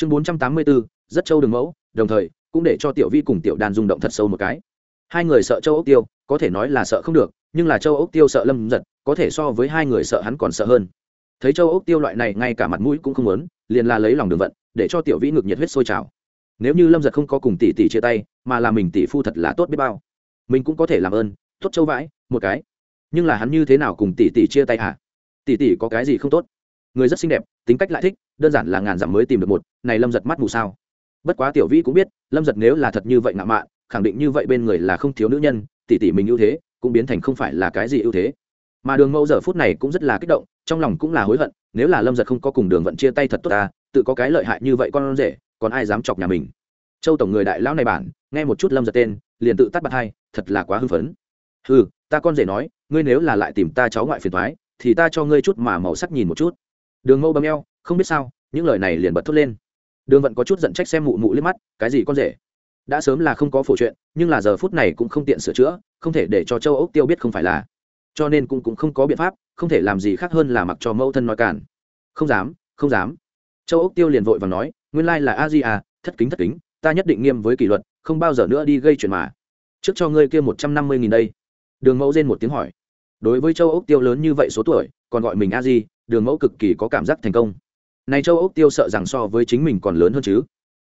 chương bốn trăm tám mươi bốn, rất châu đường mẫu, đồng thời, cũng để cho tiểu vi cùng tiểu đàn rung động thật sâu một cái. Hai người sợ châu ốc tiêu, có thể nói là sợ không được, nhưng là châu ốc tiêu sợ lâm giật có thể so với hai người sợ hắn còn sợ hơn. Thấy châu ốc tiêu loại này ngay cả mặt mũi cũng không muốn, liền là lấy lòng đường vận, để cho tiểu vĩ ngược nhiệt huyết sôi trào. Nếu như lâm giật không có cùng tỷ tỷ chia tay, mà là mình tỷ phu thật là tốt biết bao. Mình cũng có thể làm ơn, tốt châu vãi, một cái. Nhưng là hắn như thế nào cùng tỷ tỷ chia tay hả? Tỷ tỷ có cái gì không tốt? Người rất xinh đẹp, tính cách lại thích đơn giản là ngàn dặm mới tìm được một, này lâm giật mắt mù sao? Bất quá tiểu vĩ cũng biết, lâm giật nếu là thật như vậy ngạo mạn, khẳng định như vậy bên người là không thiếu nữ nhân, tỷ tỷ mình ưu thế, cũng biến thành không phải là cái gì ưu thế. Mà đường mẫu giờ phút này cũng rất là kích động, trong lòng cũng là hối hận, nếu là lâm giật không có cùng đường vận chia tay thật tốt ta, tự có cái lợi hại như vậy con rể, còn ai dám chọc nhà mình? Châu tổng người đại lão này bản, nghe một chút lâm giật tên, liền tự tắt bạt hai, thật là quá hưng phấn. Ừ ta con rể nói, ngươi nếu là lại tìm ta cháu ngoại phiền thoái thì ta cho ngươi chút mà màu sắc nhìn một chút đường mẫu bấm eo, không biết sao, những lời này liền bật thốt lên. Đường vận có chút giận trách xem mụ mụ liếc mắt, cái gì con rể? Đã sớm là không có phổ chuyện, nhưng là giờ phút này cũng không tiện sửa chữa, không thể để cho châu ốc tiêu biết không phải là. Cho nên cũng cũng không có biện pháp, không thể làm gì khác hơn là mặc cho mẫu thân nói cản. Không dám không dám. Châu ốc tiêu liền vội và nói, nguyên lai là a di à thất kính thất kính, ta nhất định nghiêm với kỷ luật, không bao giờ nữa đi gây chuyện mà. Trước cho ngươi kia một trăm năm mươi nghìn đây. Đường mẫu rên một tiếng hỏi. Đối với châu ốc tiêu lớn như vậy số tuổi, còn gọi mình a di đường mẫu cực kỳ có cảm giác thành công. Này châu ốc tiêu sợ rằng so với chính mình còn lớn hơn chứ.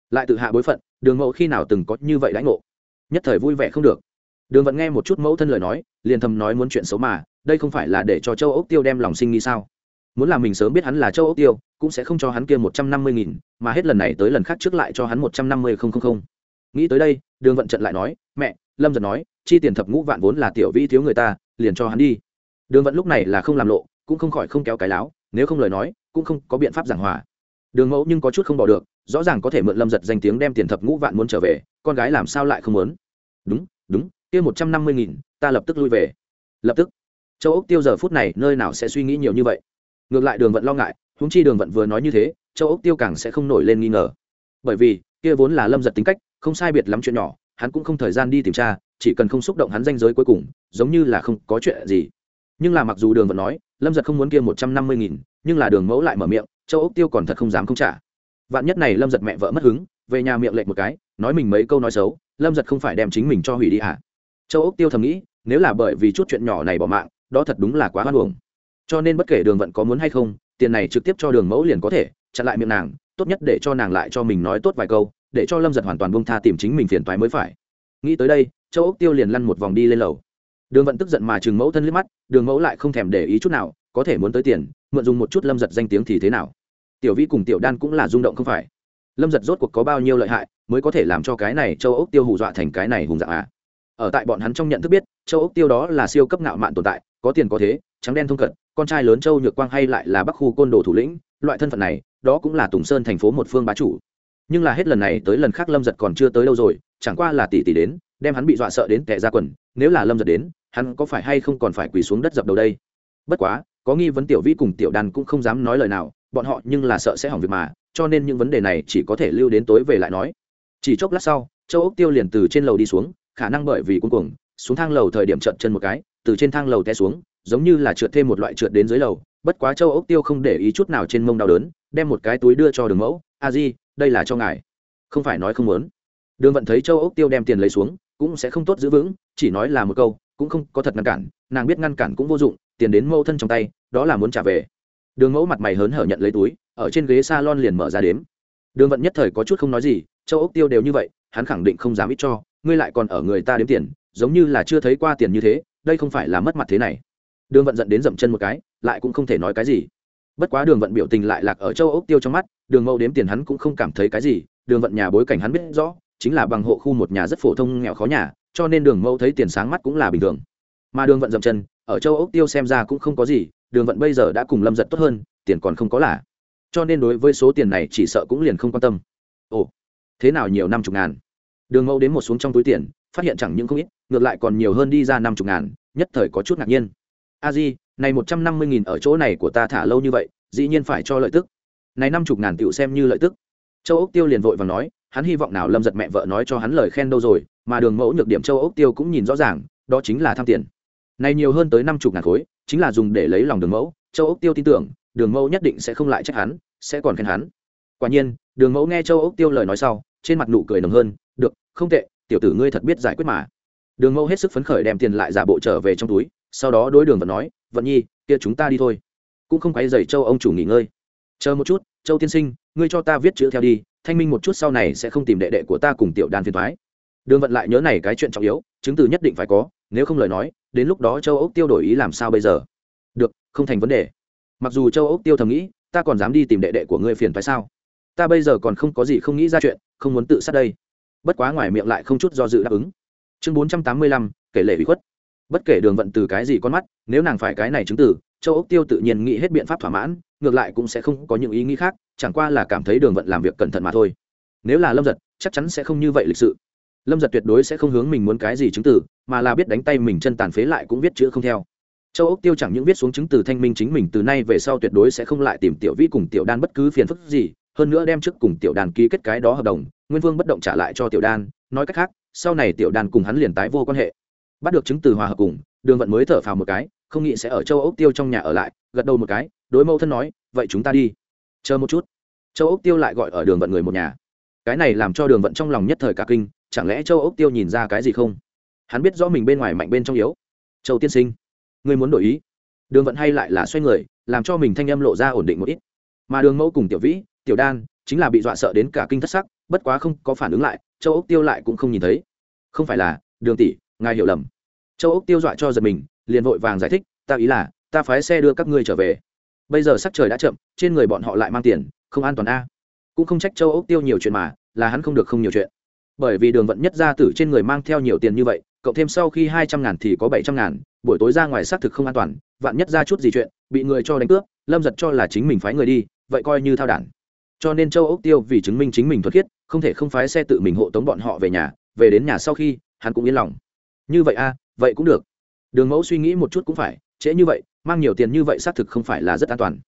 Lại tự hạ bối phận, đường mẫu khi nào từng có như vậy đãi ngộ? Nhất thời vui vẻ không được. Đường vẫn nghe một chút mẫu thân lời nói, liền thầm nói muốn chuyện xấu mà, đây không phải là để cho châu ốc tiêu đem lòng sinh nghi sao? Muốn là mình sớm biết hắn là châu ốc tiêu, cũng sẽ không cho hắn kia một trăm năm mươi nghìn, mà hết lần này tới lần khác trước lại cho hắn một trăm năm mươi không không không. Nghĩ tới đây, đường vận trận lại nói, mẹ, lâm giật nói, chi tiền thập ngũ vạn vốn là tiểu vi thiếu người ta, liền cho hắn đi. Đường vận lúc này là không làm lộ cũng không khỏi không kéo cái láo, nếu không lời nói, cũng không có biện pháp giảng hòa. Đường mẫu nhưng có chút không bỏ được, rõ ràng có thể mượn lâm giật danh tiếng đem tiền thập ngũ vạn muốn trở về, con gái làm sao lại không muốn? Đúng đúng, kia một trăm năm mươi nghìn, ta lập tức lui về. Lập tức. Châu ốc tiêu giờ phút này nơi nào sẽ suy nghĩ nhiều như vậy? Ngược lại đường vận lo ngại húng chi đường vận vừa nói như thế, châu ốc tiêu càng sẽ không nổi lên nghi ngờ. Bởi vì, kia vốn là lâm giật tính cách, không sai biệt lắm chuyện nhỏ, hắn cũng không thời gian đi tìm tra, chỉ cần không xúc động hắn danh giới cuối cùng, giống như là không có chuyện gì nhưng là mặc dù đường vận nói, lâm giật không muốn kia một trăm năm mươi nghìn, nhưng là đường mẫu lại mở miệng, châu ốc tiêu còn thật không dám không trả. Vạn nhất này lâm giật mẹ vợ mất hứng, về nhà miệng lệch một cái, nói mình mấy câu nói xấu, lâm giật không phải đem chính mình cho hủy đi hả châu ốc tiêu thầm nghĩ, nếu là bởi vì chút chuyện nhỏ này bỏ mạng, đó thật đúng là quá hoan hồng cho nên bất kể đường vận có muốn hay không, tiền này trực tiếp cho đường mẫu liền có thể, chặn lại miệng nàng, tốt nhất để cho nàng lại cho mình nói tốt vài câu, để cho lâm giật hoàn toàn bông tha tìm chính mình phiền toái mới phải. Nghĩ tới đây, châu ốc tiêu liền lăn một vòng đi lên lầu đường vận tức giận mà chừng mẫu thân liếc mắt, đường mẫu lại không thèm để ý chút nào, có thể muốn tới tiền, mượn dùng một chút lâm giật danh tiếng thì thế nào? Tiểu vi cùng tiểu đan cũng là rung động không phải. Lâm giật rốt cuộc có bao nhiêu lợi hại, mới có thể làm cho cái này châu ốc tiêu hù dọa thành cái này hùng dạng à? Ở tại bọn hắn trong nhận thức biết, châu ốc tiêu đó là siêu cấp ngạo mạn tồn tại, có tiền có thế, trắng đen thông cận, con trai lớn châu nhược quang hay lại là bắc khu côn đồ thủ lĩnh, loại thân phận này, đó cũng là tùng sơn thành phố một phương bá chủ. Nhưng là hết lần này tới lần khác lâm giật còn chưa tới đâu rồi, chẳng qua là tỷ tỷ đến đem hắn bị dọa sợ đến tệ ra quần, nếu là lâm giật đến, hắn có phải hay không còn phải quỳ xuống đất dập đầu đây? Bất quá, có nghi vấn tiểu vi cùng tiểu đàn cũng không dám nói lời nào, bọn họ nhưng là sợ sẽ hỏng việc mà, cho nên những vấn đề này chỉ có thể lưu đến tối về lại nói. Chỉ chốc lát sau, châu ốc tiêu liền từ trên lầu đi xuống, khả năng bởi vì cuối cùng xuống thang lầu thời điểm trợn chân một cái, từ trên thang lầu té xuống, giống như là trượt thêm một loại trượt đến dưới lầu. Bất quá châu ốc tiêu không để ý chút nào trên mông đau đớn, đem một cái túi đưa cho đường mẫu. A di, đây là cho ngài. Không phải nói không muốn. Đường vận thấy châu ốc tiêu đem tiền lấy xuống cũng sẽ không tốt giữ vững, chỉ nói là một câu, cũng không có thật ngăn cản, nàng biết ngăn cản cũng vô dụng, tiền đến mâu thân trong tay, đó là muốn trả về. Đường mẫu mặt mày hớn hở nhận lấy túi, ở trên ghế s a lon liền mở ra đếm. Đường vận nhất thời có chút không nói gì, châu ốc tiêu đều như vậy, hắn khẳng định không dám ít cho, ngươi lại còn ở người ta đếm tiền, giống như là chưa thấy qua tiền như thế, đây không phải là mất mặt thế này. Đường vận dẫn đến dậm chân một cái, lại cũng không thể nói cái gì. Bất quá đường vận biểu tình lại lạc ở châu ốc tiêu trong mắt, đường mẫu đếm tiền hắn cũng không cảm thấy cái gì, đường vận nhà bối cảnh hắn biết rõ chính là bằng hộ khu một nhà rất phổ thông nghèo khó nhà, cho nên đường mẫu thấy tiền sáng mắt cũng là bình thường. Mà đường vận dậm chân, ở châu ốc tiêu xem ra cũng không có gì, đường vận bây giờ đã cùng lâm giật tốt hơn, tiền còn không có là. Cho nên đối với số tiền này chỉ sợ cũng liền không quan tâm. Ồ, thế nào nhiều năm chục ngàn? Đường mẫu đến một xuống trong túi tiền, phát hiện chẳng những không ít, ngược lại còn nhiều hơn đi ra năm chục ngàn, nhất thời có chút ngạc nhiên. A di, này một trăm năm mươi nghìn ở chỗ này của ta thả lâu như vậy, dĩ nhiên phải cho lợi tức. Này năm chục ngàn tựu xem như lợi tức. Châu ốc tiêu liền vội và nói hắn hy vọng nào lâm giật mẹ vợ nói cho hắn lời khen đâu rồi, mà đường mẫu nhược điểm châu ốc tiêu cũng nhìn rõ ràng, đó chính là tham tiền. Này nhiều hơn tới năm chục ngàn khối, chính là dùng để lấy lòng đường mẫu, châu ốc tiêu tin tưởng, đường mẫu nhất định sẽ không lại trách hắn, sẽ còn khen hắn. Quả nhiên, đường mẫu nghe châu ốc tiêu lời nói sau, trên mặt nụ cười nồng hơn, được, không tệ, tiểu tử ngươi thật biết giải quyết mà. Đường mẫu hết sức phấn khởi đem tiền lại giả bộ trở về trong túi, sau đó đối đường vẫn nói, vận nhi, kia chúng ta đi thôi. Cũng không quay dày châu ông chủ nghỉ ngơi. Chờ một chút, châu tiên sinh, ngươi cho ta viết chữ theo đi thanh minh một chút sau này sẽ không tìm đệ đệ của ta cùng tiểu đan phiền thoái. Đường vận lại nhớ này cái chuyện trọng yếu, chứng từ nhất định phải có, nếu không lời nói, đến lúc đó châu ốc tiêu đổi ý làm sao bây giờ? Được, không thành vấn đề. Mặc dù châu ốc tiêu thầm nghĩ, ta còn dám đi tìm đệ đệ của ngươi phiền phải sao? Ta bây giờ còn không có gì không nghĩ ra chuyện, không muốn tự sát đây. Bất quá ngoài miệng lại không chút do dự đáp ứng. Chương bốn trăm tám mươi lăm, kể lệ bị khuất. Bất kể đường vận từ cái gì con mắt, nếu nàng phải cái này chứng tử châu ốc tiêu tự nhiên nghĩ hết biện pháp thỏa mãn ngược lại cũng sẽ không có những ý nghĩ khác chẳng qua là cảm thấy đường vận làm việc cẩn thận mà thôi. Nếu là lâm giật chắc chắn sẽ không như vậy lịch sự. Lâm giật tuyệt đối sẽ không hướng mình muốn cái gì chứng từ, mà là biết đánh tay mình chân tàn phế lại cũng viết chữ không theo. Châu ốc tiêu chẳng những viết xuống chứng từ thanh minh chính mình từ nay về sau tuyệt đối sẽ không lại tìm tiểu vĩ cùng tiểu đan bất cứ phiền phức gì hơn nữa đem trước cùng tiểu đan ký kết cái đó hợp đồng nguyên vương bất động trả lại cho tiểu đan nói cách khác sau này tiểu đan cùng hắn liền tái vô quan hệ. Bắt được chứng từ hòa hợp cùng đường vận mới thở phào một cái không nghĩ sẽ ở châu ốc tiêu trong nhà ở lại, gật đầu một cái, đối mẫu thân nói, vậy chúng ta đi. Chờ một chút. Châu ốc tiêu lại gọi ở đường vận người một nhà. Cái này làm cho đường vận trong lòng nhất thời cả kinh, chẳng lẽ châu ốc tiêu nhìn ra cái gì không? Hắn biết rõ mình bên ngoài mạnh bên trong yếu. Châu tiên sinh, ngươi muốn đổi ý? Đường vận hay lại là xoay người, làm cho mình thanh âm lộ ra ổn định một ít. Mà đường mẫu cùng tiểu vĩ, tiểu đan, chính là bị dọa sợ đến cả kinh thất sắc, bất quá không có phản ứng lại, châu ốc tiêu lại cũng không nhìn thấy. Không phải là, đường tỷ, ngài hiểu lầm. Châu ốc tiêu dọa cho giật mình liền vội vàng giải thích, ta ý là, ta phái xe đưa các ngươi trở về. Bây giờ sắc trời đã chậm, trên người bọn họ lại mang tiền, không an toàn a. Cũng không trách châu ốc tiêu nhiều chuyện mà, là hắn không được không nhiều chuyện. Bởi vì đường vận nhất gia tử trên người mang theo nhiều tiền như vậy, cộng thêm sau khi hai trăm ngàn thì có bảy trăm ngàn, buổi tối ra ngoài xác thực không an toàn, vạn nhất ra chút gì chuyện, bị người cho đánh cướp, lâm giật cho là chính mình phái người đi, vậy coi như thao đản. Cho nên châu ốc tiêu vì chứng minh chính mình thuật khiết, không thể không phái xe tự mình hộ tống bọn họ về nhà, về đến nhà sau khi, hắn cũng yên lòng. Như vậy a, vậy cũng được đường mẫu suy nghĩ một chút cũng phải, trễ như vậy, mang nhiều tiền như vậy xác thực không phải là rất an toàn.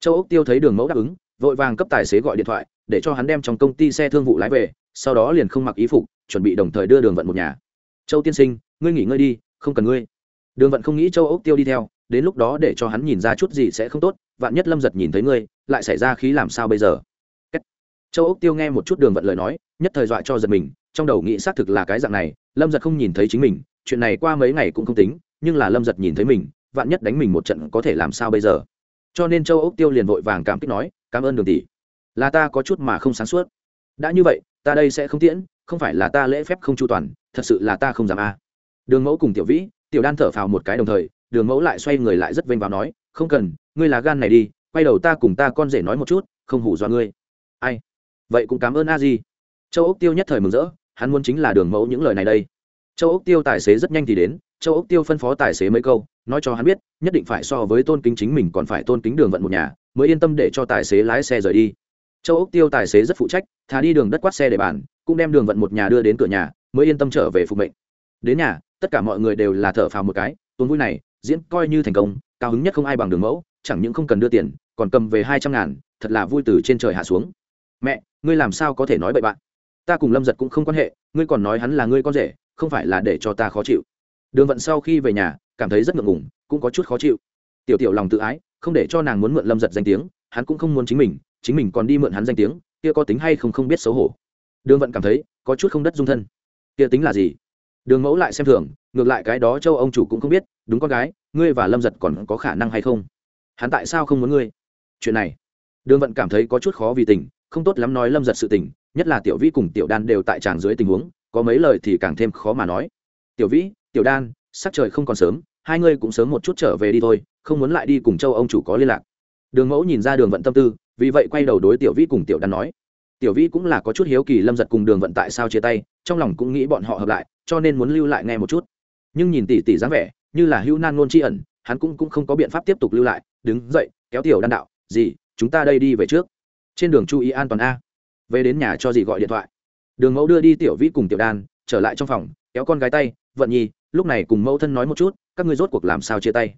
Châu ốc tiêu thấy đường mẫu đáp ứng, vội vàng cấp tài xế gọi điện thoại, để cho hắn đem trong công ty xe thương vụ lái về, sau đó liền không mặc ý phục, chuẩn bị đồng thời đưa đường vận một nhà. Châu tiên sinh, ngươi nghỉ ngơi đi, không cần ngươi. Đường vận không nghĩ châu ốc tiêu đi theo, đến lúc đó để cho hắn nhìn ra chút gì sẽ không tốt, vạn nhất lâm giật nhìn thấy ngươi, lại xảy ra khí làm sao bây giờ? Châu ốc tiêu nghe một chút đường vận lời nói, nhất thời dọa cho giật mình, trong đầu nghĩ xác thực là cái dạng này, lâm giật không nhìn thấy chính mình, chuyện này qua mấy ngày cũng không tính nhưng là lâm giật nhìn thấy mình, vạn nhất đánh mình một trận có thể làm sao bây giờ? Cho nên châu ốc tiêu liền vội vàng cảm kích nói, cảm ơn đường tỷ. Là ta có chút mà không sáng suốt. Đã như vậy, ta đây sẽ không tiễn, không phải là ta lễ phép không chu toàn, thật sự là ta không dám a. Đường mẫu cùng tiểu vĩ, tiểu đan thở phào một cái đồng thời, đường mẫu lại xoay người lại rất vênh vào nói, không cần, ngươi là gan này đi, quay đầu ta cùng ta con rể nói một chút, không hủ do ngươi. Ai? Vậy cũng cảm ơn a di. Châu ốc tiêu nhất thời mừng rỡ, hắn muốn chính là đường mẫu những lời này đây. Châu ốc tiêu tài xế rất nhanh thì đến châu ốc tiêu phân phó tài xế mấy câu, nói cho hắn biết, nhất định phải so với tôn kính chính mình còn phải tôn kính đường vận một nhà, mới yên tâm để cho tài xế lái xe rời đi. Châu ốc tiêu tài xế rất phụ trách, thà đi đường đất quát xe để bàn, cũng đem đường vận một nhà đưa đến cửa nhà, mới yên tâm trở về phục mệnh. Đến nhà, tất cả mọi người đều là thở phào một cái, tuần vui này, diễn coi như thành công, cao hứng nhất không ai bằng đường mẫu, chẳng những không cần đưa tiền, còn cầm về hai trăm ngàn, thật là vui từ trên trời hạ xuống. Mẹ, ngươi làm sao có thể nói bậy bạn? Ta cùng lâm giật cũng không quan hệ, ngươi còn nói hắn là ngươi con rể, không phải là để cho ta khó chịu đường vận sau khi về nhà, cảm thấy rất ngượng ngùng, cũng có chút khó chịu. Tiểu tiểu lòng tự ái, không để cho nàng muốn mượn lâm giật danh tiếng, hắn cũng không muốn chính mình chính mình còn đi mượn hắn danh tiếng, kia có tính hay không không biết xấu hổ. Đường vận cảm thấy, có chút không đất dung thân. Kia tính là gì? Đường mẫu lại xem thường, ngược lại cái đó châu ông chủ cũng không biết, đúng con gái, ngươi và lâm giật còn có khả năng hay không? Hắn tại sao không muốn ngươi? Chuyện này, đường vận cảm thấy có chút khó vì tình, không tốt lắm nói lâm giật sự tình, nhất là tiểu vĩ cùng tiểu đan đều tại tràng dưới tình huống, có mấy lời thì càng thêm khó mà nói. Tiểu vĩ tiểu đan sắc trời không còn sớm hai ngươi cũng sớm một chút trở về đi thôi không muốn lại đi cùng châu ông chủ có liên lạc. Đường mẫu nhìn ra đường vận tâm tư vì vậy quay đầu đối tiểu vĩ cùng tiểu đan nói tiểu vĩ cũng là có chút hiếu kỳ lâm giật cùng đường vận tại sao chia tay trong lòng cũng nghĩ bọn họ hợp lại cho nên muốn lưu lại nghe một chút. Nhưng nhìn tỷ tỷ dáng vẻ như là hữu nan ngôn tri ẩn hắn cũng, cũng không có biện pháp tiếp tục lưu lại đứng dậy kéo tiểu đan đạo gì chúng ta đây đi về trước. Trên đường chú ý an toàn a. Về đến nhà cho dì gọi điện thoại. Đường mẫu đưa đi tiểu vĩ cùng tiểu đan trở lại trong phòng kéo con gái tay vận nhi lúc này cùng mẫu thân nói một chút, các ngươi rốt cuộc làm sao chia tay?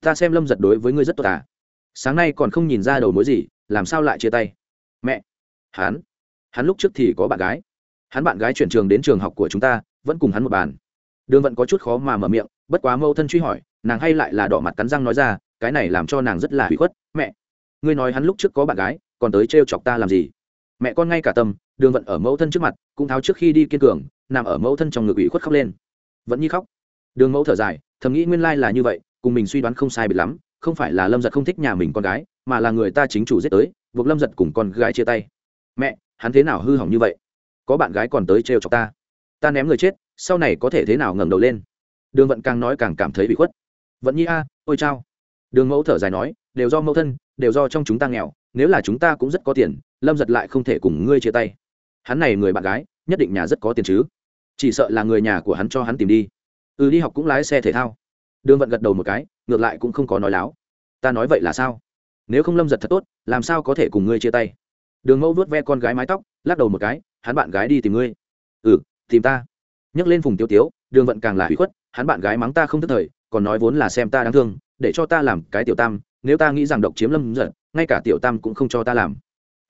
Ta xem lâm giật đối với ngươi rất tốt à? Sáng nay còn không nhìn ra đầu mối gì, làm sao lại chia tay? Mẹ! Hắn! Hắn lúc trước thì có bạn gái. Hắn bạn gái chuyển trường đến trường học của chúng ta, vẫn cùng hắn một bàn. Đường vận có chút khó mà mở miệng, bất quá mẫu thân truy hỏi, nàng hay lại là đỏ mặt cắn răng nói ra, cái này làm cho nàng rất là hủy khuất. Mẹ! Ngươi nói hắn lúc trước có bạn gái, còn tới trêu chọc ta làm gì? Mẹ con ngay cả tâm, đường vận ở mẫu thân trước mặt, cũng tháo trước khi đi kiên cường, nằm ở mẫu thân trong ngực ủy khuất khóc lên. Vẫn nhi khóc đường mẫu thở dài, thầm nghĩ nguyên lai là như vậy, cùng mình suy đoán không sai biệt lắm, không phải là lâm giật không thích nhà mình con gái, mà là người ta chính chủ giết tới, buộc lâm giật cùng con gái chia tay. Mẹ, hắn thế nào hư hỏng như vậy? Có bạn gái còn tới trêu chọc ta. Ta ném người chết, sau này có thể thế nào ngẩng đầu lên? Đường vận càng nói càng cảm thấy bị khuất. Vận nhi a, ôi chao. Đường mẫu thở dài nói, đều do mẫu thân, đều do trong chúng ta nghèo, nếu là chúng ta cũng rất có tiền, lâm giật lại không thể cùng ngươi chia tay. Hắn này người bạn gái, nhất định nhà rất có tiền chứ. Chỉ sợ là người nhà của hắn cho hắn tìm đi ừ đi học cũng lái xe thể thao. Đường vận gật đầu một cái, ngược lại cũng không có nói láo. Ta nói vậy là sao? Nếu không lâm giật thật tốt, làm sao có thể cùng ngươi chia tay? Đường mẫu vuốt ve con gái mái tóc, lắc đầu một cái, hắn bạn gái đi tìm ngươi. Ừ tìm ta. Nhấc lên phùng tiêu tiếu, đường vận càng là hủy khuất, hắn bạn gái mắng ta không tức thời, còn nói vốn là xem ta đáng thương, để cho ta làm cái tiểu tam, nếu ta nghĩ rằng độc chiếm lâm giật, ngay cả tiểu tam cũng không cho ta làm.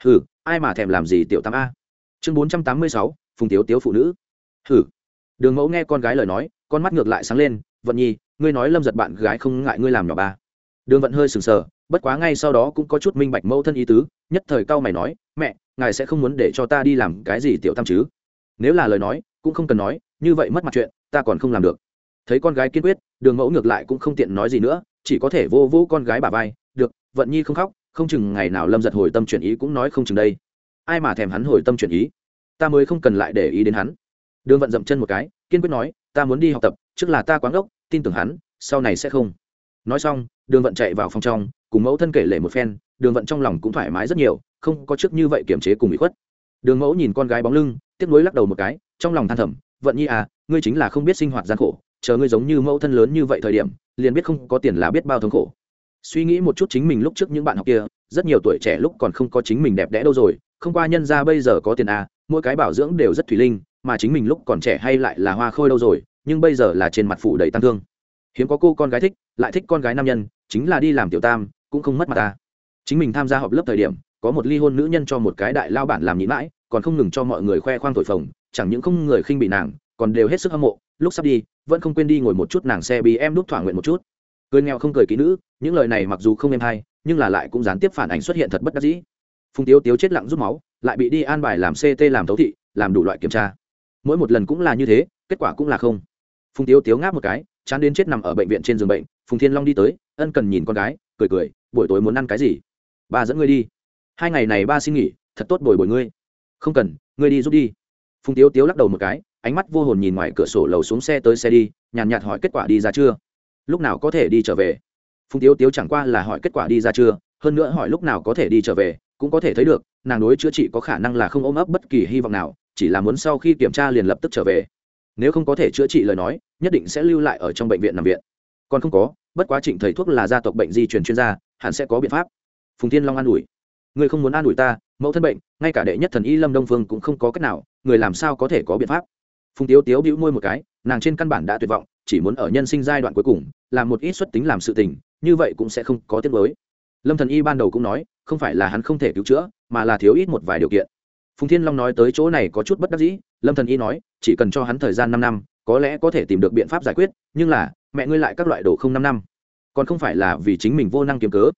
Hừ ai mà thèm làm gì tiểu tam a? Chương bốn trăm tám mươi sáu, phùng tiếu tiếu phụ nữ. Hừ đường mẫu nghe con gái lời nói con mắt ngược lại sáng lên, vận nhi, ngươi nói lâm giật bạn gái không ngại ngươi làm nhỏ ba. Đường vận hơi sừng sờ, bất quá ngay sau đó cũng có chút minh bạch mẫu thân ý tứ, nhất thời cao mày nói, mẹ, ngài sẽ không muốn để cho ta đi làm cái gì tiểu tam chứ? Nếu là lời nói, cũng không cần nói, như vậy mất mặt chuyện, ta còn không làm được. Thấy con gái kiên quyết, đường mẫu ngược lại cũng không tiện nói gì nữa, chỉ có thể vô vô con gái bà vai, được, vận nhi không khóc, không chừng ngày nào lâm giật hồi tâm chuyển ý cũng nói không chừng đây. Ai mà thèm hắn hồi tâm chuyển ý? Ta mới không cần lại để ý đến hắn. Đường vận dậm chân một cái, kiên quyết nói ta muốn đi học tập, trước là ta quán ốc tin tưởng hắn, sau này sẽ không. Nói xong, đường vận chạy vào phòng trong, cùng mẫu thân kể lể một phen, đường vận trong lòng cũng thoải mái rất nhiều, không có trước như vậy kiềm chế cùng bị khuất. Đường mẫu nhìn con gái bóng lưng, tiếc nuối lắc đầu một cái, trong lòng than thầm, vận nhi à ngươi chính là không biết sinh hoạt gian khổ, chờ ngươi giống như mẫu thân lớn như vậy thời điểm, liền biết không có tiền là biết bao thống khổ. Suy nghĩ một chút chính mình lúc trước những bạn học kia, rất nhiều tuổi trẻ lúc còn không có chính mình đẹp đẽ đâu rồi, không qua nhân ra bây giờ có tiền à mỗi cái bảo dưỡng đều rất thủy linh mà chính mình lúc còn trẻ hay lại là hoa khôi đâu rồi, nhưng bây giờ là trên mặt phủ đầy tăng thương. Hiếm có cô con gái thích, lại thích con gái nam nhân, chính là đi làm tiểu tam, cũng không mất mặt ta. Chính mình tham gia họp lớp thời điểm, có một ly hôn nữ nhân cho một cái đại lao bản làm nhịn mãi, còn không ngừng cho mọi người khoe khoang thổi phồng, chẳng những không người khinh bị nàng, còn đều hết sức hâm mộ, lúc sắp đi, vẫn không quên đi ngồi một chút nàng xe bị em đúc thỏa nguyện một chút. Cười nghèo không cười kỹ nữ, những lời này mặc dù không êm hay, nhưng là lại cũng gián tiếp phản ảnh xuất hiện thật bất đắc dĩ. Phùng tiếu tiếu chết lặng rút máu, lại bị đi an bài làm ct làm thấu thị, làm đủ loại kiểm tra mỗi một lần cũng là như thế kết quả cũng là không. Phùng tiếu tiếu ngáp một cái chán đến chết nằm ở bệnh viện trên giường bệnh phùng thiên long đi tới ân cần nhìn con gái cười cười buổi tối muốn ăn cái gì? Ba dẫn ngươi đi. Hai ngày này ba xin nghỉ thật tốt bồi bồi ngươi. Không cần ngươi đi giúp đi. Phùng tiếu tiếu lắc đầu một cái ánh mắt vô hồn nhìn ngoài cửa sổ lầu xuống xe tới xe đi nhàn nhạt, nhạt hỏi kết quả đi ra chưa? Lúc nào có thể đi trở về? Phùng tiếu tiếu chẳng qua là hỏi kết quả đi ra chưa hơn nữa hỏi lúc nào có thể đi trở về cũng có thể thấy được nàng đối chữa trị có khả năng là không ôm ấp bất kỳ hy vọng nào chỉ là muốn sau khi kiểm tra liền lập tức trở về. Nếu không có thể chữa trị lời nói, nhất định sẽ lưu lại ở trong bệnh viện nằm viện. Còn không có, bất quá trịnh thầy thuốc là gia tộc bệnh di truyền chuyên gia, hẳn sẽ có biện pháp. Phùng thiên long an ủi. Người không muốn an ủi ta, mẫu thân bệnh, ngay cả đệ nhất thần y lâm đông phương cũng không có cách nào, người làm sao có thể có biện pháp? Phùng tiếu tiếu bĩu môi một cái, nàng trên căn bản đã tuyệt vọng, chỉ muốn ở nhân sinh giai đoạn cuối cùng, làm một ít xuất tính làm sự tình, như vậy cũng sẽ không có tiết mới lâm thần y ban đầu cũng nói, không phải là hắn không thể cứu chữa, mà là thiếu ít một vài điều kiện phùng thiên long nói tới chỗ này có chút bất đắc dĩ, lâm thần y nói, chỉ cần cho hắn thời gian năm năm, có lẽ có thể tìm được biện pháp giải quyết, nhưng là, mẹ ngươi lại các loại đồ không năm năm. Còn không phải là vì chính mình vô năng kiếm cớ.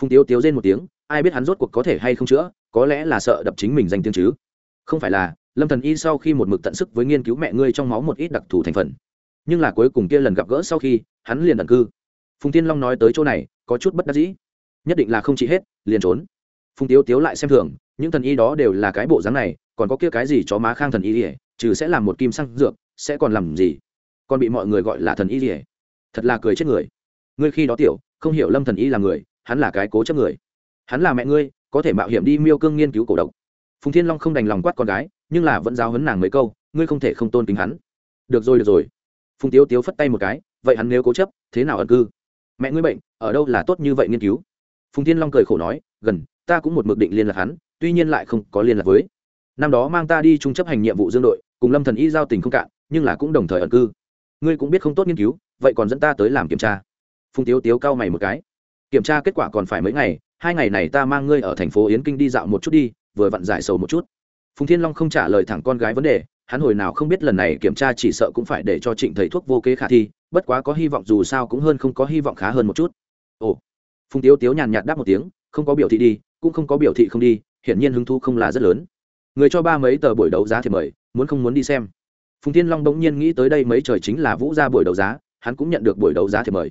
Phùng tiếu tiếu rên một tiếng, ai biết hắn rốt cuộc có thể hay không chữa, có lẽ là sợ đập chính mình danh tiếng chứ. Không phải là, lâm thần y sau khi một mực tận sức với nghiên cứu mẹ ngươi trong máu một ít đặc thù thành phần. Nhưng là cuối cùng kia lần gặp gỡ sau khi, hắn liền ẩn cư. Phùng tiên long nói tới chỗ này, có chút bất đắc dĩ. Nhất định là không trị hết, liền trốn. Phùng tiếu tiếu lại xem thường những thần y đó đều là cái bộ dáng này, còn có kia cái gì chó má khang thần y ỉa trừ sẽ làm một kim xăng dược, sẽ còn làm gì? Còn bị mọi người gọi là thần y ỉa thật là cười chết người. Ngươi khi đó tiểu, không hiểu lâm thần y là người, hắn là cái cố chấp người. Hắn là mẹ ngươi, có thể mạo hiểm đi miêu cương nghiên cứu cổ độc. Phùng thiên long không đành lòng quát con gái, nhưng là vẫn giáo hấn nàng mấy câu, ngươi không thể không tôn kính hắn. Được rồi được rồi. Phùng tiếu tiếu phất tay một cái, vậy hắn nếu cố chấp, thế nào ẩn cư? Mẹ ngươi bệnh, ở đâu là tốt như vậy nghiên cứu? Phùng thiên long cười khổ nói, gần, ta cũng một mực định liên lạc hắn tuy nhiên lại không có liên lạc với. Năm đó mang ta đi trung chấp hành nhiệm vụ dương đội, cùng lâm thần y giao tình không cạn, nhưng là cũng đồng thời ẩn cư. Ngươi cũng biết không tốt nghiên cứu, vậy còn dẫn ta tới làm kiểm tra. Phùng tiếu tiếu cao mày một cái. Kiểm tra kết quả còn phải mấy ngày, hai ngày này ta mang ngươi ở thành phố yến kinh đi dạo một chút đi, vừa vặn giải sầu một chút. Phùng thiên long không trả lời thẳng con gái vấn đề, hắn hồi nào không biết lần này kiểm tra chỉ sợ cũng phải để cho trịnh thầy thuốc vô kế khả thi, bất quá có hy vọng dù sao cũng hơn không có hy vọng khá hơn một chút. Ồ. Phùng tiếu tiếu nhàn nhạt đáp một tiếng, không có biểu thị đi, cũng không có biểu thị không đi hiển nhiên hứng thú không là rất lớn. Người cho ba mấy tờ buổi đấu giá thì mời, muốn không muốn đi xem. Phùng thiên long bỗng nhiên nghĩ tới đây mấy trời chính là vũ ra buổi đấu giá, hắn cũng nhận được buổi đấu giá thì mời.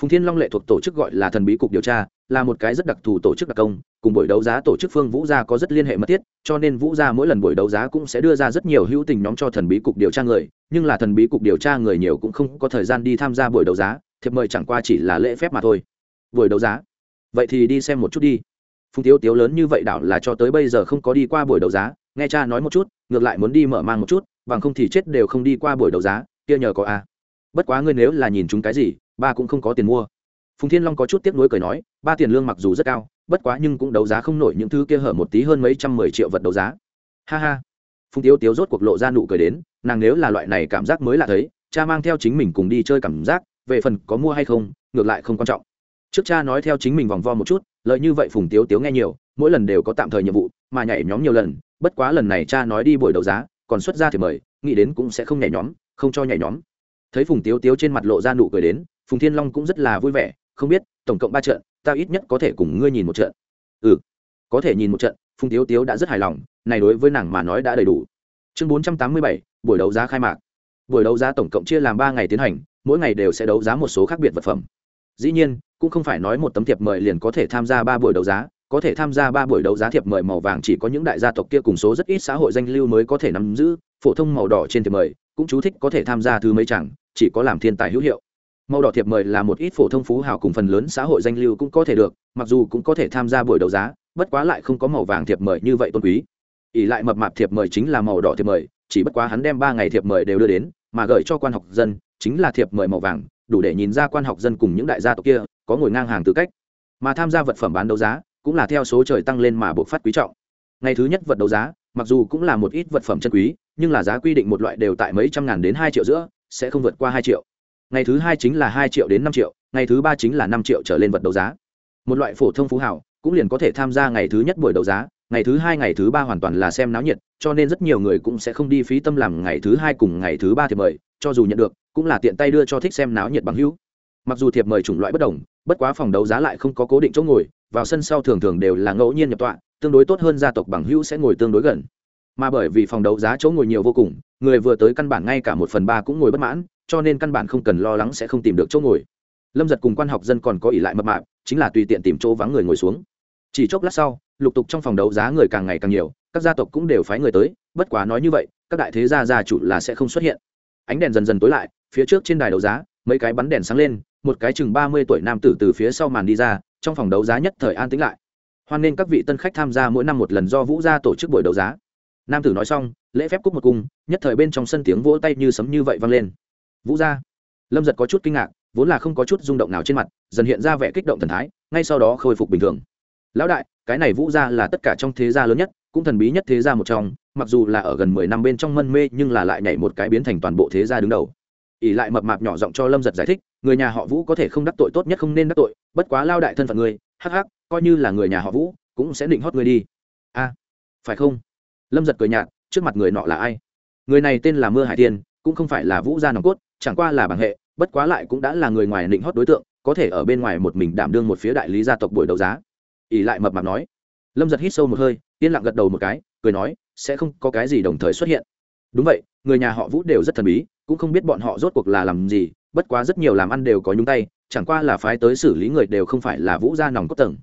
Phùng thiên long lệ thuộc tổ chức gọi là thần bí cục điều tra, là một cái rất đặc thù tổ chức đặc công, cùng buổi đấu giá tổ chức phương vũ gia có rất liên hệ mật thiết, cho nên vũ gia mỗi lần buổi đấu giá cũng sẽ đưa ra rất nhiều hữu tình nhóm cho thần bí cục điều tra người, nhưng là thần bí cục điều tra người nhiều cũng không có thời gian đi tham gia buổi đấu giá thiệp mời chẳng qua chỉ là lễ phép mà thôi. Buổi đấu giá. Vậy thì đi xem một chút đi phùng tiếu tiếu lớn như vậy đảo là cho tới bây giờ không có đi qua buổi đấu giá, nghe cha nói một chút, ngược lại muốn đi mở mang một chút, bằng không thì chết đều không đi qua buổi đấu giá, kia nhờ có a. Bất quá ngươi nếu là nhìn chúng cái gì, ba cũng không có tiền mua. Phùng thiên long có chút tiếc nuối cười nói, ba tiền lương mặc dù rất cao, bất quá nhưng cũng đấu giá không nổi những thứ kia hở một tí hơn mấy trăm mười triệu vật đấu giá. Ha ha. Phùng tiếu tiếu rốt cuộc lộ ra nụ cười đến, nàng nếu là loại này cảm giác mới là thấy, cha mang theo chính mình cùng đi chơi cảm giác, về phần có mua hay không, ngược lại không quan trọng trước cha nói theo chính mình vòng vo một chút lợi như vậy phùng tiếu tiếu nghe nhiều, mỗi lần đều có tạm thời nhiệm vụ, mà nhảy nhóm nhiều lần, bất quá lần này cha nói đi buổi đấu giá, còn xuất ra thì mời, nghĩ đến cũng sẽ không nhảy nhóm, không cho nhảy nhóm. Thấy phùng tiếu tiếu trên mặt lộ ra nụ cười đến, phùng thiên long cũng rất là vui vẻ, không biết, tổng cộng ba trận, ta ít nhất có thể cùng ngươi nhìn một trận. Ừ có thể nhìn một trận, phùng tiếu tiếu đã rất hài lòng, này đối với nàng mà nói đã đầy đủ. Chương bốn trăm tám mươi bảy, buổi đấu giá khai mạc. Buổi đấu giá tổng cộng chia làm ba ngày tiến hành, mỗi ngày đều sẽ đấu giá một số khác biệt vật phẩm dĩ nhiên, cũng không phải nói một tấm thiệp mời liền có thể tham gia ba buổi đấu giá, có thể tham gia ba buổi đấu giá thiệp mời màu vàng chỉ có những đại gia tộc kia cùng số rất ít xã hội danh lưu mới có thể nắm giữ, phổ thông màu đỏ trên thiệp mời, cũng chú thích có thể tham gia thứ mấy chẳng, chỉ có làm thiên tài hữu hiệu. Màu đỏ thiệp mời là một ít phổ thông phú hào cùng phần lớn xã hội danh lưu cũng có thể được, mặc dù cũng có thể tham gia buổi đấu giá, bất quá lại không có màu vàng thiệp mời như vậy tôn quý. Ỉ lại mập mạp thiệp mời chính là màu đỏ thiệp mời, chỉ bất quá hắn đem ba ngày thiệp mời đều đưa đến, mà gửi cho quan học dân, chính là thiệp mời màu vàng đủ để nhìn ra quan học dân cùng những đại gia tộc kia có ngồi ngang hàng tư cách. Mà tham gia vật phẩm bán đấu giá cũng là theo số trời tăng lên mà buộc phát quý trọng. Ngày thứ nhất vật đấu giá, mặc dù cũng là một ít vật phẩm chân quý, nhưng là giá quy định một loại đều tại mấy trăm ngàn đến hai triệu giữa, sẽ không vượt qua hai triệu. Ngày thứ hai chính là hai triệu đến năm triệu, ngày thứ ba chính là năm triệu trở lên vật đấu giá. Một loại phổ thông phú hảo cũng liền có thể tham gia ngày thứ nhất buổi đấu giá, ngày thứ hai, ngày thứ ba hoàn toàn là xem náo nhiệt, cho nên rất nhiều người cũng sẽ không đi phí tâm làm ngày thứ hai cùng ngày thứ ba thì mời, cho dù nhận được cũng là tiện tay đưa cho thích xem náo nhiệt bằng hữu. Mặc dù thiệp mời chủng loại bất đồng, bất quá phòng đấu giá lại không có cố định chỗ ngồi, vào sân sau thường thường đều là ngẫu nhiên nhập tọa, tương đối tốt hơn gia tộc bằng hữu sẽ ngồi tương đối gần. Mà bởi vì phòng đấu giá chỗ ngồi nhiều vô cùng, người vừa tới căn bản ngay cả một phần ba cũng ngồi bất mãn, cho nên căn bản không cần lo lắng sẽ không tìm được chỗ ngồi. Lâm giật cùng quan học dân còn có ỷ lại mập mạp, chính là tùy tiện tìm chỗ vắng người ngồi xuống. Chỉ chốc lát sau, lục tục trong phòng đấu giá người càng ngày càng nhiều, các gia tộc cũng đều phái người tới, bất quá nói như vậy, các đại thế gia gia chủ là sẽ không xuất hiện. Ánh đèn dần dần tối lại phía trước trên đài đấu giá, mấy cái bắn đèn sáng lên, một cái chừng ba mươi tuổi nam tử từ phía sau màn đi ra, trong phòng đấu giá nhất thời an tĩnh lại. Hoan nên các vị tân khách tham gia mỗi năm một lần do vũ gia tổ chức buổi đấu giá. Nam tử nói xong, lễ phép cúc một cung, nhất thời bên trong sân tiếng vỗ tay như sấm như vậy vang lên. Vũ gia. Lâm giật có chút kinh ngạc, vốn là không có chút rung động nào trên mặt, dần hiện ra vẻ kích động thần thái, ngay sau đó khôi phục bình thường. Lão đại, cái này vũ gia là tất cả trong thế gia lớn nhất, cũng thần bí nhất thế gia một trong, mặc dù là ở gần mười năm bên trong mân mê, nhưng là lại nhảy một cái biến thành toàn bộ thế gia đứng đầu ỉ lại mập mạp nhỏ giọng cho lâm giật giải thích, người nhà họ vũ có thể không đắc tội tốt nhất không nên đắc tội, bất quá lao đại thân phận người, hắc hắc, coi như là người nhà họ vũ, cũng sẽ định hót người đi. A, phải không? Lâm giật cười nhạt, trước mặt người nọ là ai? Người này tên là mưa hải tiên, cũng không phải là vũ gia nòng cốt, chẳng qua là bằng hệ, bất quá lại cũng đã là người ngoài định hót đối tượng, có thể ở bên ngoài một mình đảm đương một phía đại lý gia tộc buổi đấu giá. Ỉ lại mập mạp nói. Lâm giật hít sâu một hơi, yên lặng gật đầu một cái, cười nói, sẽ không có cái gì đồng thời xuất hiện. Đúng vậy, người nhà họ vũ đều rất thần bí cũng không biết bọn họ rốt cuộc là làm gì, bất quá rất nhiều làm ăn đều có nhúng tay, chẳng qua là phái tới xử lý người đều không phải là vũ gia nòng cốt tầng.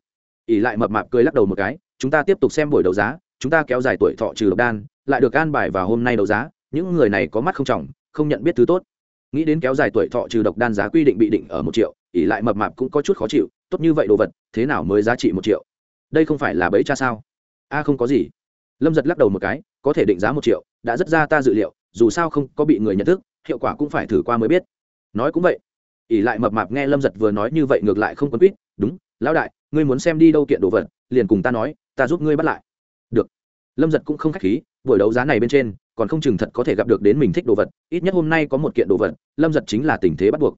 Ỉ lại mập mạp cười lắc đầu một cái, chúng ta tiếp tục xem buổi đấu giá, chúng ta kéo dài tuổi thọ trừ độc đan, lại được an bài vào hôm nay đấu giá, những người này có mắt không trọng, không nhận biết thứ tốt. Nghĩ đến kéo dài tuổi thọ trừ độc đan giá quy định bị định ở một triệu ỉ lại mập mạp cũng có chút khó chịu, tốt như vậy đồ vật, thế nào mới giá trị một triệu? Đây không phải là bẫy cha sao? A, không có gì. Lâm giật lắc đầu một cái, có thể định giá một triệu, đã rất ra ta dự liệu dù sao không có bị người nhận thức, hiệu quả cũng phải thử qua mới biết. Nói cũng vậy. ỉ lại mập mạp nghe lâm giật vừa nói như vậy ngược lại không quân quýt, đúng, lão đại, ngươi muốn xem đi đâu kiện đồ vật, liền cùng ta nói, ta giúp ngươi bắt lại. Được. Lâm giật cũng không k h á c h khí, buổi đấu giá này bên trên, còn không chừng thật có thể gặp được đến mình thích đồ vật, ít nhất hôm nay có một kiện đồ vật, lâm giật chính là tình thế bắt buộc.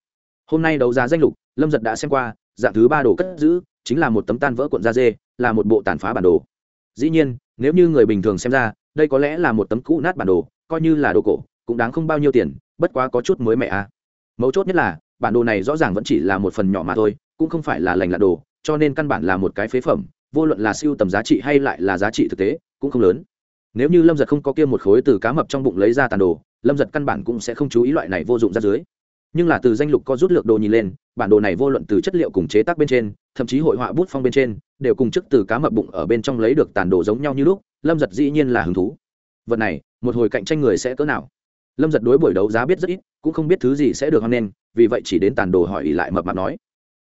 Hôm nay đấu giá danh lục, lâm giật đã xem qua, dạng thứ ba đồ cất giữ, chính là một tấm tan vỡ cuộn da dê, là một bộ tàn phá bản đồ. Dĩ nhiên, nếu như người bình thường xem ra, đây có lẽ là một tấm cũ nát bản đồ coi như là đồ cổ, cũng đáng không bao nhiêu tiền, bất quá có chút mới mẹ à. mấu chốt nhất là, bản đồ này rõ ràng vẫn chỉ là một phần nhỏ mà thôi, cũng không phải là lành lạ đồ, cho nên căn bản là một cái phế phẩm, vô luận là siêu tầm giá trị hay lại là giá trị thực tế, cũng không lớn. Nếu như lâm giật không có kia một khối từ cá mập trong bụng lấy ra tàn đồ, lâm giật căn bản cũng sẽ không chú ý loại này vô dụng ra dưới. Nhưng là từ danh lục có rút lược đồ nhìn lên, bản đồ này vô luận từ chất liệu cùng chế tác bên trên, thậm chí hội họa bút phong bên trên, đều cùng chức từ cá mập bụng ở bên trong lấy được tàn đồ giống nhau như lúc, lâm giật dĩ nhiên là hứng thú vật này, một hồi cạnh tranh người sẽ cỡ nào? Lâm giật đối buổi đấu giá biết rất ít, cũng không biết thứ gì sẽ được hăng lên vì vậy chỉ đến tàn đồ hỏi ỉ lại mập mạp nói.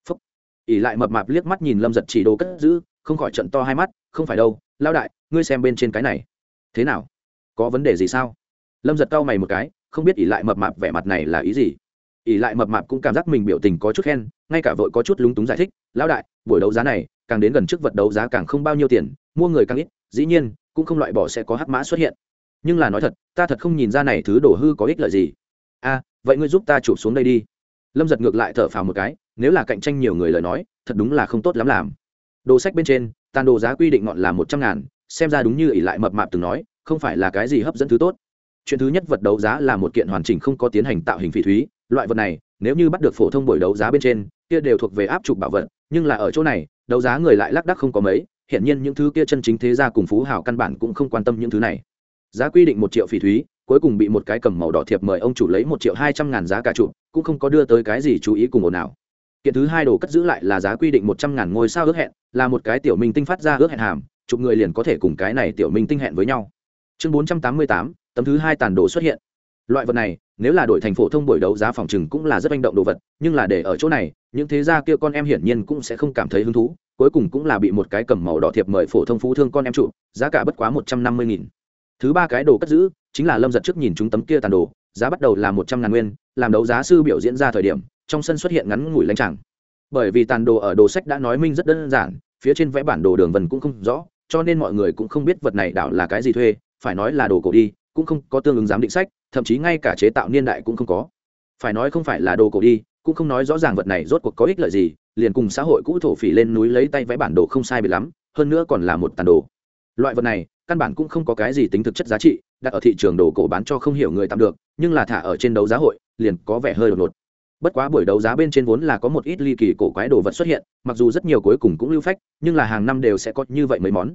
Phúc. Ỉ lại mập mạp liếc mắt nhìn lâm giật chỉ đồ cất giữ, không khỏi trận to hai mắt, không phải đâu lao đại, ngươi xem bên trên cái này. Thế nào? Có vấn đề gì sao? Lâm giật cau mày một cái, không biết ỉ lại mập mạp vẻ mặt này là ý gì. Ỉ lại mập mạp cũng cảm giác mình biểu tình có chút khen, ngay cả vội có chút lúng túng giải thích, lão đại, buổi đấu giá này, càng đến gần trước vật đấu giá càng không bao nhiêu tiền, mua người càng ít, dĩ nhiên, cũng không loại bỏ sẽ có hắc mã xuất hiện nhưng là nói thật, ta thật không nhìn ra này thứ đổ hư có ích lợi gì. A vậy ngươi giúp ta chụp xuống đây đi. Lâm giật ngược lại thở phào một cái, nếu là cạnh tranh nhiều người lời nói, thật đúng là không tốt lắm làm. Đồ sách bên trên, tàn đồ giá quy định ngọn là một trăm ngàn, xem ra đúng như ỷ lại mập mạp từng nói, không phải là cái gì hấp dẫn thứ tốt. Chuyện thứ nhất vật đấu giá là một kiện hoàn chỉnh không có tiến hành tạo hình phỉ thúy, loại vật này, nếu như bắt được phổ thông buổi đấu giá bên trên, kia đều thuộc về áp trục bảo vật, nhưng là ở chỗ này, đấu giá người lại lác đắc không có mấy hiện nhiên những thứ kia chân chính thế gia cùng phú hào căn bản cũng không quan tâm những thứ này giá quy định một triệu phỉ thúy, cuối cùng bị một cái cầm màu đỏ thiệp mời ông chủ lấy một triệu hai trăm ngàn giá cả trụ cũng không có đưa tới cái gì chú ý cùng ồn nào kiện thứ hai đồ cất giữ lại là giá quy định một trăm ngàn ngôi sao ước hẹn, là một cái tiểu minh tinh phát ra ước hẹn hàm, chụp người liền có thể cùng cái này tiểu minh tinh hẹn với nhau. Chương bốn trăm tám mươi tám, tấm thứ hai tàn đồ xuất hiện. Loại vật này, nếu là đổi thành phổ thông buổi đấu giá phòng trừng cũng là rất manh động đồ vật, nhưng là để ở chỗ này, những thế gia kia con em hiển nhiên cũng sẽ không cảm thấy hứng thú, cuối cùng cũng là bị một cái cầm màu đỏ thiệp mời phổ thông phú thương con em trụ giá cả bất quá một trăm năm mươi nghìn thứ ba cái đồ cất giữ, chính là lâm giật trước nhìn chúng tấm kia tàn đồ, giá bắt đầu là một trăm ngàn nguyên, làm đấu giá sư biểu diễn ra thời điểm, trong sân xuất hiện ngắn ngủi lanh tràng. Bởi vì tàn đồ ở đồ sách đã nói minh rất đơn giản, phía trên vẽ bản đồ đường vần cũng không rõ, cho nên mọi người cũng không biết vật này đảo là cái gì thuê, phải nói là đồ cổ đi, cũng không có tương ứng giám định sách, thậm chí ngay cả chế tạo niên đại cũng không có. Phải nói không phải là đồ cổ đi, cũng không nói rõ ràng vật này rốt cuộc có ích lợi gì, liền cùng xã hội cũ thổ phỉ lên núi lấy tay vẽ bản đồ không sai bị lắm, hơn nữa còn là một tàn đồ. Loại vật này căn bản cũng không có cái gì tính thực chất giá trị, đặt ở thị trường đồ cổ bán cho không hiểu người tạm được, nhưng là thả ở trên đấu giá hội, liền có vẻ hơi đột ngột. Bất quá buổi đấu giá bên trên vốn là có một ít ly kỳ cổ quái đồ vật xuất hiện, mặc dù rất nhiều cuối cùng cũng lưu phách, nhưng là hàng năm đều sẽ có như vậy mấy món.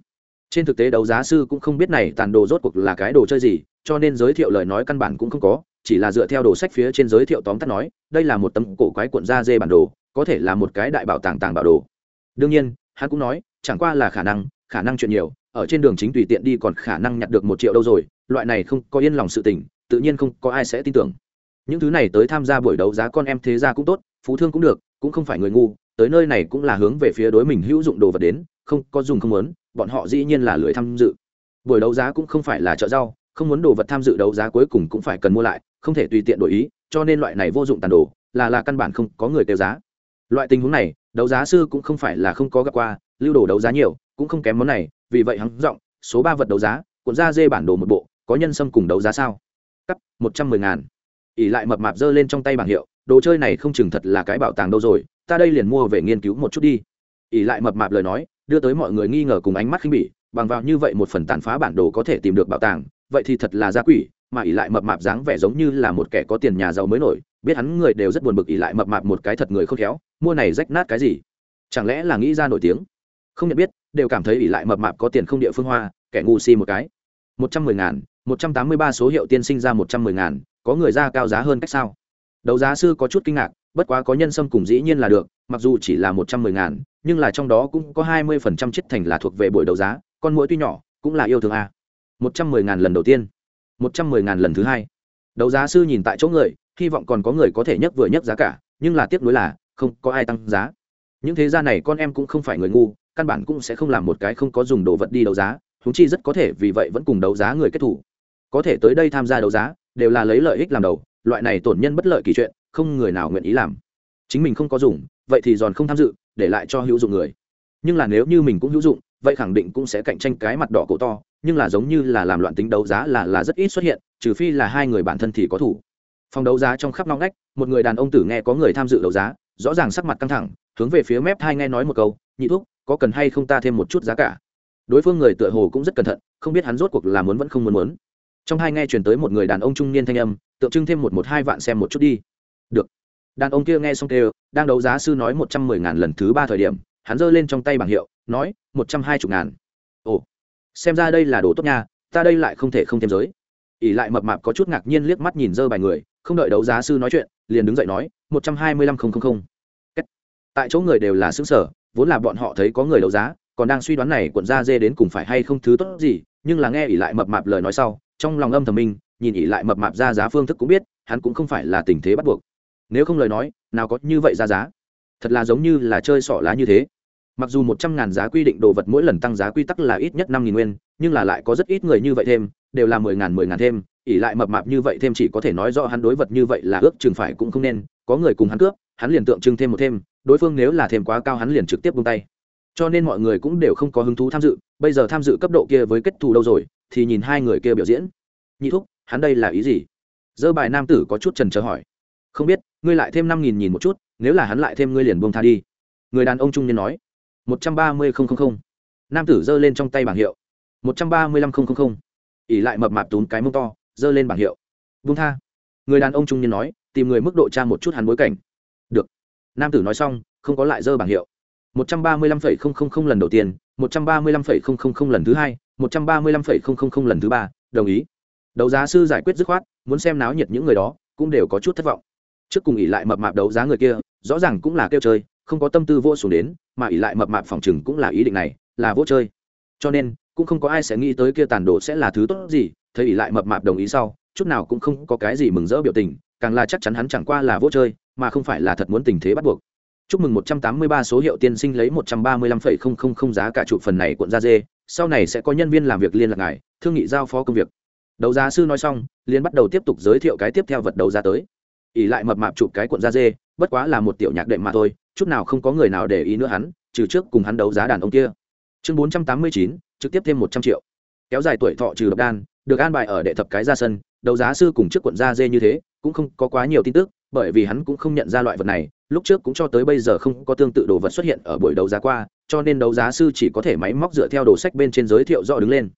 Trên thực tế đấu giá sư cũng không biết này tàn đồ rốt cuộc là cái đồ chơi gì, cho nên giới thiệu lời nói căn bản cũng không có, chỉ là dựa theo đồ sách phía trên giới thiệu tóm tắt nói, đây là một tấm cổ quái cuộn da dê bản đồ, có thể là một cái đại bảo tàng tàng bảo đồ. Đương nhiên, hắn cũng nói, chẳng qua là khả năng khả năng chuyện nhiều ở trên đường chính tùy tiện đi còn khả năng nhặt được một triệu đâu rồi, loại này không có yên lòng sự tình, tự nhiên không có ai sẽ tin tưởng. Những thứ này tới tham gia buổi đấu giá con em thế gia cũng tốt, phú thương cũng được, cũng không phải người ngu, tới nơi này cũng là hướng về phía đối mình hữu dụng đồ vật đến, không, có dùng không muốn, bọn họ dĩ nhiên là lười tham dự. Buổi đấu giá cũng không phải là chợ rau, không muốn đồ vật tham dự đấu giá cuối cùng cũng phải cần mua lại, không thể tùy tiện đổi ý, cho nên loại này vô dụng tàn đồ, là là căn bản không có người kêu giá. Loại tình huống này, đấu giá sư cũng không phải là không có gặp qua, lưu đồ đấu giá nhiều cũng không kém món này, vì vậy hắn giọng, số ba vật đấu giá, cuộn ra dê bản đồ một bộ, có nhân sâm cùng đấu giá sao? Cắt, một trăm mười ngàn. Ỉ lại mập mạp giơ lên trong tay bảng hiệu, đồ chơi này không chừng thật là cái bảo tàng đâu rồi, ta đây liền mua về nghiên cứu một chút đi. Ỉ lại mập mạp lời nói, đưa tới mọi người nghi ngờ cùng ánh mắt khinh bỉ, bằng vào như vậy một phần tàn phá bản đồ có thể tìm được bảo tàng, vậy thì thật là gia quỷ, mà ỉ lại mập mạp dáng vẻ giống như là một kẻ có tiền nhà giàu mới nổi, biết hắn người đều rất buồn bực ỉ lại mập mạp một cái thật người khôn khéo, mua này rách nát cái gì? Chẳng lẽ là nghĩ ra nổi tiếng? Không nhận biết, đều cảm thấy ỷ lại mập mạp có tiền không địa phương hoa, kẻ ngu si một cái. Một trăm mười ngàn, một trăm tám mươi ba số hiệu tiên sinh ra một trăm mười ngàn, có người ra cao giá hơn cách sao? Đấu giá sư có chút kinh ngạc, bất quá có nhân sâm cùng dĩ nhiên là được, mặc dù chỉ là một trăm mười ngàn, nhưng là trong đó cũng có hai mươi phần trăm chiết thành là thuộc về buổi đấu giá, con mũi tuy nhỏ, cũng là yêu thương a. Một trăm mười ngàn lần đầu tiên, một trăm mười ngàn lần thứ hai. Đấu giá sư nhìn tại chỗ người, hy vọng còn có người có thể nhấc vừa nhấc giá cả, nhưng là tiếc nuối là, không có ai tăng giá. Những thế gia này con em cũng không phải người ngu căn bản cũng sẽ không làm một cái không có dùng đồ vật đi đấu giá húng chi rất có thể vì vậy vẫn cùng đấu giá người kết thủ. Có thể tới đây tham gia đấu giá, đều là lấy lợi ích làm đầu, loại này tổn nhân bất lợi kỳ chuyện, không người nào nguyện ý làm. Chính mình không có dùng, vậy thì giòn không tham dự, để lại cho hữu dụng người. Nhưng là nếu như mình cũng hữu dụng, vậy khẳng định cũng sẽ cạnh tranh cái mặt đỏ cổ to, nhưng là giống như là làm loạn tính đấu giá là là rất ít xuất hiện, trừ phi là hai người bản thân thì có thủ. Phòng đấu giá trong khắp nóng ngách, một người đàn ông tử nghe có người tham dự đấu giá, rõ ràng sắc mặt căng thẳng, hướng về phía mép hai nghe nói một câu, nhị thuốc có cần hay không ta thêm một chút giá cả? Đối phương người tựa hồ cũng rất cẩn thận, không biết hắn rốt cuộc là muốn vẫn không muốn muốn. Trong hai nghe chuyển tới một người đàn ông trung niên thanh âm, tượng trưng thêm một một hai vạn xem một chút đi. Được. Đàn ông kia nghe xong kêu, đang đấu giá sư nói một trăm mười ngàn lần thứ ba thời điểm, hắn giơ lên trong tay bảng hiệu, nói, một trăm hai mươi ngàn. Ồ. Xem ra đây là đồ tốt nha, ta đây lại không thể không thêm giới. Ỉ lại mập mạp có chút ngạc nhiên liếc mắt nhìn dơ bài người, không đợi đấu giá sư nói chuyện, liền đứng dậy nói, một trăm hai mươi lăm không không không. Tại chỗ người đều là xứng sở vốn là bọn họ thấy có người đấu giá, còn đang suy đoán này quận da dê đến cùng phải hay không thứ tốt gì, nhưng là nghe ỉ lại mập mạp lời nói sau, trong lòng âm thầm minh, nhìn ỉ lại mập mạp ra giá phương thức cũng biết, hắn cũng không phải là tình thế bắt buộc. Nếu không lời nói, nào có như vậy ra giá? Thật là giống như là chơi sỏ lá như thế. Mặc dù một trăm ngàn giá quy định đồ vật mỗi lần tăng giá quy tắc là ít nhất năm nghìn nguyên, nhưng là lại có rất ít người như vậy thêm, đều là mười ngàn mười ngàn thêm. Ỉ lại mập mạp như vậy thêm chỉ có thể nói rõ hắn đối vật như vậy là ước chừng phải cũng không nên. Có người cùng hắn cướp, hắn liền tượng trưng thêm một thêm đối phương nếu là thêm quá cao hắn liền trực tiếp buông tay. Cho nên mọi người cũng đều không có hứng thú tham dự, bây giờ tham dự cấp độ kia với kết thù đâu rồi, thì nhìn hai người kia biểu diễn. Nhị thúc, hắn đây là ý gì? Dơ bài nam tử có chút trần trờ hỏi. Không biết, ngươi lại thêm năm nghìn nhìn một chút, nếu là hắn lại thêm ngươi liền buông tha đi. Người đàn ông trung niên nói. Một trăm ba mươi không nam tử giơ lên trong tay bảng hiệu. Một trăm ba mươi lăm không ỉ lại mập mạp túm cái mông to, giơ lên bảng hiệu. Buông tha. Người đàn ông trung niên nói, tìm người mức độ tra một chút hắn bối cảnh nam tử nói xong, không có lại dơ bảng hiệu. một trăm ba mươi lăm phẩy không không không lần đầu tiên, một trăm ba mươi lăm phẩy không không không lần thứ hai, một trăm ba mươi lăm phẩy không không không lần thứ ba, đồng ý. Đấu giá sư giải quyết dứt khoát, muốn xem náo nhiệt những người đó, cũng đều có chút thất vọng. Trước cùng ỉ lại mập mạp đấu giá người kia, rõ ràng cũng là kêu chơi, không có tâm tư vô xuống đến, mà ỉ lại mập mạp phòng chừng cũng là ý định này, là vô chơi. Cho nên, cũng không có ai sẽ nghĩ tới kia tàn đồ sẽ là thứ tốt gì, thấy ỉ lại mập mạp đồng ý sau, chút nào cũng không có cái gì mừng rỡ biểu tình, càng là chắc chắn hắn chẳng qua là vô chơi mà không phải là thật muốn tình thế bắt buộc. Chúc mừng 183 số hiệu tiên sinh lấy 135,000 giá cả chụp phần này cuộn ra dê sau này sẽ có nhân viên làm việc liên lạc ngài thương nghị giao phó công việc. Đấu giá sư nói xong liên bắt đầu tiếp tục giới thiệu cái tiếp theo vật đấu giá tới. Ỉ lại mập mạp chụp cái cuộn da dê bất quá là một tiểu nhạc đệm mà thôi chút nào không có người nào để ý nữa hắn trừ trước cùng hắn đấu giá đàn ông kia. Chương 489, trực tiếp thêm 100 triệu. Kéo dài tuổi thọ trừ độc đan được an bài ở đệ thập cái ra sân đấu giá sư cùng trước cuộn da dê như thế cũng không có quá nhiều tin tức bởi vì hắn cũng không nhận ra loại vật này, lúc trước cũng cho tới bây giờ không có tương tự đồ vật xuất hiện ở buổi đấu giá qua, cho nên đấu giá sư chỉ có thể máy móc dựa theo đồ sách bên trên giới thiệu rõ đứng lên.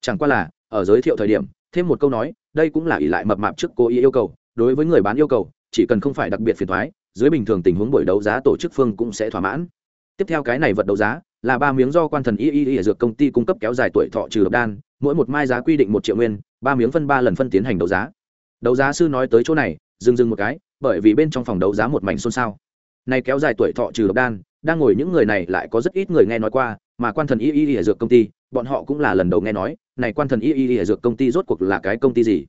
Chẳng qua là, ở giới thiệu thời điểm, thêm một câu nói, đây cũng là ỷ lại mập mạp trước cố ý yêu cầu, đối với người bán yêu cầu, chỉ cần không phải đặc biệt phiền thoái dưới bình thường tình huống buổi đấu giá tổ chức phương cũng sẽ thỏa mãn. Tiếp theo cái này vật đấu giá, là ba miếng do quan thần y y y dược công ty cung cấp kéo dài tuổi thọ trừ độc đan, mỗi một mai giá quy định một triệu nguyên, ba miếng phân ba lần phân tiến hành đấu giá. Đấu giá sư nói tới chỗ này dừng dừng một cái, bởi vì bên trong phòng đấu giá một mảnh xôn xao. Này kéo dài tuổi thọ trừ độc đan, đang ngồi những người này lại có rất ít người nghe nói qua, mà quan thần y y y dược công ty, bọn họ cũng là lần đầu nghe nói, này quan thần y y y dược công ty rốt cuộc là cái công ty gì?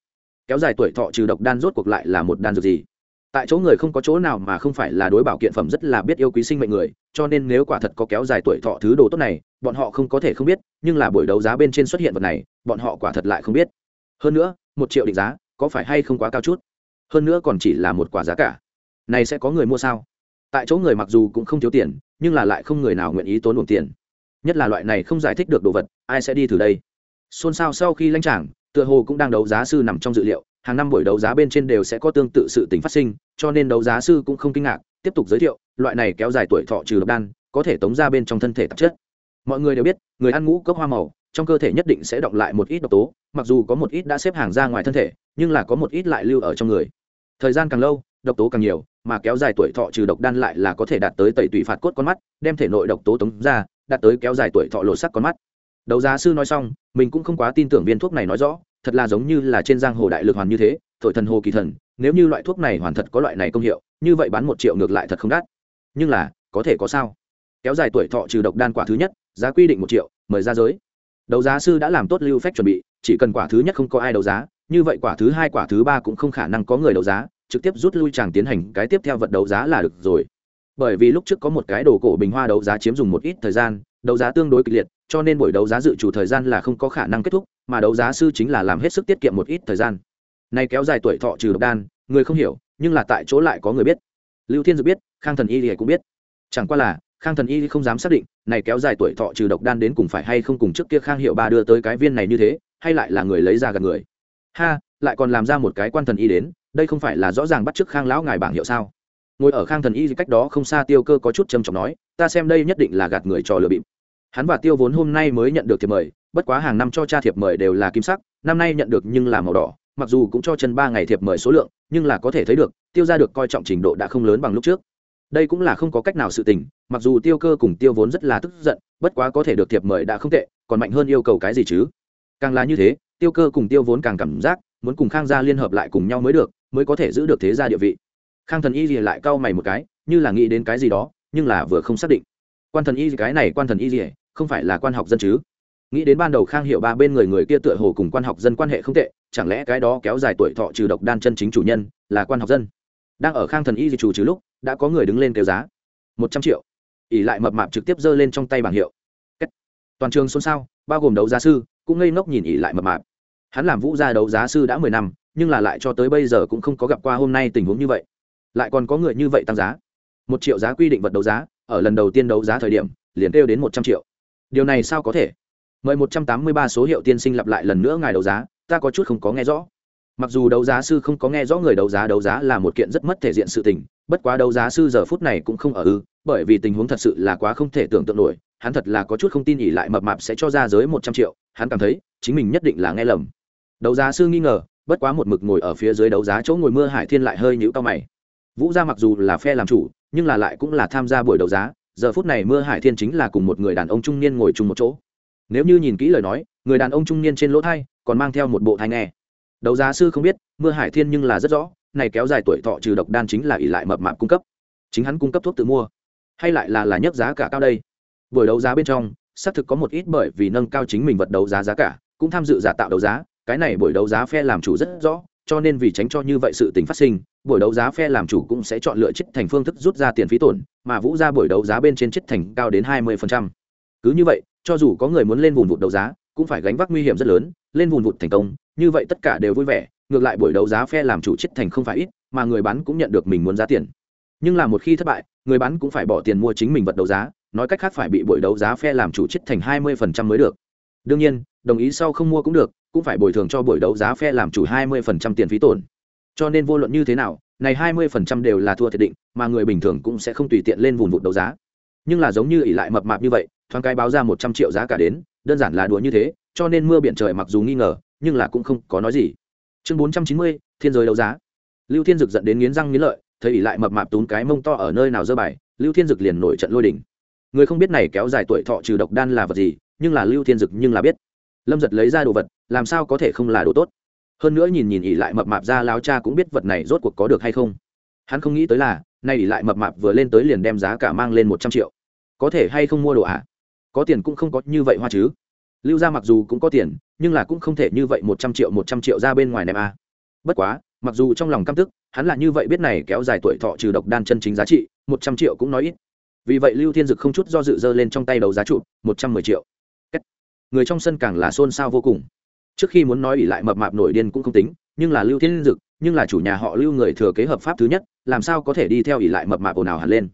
Kéo dài tuổi thọ trừ độc đan rốt cuộc lại là một đan dược gì? Tại chỗ người không có chỗ nào mà không phải là đối bảo kiện phẩm rất là biết yêu quý sinh mệnh người, cho nên nếu quả thật có kéo dài tuổi thọ thứ đồ tốt này, bọn họ không có thể không biết, nhưng là buổi đấu giá bên trên xuất hiện vật này, bọn họ quả thật lại không biết. Hơn nữa, một triệu định giá, có phải hay không quá cao chút? Hơn nữa còn chỉ là một quả giá cả. Này sẽ có người mua sao? Tại chỗ người mặc dù cũng không thiếu tiền, nhưng là lại không người nào nguyện ý tốn luồng tiền. Nhất là loại này không giải thích được đồ vật, ai sẽ đi từ đây? Xôn xao sau khi lãnh trảng, tựa hồ cũng đang đấu giá sư nằm trong dự liệu, hàng năm buổi đấu giá bên trên đều sẽ có tương tự sự tình phát sinh, cho nên đấu giá sư cũng không kinh ngạc, tiếp tục giới thiệu, loại này kéo dài tuổi thọ trừ độc đan, có thể tống ra bên trong thân thể tạp chất. Mọi người đều biết, người ăn ngũ cốc hoa màu, trong cơ thể nhất định sẽ động lại một ít độc tố, mặc dù có một ít đã xếp hàng ra ngoài thân thể, nhưng là có một ít lại lưu ở trong người thời gian càng lâu, độc tố càng nhiều, mà kéo dài tuổi thọ trừ độc đan lại là có thể đạt tới tẩy tủy phạt cốt con mắt, đem thể nội độc tố tống ra, đạt tới kéo dài tuổi thọ lột sắc con mắt. Đấu giá sư nói xong, mình cũng không quá tin tưởng viên thuốc này nói rõ, thật là giống như là trên giang hồ đại lực hoàn như thế, thổi thần hồ kỳ thần, nếu như loại thuốc này hoàn thật có loại này công hiệu, như vậy bán một triệu ngược lại thật không đắt. Nhưng là, có thể có sao? Kéo dài tuổi thọ trừ độc đan quả thứ nhất, giá quy định một triệu, mời ra giới. Đấu giá sư đã làm tốt lưu phép chuẩn bị, chỉ cần quả thứ nhất không có ai đấu giá như vậy quả thứ hai, quả thứ ba cũng không khả năng có người đấu giá, trực tiếp rút lui chàng tiến hành cái tiếp theo vật đấu giá là được rồi. Bởi vì lúc trước có một cái đồ cổ bình hoa đấu giá chiếm dùng một ít thời gian, đấu giá tương đối kịch liệt, cho nên buổi đấu giá dự chủ thời gian là không có khả năng kết thúc, mà đấu giá sư chính là làm hết sức tiết kiệm một ít thời gian. Nay kéo dài tuổi thọ trừ độc đan, người không hiểu, nhưng là tại chỗ lại có người biết. Lưu thiên dự biết, khang thần y thì cũng biết. Chẳng qua là, khang thần y không dám xác định, này kéo dài tuổi thọ trừ độc đan đến cùng phải hay không cùng trước kia khang hiệu ba đưa tới cái viên này như thế, hay lại là người lấy ra gần người ha, lại còn làm ra một cái quan thần y đến, đây không phải là rõ ràng bắt chước khang lão ngài bảng hiệu sao? Ngồi ở khang thần y cách đó không xa tiêu cơ có chút trầm trọng nói, ta xem đây nhất định là gạt người trò lừa bịp. Hắn và tiêu vốn hôm nay mới nhận được thiệp mời, bất quá hàng năm cho cha thiệp mời đều là kim sắc, năm nay nhận được nhưng là màu đỏ, mặc dù cũng cho chân ba ngày thiệp mời số lượng, nhưng là có thể thấy được, tiêu ra được coi trọng trình độ đã không lớn bằng lúc trước. Đây cũng là không có cách nào sự tình, mặc dù tiêu cơ cùng tiêu vốn rất là tức giận, bất quá có thể được thiệp mời đã không tệ, còn mạnh hơn yêu cầu cái gì chứ? Càng là như thế tiêu cơ cùng tiêu vốn càng cảm giác, muốn cùng khang gia liên hợp lại cùng nhau mới được, mới có thể giữ được thế gia địa vị. Khang thần y gì lại cau mày một cái, như là nghĩ đến cái gì đó, nhưng là vừa không xác định. Quan thần y, cái này quan thần y gì không phải là quan học dân chứ? Nghĩ đến ban đầu khang hiệu ba bên người người kia tựa hồ cùng quan học dân quan hệ không tệ, chẳng lẽ cái đó kéo dài tuổi thọ trừ độc đan chân chính chủ nhân, là quan học dân? Đang ở khang thần y di chủ trừ lúc, đã có người đứng lên kêu giá. Một trăm triệu. Ỉ lại mập mạp trực tiếp giơ lên trong tay bảng hiệu. Toàn trường xôn xao, bao gồm đấu giá sư, cũng ngây ngốc nhìn ỉ lại mập mạp hắn làm vũ gia đấu giá sư đã mười năm, nhưng là lại cho tới bây giờ cũng không có gặp qua hôm nay tình huống như vậy. Lại còn có người như vậy tăng giá. Một triệu giá quy định vật đấu giá, ở lần đầu tiên đấu giá thời điểm, liền kêu đến một trăm triệu. Điều này sao có thể? Mời một trăm tám mươi ba số hiệu tiên sinh lặp lại lần nữa ngài đấu giá, ta có chút không có nghe rõ. Mặc dù đấu giá sư không có nghe rõ người đấu giá đấu giá là một kiện rất mất thể diện sự tình, bất quá đấu giá sư giờ phút này cũng không ở ư, bởi vì tình huống thật sự là quá không thể tưởng tượng nổi, hắn thật là có chút không tin ỉ lại mập mạp sẽ cho ra giới một trăm triệu, hắn cảm thấy, chính mình nhất định là nghe lầm đấu giá sư nghi ngờ, bất quá một mực ngồi ở phía dưới đấu giá chỗ ngồi mưa hải thiên lại hơi nhũ cao mày. Vũ gia mặc dù là phe làm chủ, nhưng là lại cũng là tham gia buổi đấu giá, giờ phút này mưa hải thiên chính là cùng một người đàn ông trung niên ngồi chung một chỗ. Nếu như nhìn kỹ lời nói, người đàn ông trung niên trên lỗ thai, còn mang theo một bộ thai nghe. Đấu giá sư không biết, mưa hải thiên nhưng là rất rõ, này kéo dài tuổi thọ trừ độc đan chính là ỷ lại mập mạp cung cấp. Chính hắn cung cấp thuốc tự mua. Hay lại là là nhấc giá cả cao đây. Buổi đấu giá bên trong, xác thực có một ít bởi vì nâng cao chính mình vật đấu giá giá cả, cũng tham dự giả tạo đấu giá cái này buổi đấu giá phe làm chủ rất rõ, cho nên vì tránh cho như vậy sự tình phát sinh, buổi đấu giá phe làm chủ cũng sẽ chọn lựa chích thành phương thức rút ra tiền phí tổn, mà vũ ra buổi đấu giá bên trên chích thành cao đến hai mươi cứ như vậy, cho dù có người muốn lên vùng vụt đấu giá, cũng phải gánh vác nguy hiểm rất lớn, lên vùng vụt thành công, như vậy tất cả đều vui vẻ, ngược lại buổi đấu giá phe làm chủ chích thành không phải ít, mà người bán cũng nhận được mình muốn giá tiền. Nhưng là một khi thất bại, người bán cũng phải bỏ tiền mua chính mình vật đấu giá, nói cách khác phải bị buổi đấu giá phe làm chủ chích thành hai mươi mới được. Đương nhiên, đồng ý sau không mua cũng được cũng phải bồi thường cho buổi đấu giá phe làm chủ hai mươi tiền phí tổn. Cho nên vô luận như thế nào, này hai mươi đều là thua thiệt định, mà người bình thường cũng sẽ không tùy tiện lên vùng vụt đấu giá. Nhưng là giống như ỷ lại mập mạp như vậy, thoáng cái báo ra một trăm triệu giá cả đến, đơn giản là đùa như thế, cho nên mưa biển trời mặc dù nghi ngờ, nhưng là cũng không có nói gì. Chương bốn trăm chín mươi, thiên giới đấu giá. Lưu thiên dực giận đến nghiến răng nghiến lợi, thấy ỷ lại mập mạp tún cái mông to ở nơi nào dơ bài, lưu thiên dực liền nổi trận lôi đỉnh người không biết này kéo dài tuổi thọ trừ độc đan là vật gì, nhưng là lưu thiên dực nhưng là biết. Lâm giật lấy ra đồ vật làm sao có thể không là đồ tốt? Hơn nữa nhìn nhìn ỉ lại mập mạp ra láo cha cũng biết vật này rốt cuộc có được hay không. Hắn không nghĩ tới là, nay ỉ lại mập mạp vừa lên tới liền đem giá cả mang lên một trăm triệu. Có thể hay không mua đồ ạ? À? có tiền cũng không có như vậy hoa chứ. Lưu ra mặc dù cũng có tiền, nhưng là cũng không thể như vậy một trăm triệu, một trăm triệu ra bên ngoài nệm a bất quá, mặc dù trong lòng căm tức, hắn là như vậy biết này kéo dài tuổi thọ trừ độc đan chân chính giá trị, một trăm triệu cũng nói ít. Vì vậy lưu thiên dực không chút do dự dơ lên trong tay đầu giá trụ, một trăm mười triệu. Người trong sân càng là xôn xao vô cùng trước khi muốn nói ỉ lại mập mạp nổi điên cũng không tính, nhưng là lưu thiên dực, nhưng là chủ nhà họ lưu người thừa kế hợp pháp thứ nhất, làm sao có thể đi theo ỉ lại mập mạp ồn ào hẳn lên?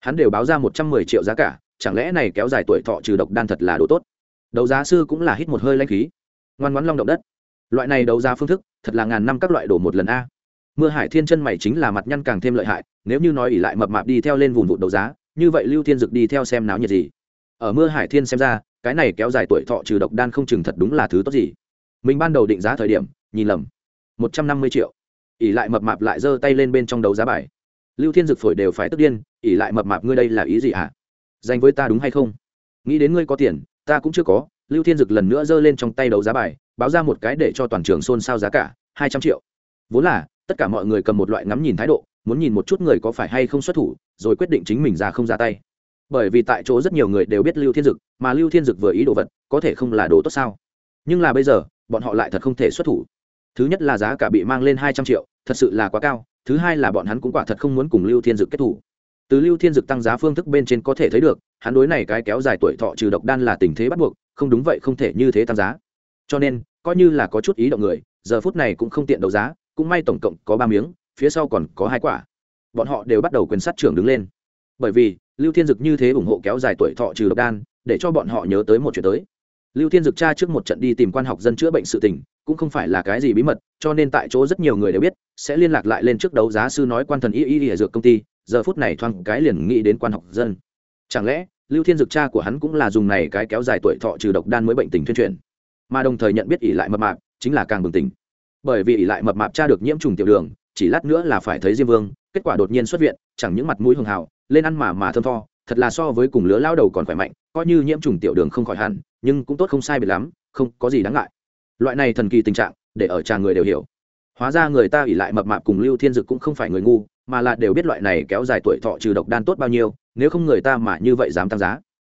Hắn đều báo ra một trăm mười triệu giá cả, chẳng lẽ này kéo dài tuổi thọ trừ độc đan thật là đồ tốt? Đấu giá sư cũng là hít một hơi lanh khí. Ngoan ngoãn long động đất. Loại này đấu giá phương thức, thật là ngàn năm các loại đổ một lần a. Mưa hải thiên chân mày chính là mặt nhăn càng thêm lợi hại, nếu như nói ỉ lại mập mạp đi theo lên vùng vụt đấu giá, như vậy lưu thiên dực đi theo xem náo nhiệt gì? Ở mưa hải thiên xem ra, cái này kéo dài tuổi thọ trừ độc đan không chừng thật đúng là thứ tốt gì mình ban đầu định giá thời điểm, nhìn lầm. Một trăm năm mươi triệu. ỉ lại mập mạp lại giơ tay lên bên trong đấu giá bài. Lưu thiên dực phổi đều phải tức điên ỉ lại mập mạp ngươi đây là ý gì ạ? À? dành với ta đúng hay không? Nghĩ đến ngươi có tiền, ta cũng chưa có. Lưu thiên dực lần nữa giơ lên trong tay đấu giá bài, báo ra một cái để cho toàn trường xôn xao giá cả, hai trăm triệu. Vốn là, tất cả mọi người cầm một loại ngắm nhìn thái độ, muốn nhìn một chút người có phải hay không xuất thủ, rồi quyết định chính mình ra không ra tay. Bởi vì tại chỗ rất nhiều người đều biết lưu thiên dực, mà lưu thiên dực vừa ý đồ vật, có thể không là đồ tốt sao? Nhưng là bây giờ bọn họ lại thật không thể xuất thủ. Thứ nhất là giá cả bị mang lên hai trăm triệu, thật sự là quá cao. Thứ hai là bọn hắn cũng quả thật không muốn cùng lưu thiên dực kết thủ. Từ lưu thiên dực tăng giá phương thức bên trên có thể thấy được, hắn đối này cái kéo dài tuổi thọ trừ độc đan là tình thế bắt buộc, không đúng vậy không thể như thế tăng giá. Cho nên, coi như là có chút ý động người, giờ phút này cũng không tiện đấu giá, cũng may tổng cộng có ba miếng, phía sau còn có hai quả. Bọn họ đều bắt đầu quyền sát trưởng đứng lên. Bởi vì, lưu thiên dực như thế ủng hộ kéo dài tuổi thọ trừ độc đan, để cho bọn họ nhớ tới một chuyện tới lưu thiên dực cha trước một trận đi tìm quan học dân chữa bệnh sự tình, cũng không phải là cái gì bí mật, cho nên tại chỗ rất nhiều người đều biết, sẽ liên lạc lại lên trước đấu giá sư nói quan thần y y y dược công ty, giờ phút này thoáng cái liền nghĩ đến quan học dân. Chẳng lẽ, lưu thiên dực cha của hắn cũng là dùng này cái kéo dài tuổi thọ trừ độc đan mới bệnh tình tuyên truyền? Mà đồng thời nhận biết ỷ lại mập mạp, chính là càng bừng tỉnh. Bởi vì ỷ lại mập mạp cha được nhiễm trùng tiểu đường, chỉ lát nữa là phải thấy diêm vương, kết quả đột nhiên xuất viện, chẳng những mặt mũi hường hào, lên ăn mà mà thơm tho, thật là so với cùng lứa lao đầu còn khỏe mạnh, coi như nhiễm trùng tiểu đường không khỏi hẳn nhưng cũng tốt không sai biệt lắm, không có gì đáng ngại. Loại này thần kỳ tình trạng, để ở tràng người đều hiểu. Hóa ra người ta ỉ lại mập mạp cùng lưu thiên dực cũng không phải người ngu, mà là đều biết loại này kéo dài tuổi thọ trừ độc đan tốt bao nhiêu, nếu không người ta mà như vậy dám tăng giá.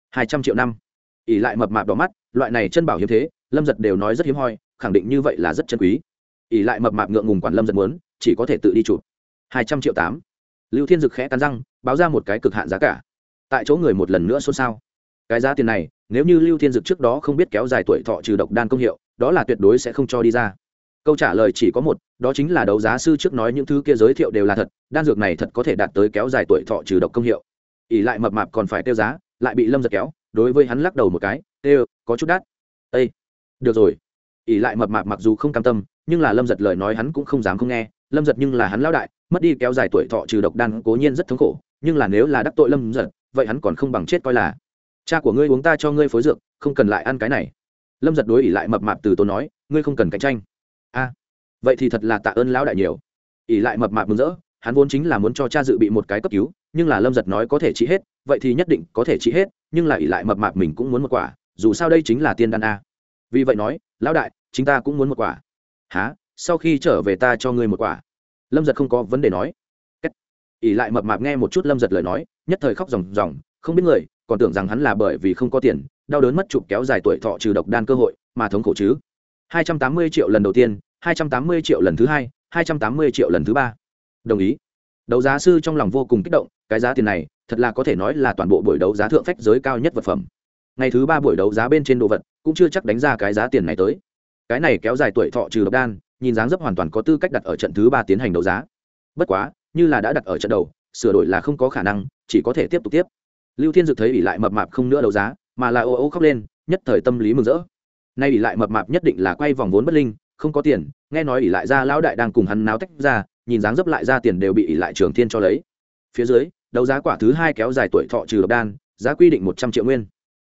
Hai trăm triệu năm. Ỉ lại mập mạp đỏ mắt, loại này chân bảo hiếm thế, lâm giật đều nói rất hiếm hoi, khẳng định như vậy là rất chân quý. Ỉ lại mập mạp ngượng ngùng quản lâm giật muốn, chỉ có thể tự đi chụp. Hai trăm triệu tám. Lưu thiên dực khẽ cắn răng, báo ra một cái cực hạn giá cả. Tại chỗ người một lần nữa xôn xao cái giá tiền này, nếu như lưu thiên dực trước đó không biết kéo dài tuổi thọ trừ độc đan công hiệu, đó là tuyệt đối sẽ không cho đi ra. Câu trả lời chỉ có một, đó chính là đấu giá sư trước nói những thứ kia giới thiệu đều là thật, đan dược này thật có thể đạt tới kéo dài tuổi thọ trừ độc công hiệu. Ỉ lại mập mạp còn phải tiêu giá, lại bị lâm giật kéo, đối với hắn lắc đầu một cái ê có chút đắt. Ây được rồi. Ỉ lại mập mạp mặc dù không cam tâm, nhưng là lâm giật lời nói hắn cũng không dám không nghe, lâm giật nhưng là hắn lao đại, mất đi kéo dài tuổi thọ trừ độc đan cố nhiên rất thống khổ, nhưng là nếu là đắc tội lâm giật, vậy hắn còn không bằng chết coi là cha của ngươi uống ta cho ngươi phối dược, không cần lại ăn cái này. Lâm giật đối ỉ lại mập mạp từ tốn nói, ngươi không cần cạnh tranh. A, vậy thì thật là tạ ơn lão đại nhiều. Ỉ lại mập mạp mừng rỡ, hắn vốn chính là muốn cho cha dự bị một cái cấp cứu, nhưng là lâm giật nói có thể trị hết, vậy thì nhất định có thể trị hết, nhưng là ỉ lại mập mạp mình cũng muốn một quả, dù sao đây chính là tiên đan a. Vì vậy nói, lão đại, chính ta cũng muốn một quả. Há sau khi trở về ta cho ngươi một quả. Lâm giật không có vấn đề nói. Ỉ lại mập mạp nghe một chút lâm giật lời nói, nhất thời khóc ròng ròng, không biết người còn tưởng rằng hắn là bởi vì không có tiền, đau đớn mất chụp kéo dài tuổi thọ trừ độc đan cơ hội mà thống khổ chứ. 280 triệu lần đầu tiên 280 triệu lần thứ hai 280 triệu lần thứ ba. Đồng ý. Đấu giá sư trong lòng vô cùng kích động, cái giá tiền này, thật là có thể nói là toàn bộ buổi đấu giá thượng phách giới cao nhất vật phẩm. Ngày thứ ba buổi đấu giá bên trên đồ vật, cũng chưa chắc đánh ra cái giá tiền này tới. Cái này kéo dài tuổi thọ trừ độc đan, nhìn dáng dấp hoàn toàn có tư cách đặt ở trận thứ ba tiến hành đấu giá. Bất quá, như là đã đặt ở trận đầu, sửa đổi là không có khả năng, chỉ có thể tiếp tục tiếp lưu thiên dực thấy ỉ lại mập mạp không nữa đấu giá, mà là ô ô khóc lên, nhất thời tâm lý mừng rỡ. Nay ỉ lại mập mạp nhất định là quay vòng vốn bất linh, không có tiền, nghe nói ỉ lại ra lão đại đang cùng hắn náo tách ra, nhìn dáng dấp lại ra tiền đều bị ỉ lại trường thiên cho lấy. Phía dưới, đấu giá quả thứ hai kéo dài tuổi thọ trừ độc đan, giá quy định một trăm triệu nguyên.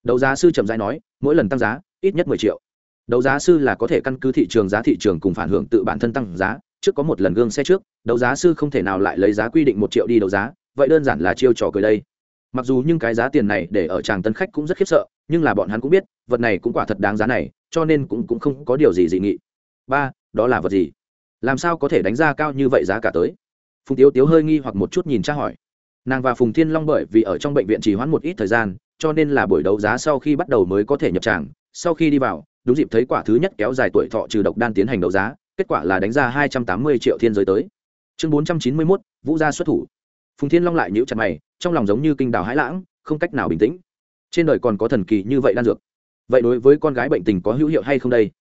Đấu giá sư trầm giai nói, mỗi lần tăng giá, ít nhất mười triệu. Đấu giá sư là có thể căn cứ thị trường giá thị trường cùng phản hưởng tự bản thân tăng giá, trước có một lần gương xe trước, đấu giá sư không thể nào lại lấy giá quy định một triệu đi đấu giá, vậy đơn giản là chiêu trò cười đây mặc dù nhưng cái giá tiền này để ở tràng tân khách cũng rất khiếp sợ nhưng là bọn hắn cũng biết vật này cũng quả thật đáng giá này cho nên cũng, cũng không có điều gì dị nghị. Ba đó là vật gì? Làm sao có thể đánh ra cao như vậy giá cả tới? Phùng tiếu tiếu hơi nghi hoặc một chút nhìn tra hỏi. Nàng và phùng thiên long bởi vì ở trong bệnh viện chỉ hoãn một ít thời gian cho nên là buổi đấu giá sau khi bắt đầu mới có thể nhập tràng. Sau khi đi vào đúng dịp thấy quả thứ nhất kéo dài tuổi thọ trừ độc đan tiến hành đấu giá kết quả là đánh ra hai trăm tám mươi triệu thiên giới tới. Chương bốn trăm chín mươi mốt vũ gia xuất thủ phùng thiên long lại nhíu chặt mày, trong lòng giống như kinh đào hãi lãng, không cách nào bình tĩnh. Trên đời còn có thần kỳ như vậy đan dược. Vậy đối với con gái bệnh tình có hữu hiệu hay không đây?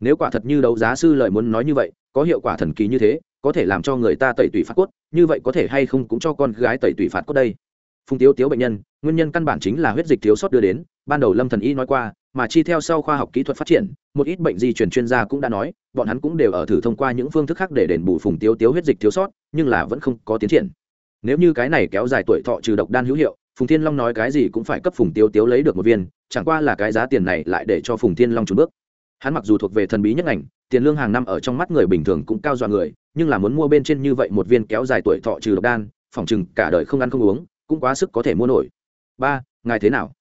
Nếu quả thật như đấu giá sư lời muốn nói như vậy, có hiệu quả thần kỳ như thế, có thể làm cho người ta tẩy tủy phát cốt, như vậy có thể hay không cũng cho con gái tẩy tủy phạt cốt đây? Phùng tiếu tiếu bệnh nhân, nguyên nhân căn bản chính là huyết dịch thiếu sót đưa đến, ban đầu lâm thần y nói qua, mà chi theo sau khoa học kỹ thuật phát triển, một ít bệnh di truyền chuyên gia cũng đã nói, bọn hắn cũng đều ở thử thông qua những phương thức khác để đền bù phùng tiếu tiếu huyết dịch thiếu sót, nhưng là vẫn không có tiến triển nếu như cái này kéo dài tuổi thọ trừ độc đan hữu hiệu, phùng thiên long nói cái gì cũng phải cấp phùng Tiêu tiếu lấy được một viên, chẳng qua là cái giá tiền này lại để cho phùng thiên long trùn bước. Hắn mặc dù thuộc về thần bí nhất ngành, tiền lương hàng năm ở trong mắt người bình thường cũng cao dọa người, nhưng là muốn mua bên trên như vậy một viên kéo dài tuổi thọ trừ độc đan, phỏng chừng cả đời không ăn không uống, cũng quá sức có thể mua nổi. Ba, ngài thế nào?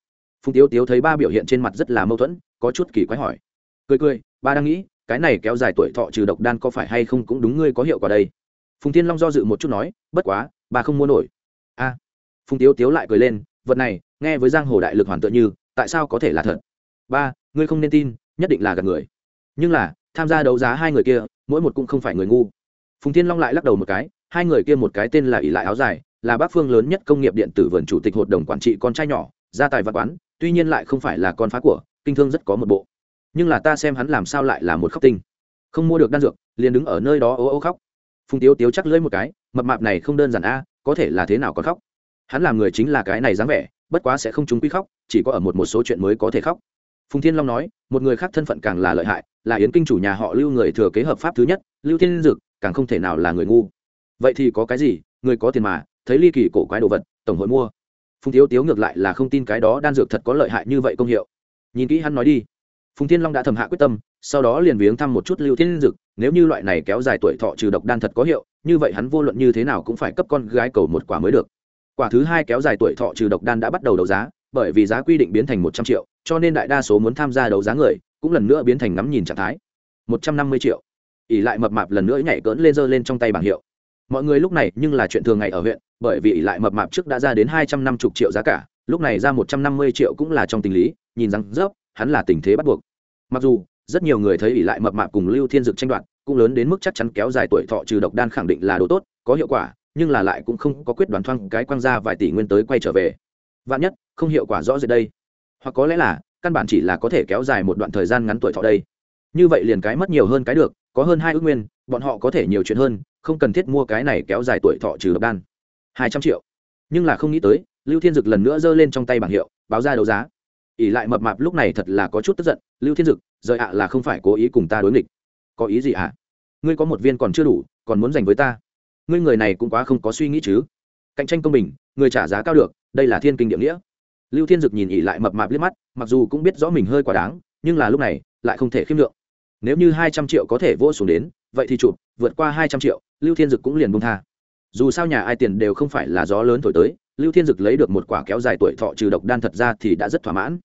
Phùng Tiêu tiếu thấy ba biểu hiện trên mặt rất là mâu thuẫn, có chút kỳ quái hỏi. Cười cười, ba đang nghĩ, cái này kéo dài tuổi thọ trừ độc đan có phải hay không cũng đúng ngươi có hiệu quả đây. Phùng tiên long do dự một chút nói, bất quá bà không mua nổi. A. Phùng tiếu tiếu lại cười lên, vật này, nghe với giang hồ đại lực hoàn tựa như, tại sao có thể là thật? Ba, ngươi không nên tin, nhất định là gạt người. Nhưng là, tham gia đấu giá hai người kia, mỗi một cũng không phải người ngu. Phùng thiên long lại lắc đầu một cái, hai người kia một cái tên là ỷ lại áo dài, là bác phương lớn nhất công nghiệp điện tử vườn chủ tịch hội đồng quản trị con trai nhỏ, gia tài văn quán, tuy nhiên lại không phải là con phá của, kinh thương rất có một bộ. Nhưng là ta xem hắn làm sao lại là một khóc tinh. Không mua được đan dược, liền đứng ở nơi đó ố ô khóc phùng tiếu tiếu chắc lưỡi một cái, mập mạp này không đơn giản a, có thể là thế nào còn khóc. Hắn làm người chính là cái này dáng vẻ, bất quá sẽ không chúng quy khóc, chỉ có ở một một số chuyện mới có thể khóc. Phùng thiên long nói, một người khác thân phận càng là lợi hại, là yến kinh chủ nhà họ lưu người thừa kế hợp pháp thứ nhất, lưu thiên dực, càng không thể nào là người ngu. Vậy thì có cái gì, người có tiền mà, thấy ly kỳ cổ quái đồ vật, tổng hội mua. Phùng tiếu tiếu ngược lại là không tin cái đó, đan dược thật có lợi hại như vậy công hiệu. Nhìn kỹ hắn nói đi. Phùng thiên long đã thầm hạ quyết tâm, sau đó liền viếng thăm một chút lưu thiên dực nếu như loại này kéo dài tuổi thọ trừ độc đan thật có hiệu, như vậy hắn vô luận như thế nào cũng phải cấp con gái cầu một quả mới được. Quả thứ hai kéo dài tuổi thọ trừ độc đan đã bắt đầu đấu giá, bởi vì giá quy định biến thành một trăm triệu, cho nên đại đa số muốn tham gia đấu giá người cũng lần nữa biến thành ngắm nhìn trạng thái. Một trăm năm mươi triệu. Ỉ lại mập mạp lần nữa nhảy cỡn lên giơ lên trong tay bảng hiệu. Mọi người lúc này nhưng là chuyện thường ngày ở huyện, bởi vì ỉ lại mập mạp trước đã ra đến hai trăm năm mươi triệu giá cả, lúc này ra một trăm năm mươi triệu cũng là trong tình lý, nhìn rằng rớp, hắn là tình thế bắt buộc. Mặc dù rất nhiều người thấy ỷ lại mập mạp cùng lưu thiên dực tranh đoạt, cũng lớn đến mức chắc chắn kéo dài tuổi thọ trừ độc đan khẳng định là đồ tốt, có hiệu quả, nhưng là lại cũng không có quyết đoán thoang cái quăng ra vài tỷ nguyên tới quay trở về. Vạn nhất, không hiệu quả rõ rệt đây. Hoặc có lẽ là, căn bản chỉ là có thể kéo dài một đoạn thời gian ngắn tuổi thọ đây. Như vậy liền cái mất nhiều hơn cái được, có hơn hai ước nguyên, bọn họ có thể nhiều chuyện hơn, không cần thiết mua cái này kéo dài tuổi thọ trừ độc đan. Hai trăm triệu. Nhưng là không nghĩ tới, lưu thiên dực lần nữa giơ lên trong tay bảng hiệu, báo ra đấu giá. Ỉ lại mập mạp lúc này thật là có chút tức giận lưu thiên dực, rời ạ là không phải cố ý cùng ta đối nghịch. Có ý gì ạ? À? ngươi có một viên còn chưa đủ, còn muốn dành với ta? Ngươi người này cũng quá không có suy nghĩ chứ. Cạnh tranh công bình, người trả giá cao được, đây là thiên kinh địa nghĩa. Lưu thiên dực nhìn ỉ lại mập mạp liếc mắt, mặc dù cũng biết rõ mình hơi quá đáng, nhưng là lúc này, lại không thể khiêm lượng nếu như hai trăm triệu có thể vô xuống đến, vậy thì chụp, vượt qua hai trăm triệu, lưu thiên dực cũng liền bung tha. Dù sao nhà ai tiền đều không phải là gió lớn thổi tới, lưu thiên dực lấy được một quả kéo dài tuổi thọ trừ độc đan thật ra thì đã rất thỏa mãn.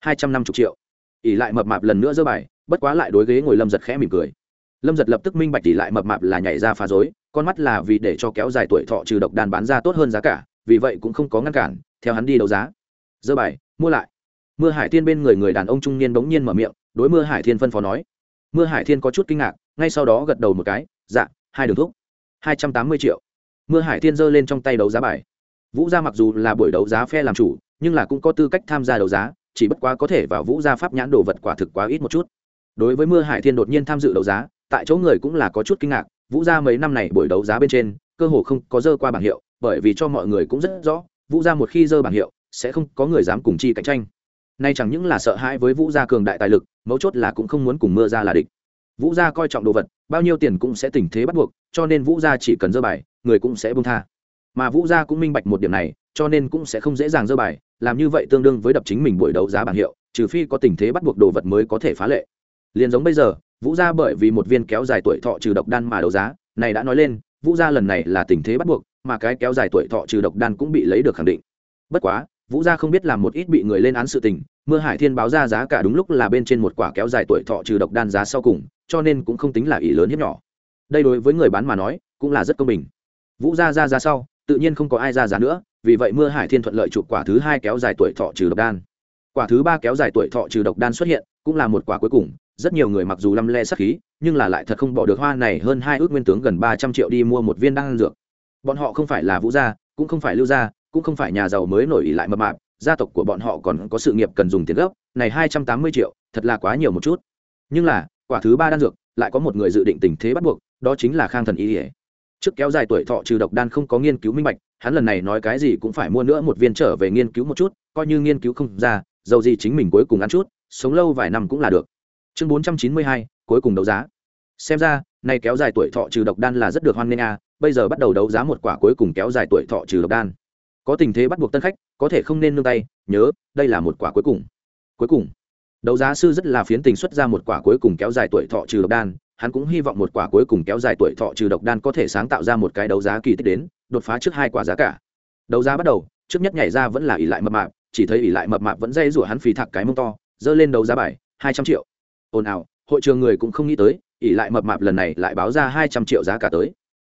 Hai trăm năm mươi triệu ỉ lại mập mạp lần nữa dơ bài, bất quá lại đối ghế ngồi lâm giật khẽ mỉm cười. Lâm giật lập tức minh bạch ỉ lại mập mạp là nhảy ra phá dối con mắt là vì để cho kéo dài tuổi thọ trừ độc đàn bán ra tốt hơn giá cả, vì vậy cũng không có ngăn cản, theo hắn đi đấu giá. Dơ bài, mua lại. Mưa hải thiên bên người người đàn ông trung niên bỗng nhiên mở miệng, đối mưa hải thiên phân phó nói. Mưa hải thiên có chút kinh ngạc, ngay sau đó gật đầu một cái dạ hai đường thuốc hai trăm tám mươi triệu. Mưa hải thiên giơ lên trong tay đấu giá bài. Vũ gia mặc dù là buổi đấu giá phe làm chủ, nhưng là cũng có tư cách tham gia đấu giá chỉ bất quá có thể vào vũ gia pháp nhãn đồ vật quả thực quá ít một chút. Đối với mưa hải thiên đột nhiên tham dự đấu giá, tại chỗ người cũng là có chút kinh ngạc, vũ gia mấy năm này buổi đấu giá bên trên, cơ hồ không có dơ qua bảng hiệu, bởi vì cho mọi người cũng rất rõ, vũ gia một khi dơ bảng hiệu, sẽ không có người dám cùng chi cạnh tranh. Nay chẳng những là sợ hãi với vũ gia cường đại tài lực, mấu chốt là cũng không muốn cùng mưa ra là địch. Vũ gia coi trọng đồ vật, bao nhiêu tiền cũng sẽ tình thế bắt buộc, cho nên vũ gia chỉ cần dơ bài, người cũng sẽ bông tha. Mà vũ gia cũng minh bạch một điểm này, cho nên cũng sẽ không dễ dàng dơ bài làm như vậy tương đương với đập chính mình buổi đấu giá bảng hiệu, trừ phi có tình thế bắt buộc đồ vật mới có thể phá lệ. Liền giống bây giờ, vũ gia bởi vì một viên kéo dài tuổi thọ trừ độc đan mà đấu giá, này đã nói lên, vũ gia lần này là tình thế bắt buộc, mà cái kéo dài tuổi thọ trừ độc đan cũng bị lấy được khẳng định. Bất quá, vũ gia không biết làm một ít bị người lên án sự tình, mưa hải thiên báo ra giá cả đúng lúc là bên trên một quả kéo dài tuổi thọ trừ độc đan giá sau cùng, cho nên cũng không tính là ý lớn hiếp nhỏ. Đây đối với người bán mà nói, cũng là rất công bình. Vũ gia ra giá sau, tự nhiên không có ai ra giá nữa vì vậy mưa hải thiên thuận lợi chụp quả thứ hai kéo dài tuổi thọ trừ độc đan. Quả thứ ba kéo dài tuổi thọ trừ độc đan xuất hiện, cũng là một quả cuối cùng. Rất nhiều người mặc dù lăm le sắc khí, nhưng là lại thật không bỏ được hoa này hơn hai ước nguyên tướng gần ba trăm triệu đi mua một viên đan dược. Bọn họ không phải là vũ gia, cũng không phải lưu gia, cũng không phải nhà giàu mới nổi ý lại mập mạp, gia tộc của bọn họ còn có sự nghiệp cần dùng tiền gốc. Này hai trăm tám mươi triệu, thật là quá nhiều một chút. Nhưng là, quả thứ ba đan dược, lại có một người dự định tình thế bắt buộc, đó chính là khang thần y trước kéo dài tuổi thọ trừ độc đan không có nghiên cứu minh bạch hắn lần này nói cái gì cũng phải mua nữa một viên trở về nghiên cứu một chút, coi như nghiên cứu không ra, dầu gì chính mình cuối cùng ăn chút, sống lâu vài năm cũng là được. Chương bốn trăm chín mươi hai, cuối cùng đấu giá. Xem ra, nay kéo dài tuổi thọ trừ độc đan là rất được hoan nghênh a, bây giờ bắt đầu đấu giá một quả cuối cùng kéo dài tuổi thọ trừ độc đan. Có tình thế bắt buộc tân khách, có thể không nên nương tay, nhớ, đây là một quả cuối cùng. Cuối cùng. Đấu giá sư rất là phiến tình xuất ra một quả cuối cùng kéo dài tuổi thọ trừ độc đan, hắn cũng hy vọng một quả cuối cùng kéo dài tuổi thọ trừ độc đan có thể sáng tạo ra một cái đấu giá kỳ tích đến đột phá trước hai quả giá cả. Đấu giá bắt đầu, trước nhất nhảy ra vẫn là ỷ lại mập mạp, chỉ thấy ỷ lại mập mạp vẫn dây rủa hắn phì thạc cái mông to dơ lên đấu giá bài, hai trăm triệu. Ồn ào, hội trường người cũng không nghĩ tới, ỷ lại mập mạp lần này lại báo ra hai trăm triệu giá cả tới.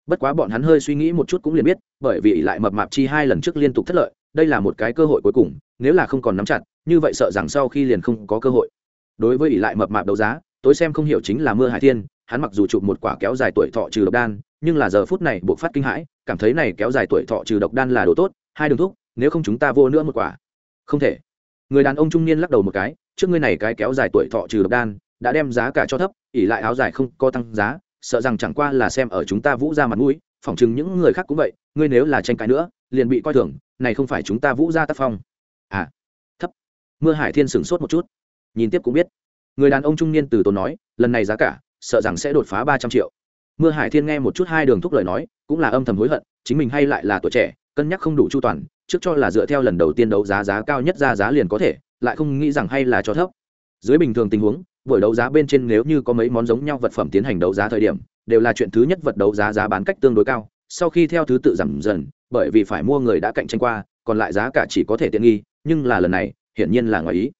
Bất quá bọn hắn hơi suy nghĩ một chút cũng liền biết, bởi vì ỷ lại mập mạp chi hai lần trước liên tục thất lợi, đây là một cái cơ hội cuối cùng, nếu là không còn nắm chặt, như vậy sợ rằng sau khi liền không có cơ hội. Đối với ỷ lại mập mạp đấu giá tối xem không hiểu chính là mưa hải thiên, hắn mặc dù chụp một quả kéo dài tuổi thọ trừ độc đan nhưng là giờ phút này buộc phát kinh hãi, cảm thấy này kéo dài tuổi thọ trừ độc đan là đồ tốt, hai đường thuốc nếu không chúng ta vô nữa một quả. Không thể. Người đàn ông trung niên lắc đầu một cái, trước ngươi này cái kéo dài tuổi thọ trừ độc đan, đã đem giá cả cho thấp ỉ lại áo dài không có tăng giá, sợ rằng chẳng qua là xem ở chúng ta vũ ra mặt mũi, phỏng chừng những người khác cũng vậy, ngươi nếu là tranh cãi nữa, liền bị coi thường, này không phải chúng ta vũ ra tác phong. À thấp. Mưa hải thiên sửng sốt một chút. Nhìn tiếp cũng biết. Người đàn ông trung niên từ tốn nói, lần này giá cả, sợ rằng sẽ đột phá ba trăm triệu mưa hải thiên nghe một chút hai đường thúc lời nói, cũng là âm thầm hối hận, chính mình hay lại là tuổi trẻ, cân nhắc không đủ chu toàn, trước cho là dựa theo lần đầu tiên đấu giá giá cao nhất ra giá liền có thể, lại không nghĩ rằng hay là cho thấp. Dưới bình thường tình huống, buổi đấu giá bên trên nếu như có mấy món giống nhau vật phẩm tiến hành đấu giá thời điểm, đều là chuyện thứ nhất vật đấu giá giá bán cách tương đối cao, sau khi theo thứ tự giảm dần, bởi vì phải mua người đã cạnh tranh qua, còn lại giá cả chỉ có thể tiện nghi, nhưng là lần này, hiển nhiên là ngoài ý.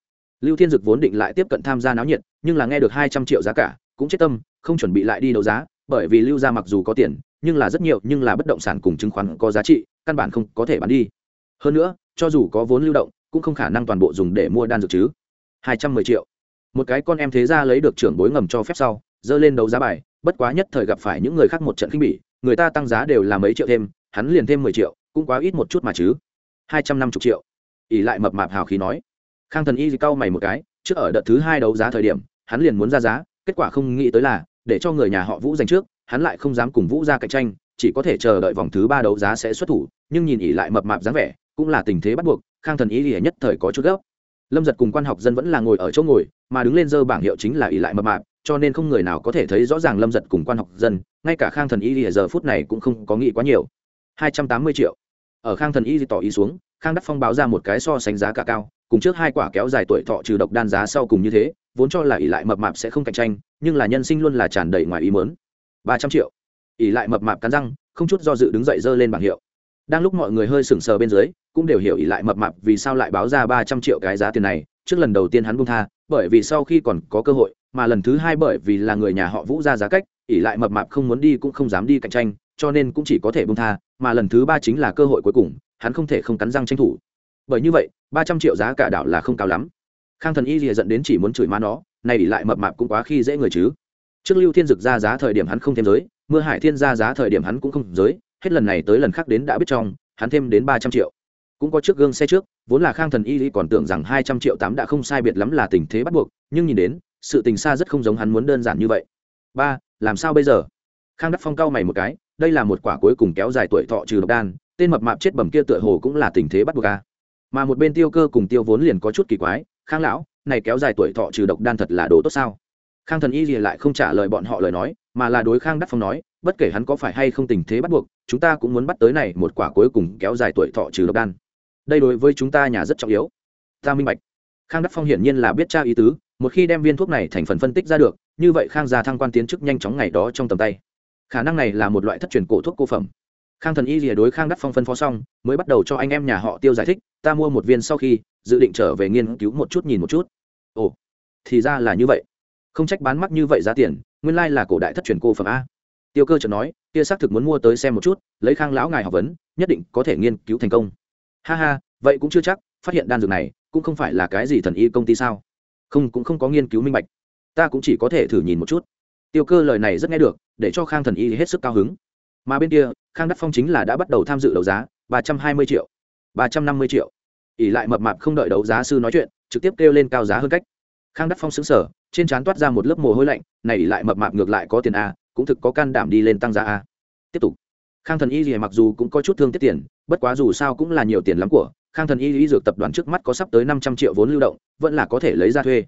Lưu thiên dực vốn định lại tiếp cận tham gia náo nhiệt, nhưng là nghe được hai trăm triệu giá cả, cũng chết tâm, không chuẩn bị lại đi đấu giá bởi vì lưu gia mặc dù có tiền, nhưng là rất nhiều, nhưng là bất động sản cùng chứng khoán có giá trị, căn bản không có thể bán đi. Hơn nữa, cho dù có vốn lưu động, cũng không khả năng toàn bộ dùng để mua đan dược chứ. Hai trăm mười triệu. Một cái con em thế ra lấy được trưởng bối ngầm cho phép sau, dơ lên đấu giá bài, bất quá nhất thời gặp phải những người khác một trận khinh bỉ, người ta tăng giá đều là mấy triệu thêm, hắn liền thêm mười triệu, cũng quá ít một chút mà chứ. Hai trăm năm mươi triệu. Ỉ lại mập mạp hào khí nói. Khang thần y cau mày một cái, trước ở đợt thứ hai đấu giá thời điểm, hắn liền muốn ra giá, kết quả không nghĩ tới là để cho người nhà họ vũ giành trước, hắn lại không dám cùng vũ ra cạnh tranh, chỉ có thể chờ đợi vòng thứ ba đấu giá sẽ xuất thủ, nhưng nhìn ỉ lại mập mạp dáng vẻ, cũng là tình thế bắt buộc, khang thần y ỉa nhất thời có chút gấp. Lâm giật cùng quan học dân vẫn là ngồi ở chỗ ngồi, mà đứng lên dơ bảng hiệu chính là ỉ lại mập mạp, cho nên không người nào có thể thấy rõ ràng lâm giật cùng quan học dân, ngay cả khang thần y lìa giờ phút này cũng không có nghĩ quá nhiều. Hai trăm tám mươi triệu. Ở khang thần y tỏ ý xuống, khang đắc phong báo ra một cái so sánh giá cả cao, cùng trước hai quả kéo dài tuổi thọ trừ độc đan giá sau cùng như thế vốn cho là ỷ lại mập mạp sẽ không cạnh tranh, nhưng là nhân sinh luôn là tràn đầy ngoài ý mớn ba trăm triệu. Ỷ lại mập mạp cắn răng, không chút do dự đứng dậy dơ lên bảng hiệu. Đang lúc mọi người hơi sừng sờ bên dưới, cũng đều hiểu ỷ lại mập mạp vì sao lại báo ra ba trăm triệu cái giá tiền này, trước lần đầu tiên hắn buông tha, bởi vì sau khi còn có cơ hội, mà lần thứ hai bởi vì là người nhà họ vũ ra giá cách, ỷ lại mập mạp không muốn đi cũng không dám đi cạnh tranh, cho nên cũng chỉ có thể buông tha, mà lần thứ ba chính là cơ hội cuối cùng, hắn không thể không cắn răng tranh thủ. Bởi như vậy, ba trăm triệu giá cả đảo là không cao lắm khang thần y rìa dẫn đến chỉ muốn chửi má nó, này ỉ lại mập mạp cũng quá khi dễ người chứ. Trước lưu thiên dực ra giá thời điểm hắn không thêm giới, mưa hải thiên ra giá thời điểm hắn cũng không giới, hết lần này tới lần khác đến đã biết trong, hắn thêm đến ba trăm triệu. Cũng có trước gương xe trước, vốn là khang thần y còn tưởng rằng hai trăm triệu tám đã không sai biệt lắm là tình thế bắt buộc, nhưng nhìn đến, sự tình xa rất không giống hắn muốn đơn giản như vậy. Ba, làm sao bây giờ? Khang đắc phong cao mày một cái, đây là một quả cuối cùng kéo dài tuổi thọ trừ độc đan, tên mập mạp chết bầm kia tựa hồ cũng là tình thế bắt buộc a mà một bên tiêu cơ cùng tiêu vốn liền có chút kỳ quái khang lão, này kéo dài tuổi thọ trừ độc đan thật là đồ tốt sao? Khang thần y liền lại không trả lời bọn họ lời nói, mà là đối khang đắc phong nói, bất kể hắn có phải hay không tình thế bắt buộc, chúng ta cũng muốn bắt tới này một quả cuối cùng kéo dài tuổi thọ trừ độc đan. Đây đối với chúng ta nhà rất trọng yếu. Ta minh bạch. Khang đắc phong hiển nhiên là biết tra ý tứ, một khi đem viên thuốc này thành phần phân tích ra được, như vậy khang gia thăng quan tiến chức nhanh chóng ngày đó trong tầm tay. Khả năng này là một loại thất truyền cổ thuốc cô phẩm khang thần y rìa đối khang đắc phong phân phó xong, mới bắt đầu cho anh em nhà họ tiêu giải thích, ta mua một viên sau khi, dự định trở về nghiên cứu một chút nhìn một chút. Ồ, thì ra là như vậy. Không trách bán mắc như vậy giá tiền, nguyên lai là cổ đại thất truyền cô phẩm a. Tiêu cơ chợt nói, kia xác thực muốn mua tới xem một chút, lấy khang lão ngài học vấn, nhất định có thể nghiên cứu thành công. Ha ha, vậy cũng chưa chắc, phát hiện đan dược này, cũng không phải là cái gì thần y công ty sao? Không, cũng không có nghiên cứu minh bạch. Ta cũng chỉ có thể thử nhìn một chút. Tiêu cơ lời này rất nghe được, để cho khang thần y hết sức cao hứng mà bên kia, khang đắc phong chính là đã bắt đầu tham dự đấu giá, ba trăm hai mươi triệu. ba trăm năm mươi triệu. Ỉ lại mập mạp không đợi đấu giá sư nói chuyện, trực tiếp kêu lên cao giá hơn cách. Khang đắc phong xứng sở trên trán toát ra một lớp mồ hôi lạnh, này ỉ lại mập mạp ngược lại có tiền a, cũng thực có can đảm đi lên tăng giá a. Tiếp tục. Khang thần y gì mặc dù cũng có chút thương tiết tiền, bất quá dù sao cũng là nhiều tiền lắm của, khang thần y y dược tập đoàn trước mắt có sắp tới năm trăm triệu vốn lưu động, vẫn là có thể lấy ra thuê.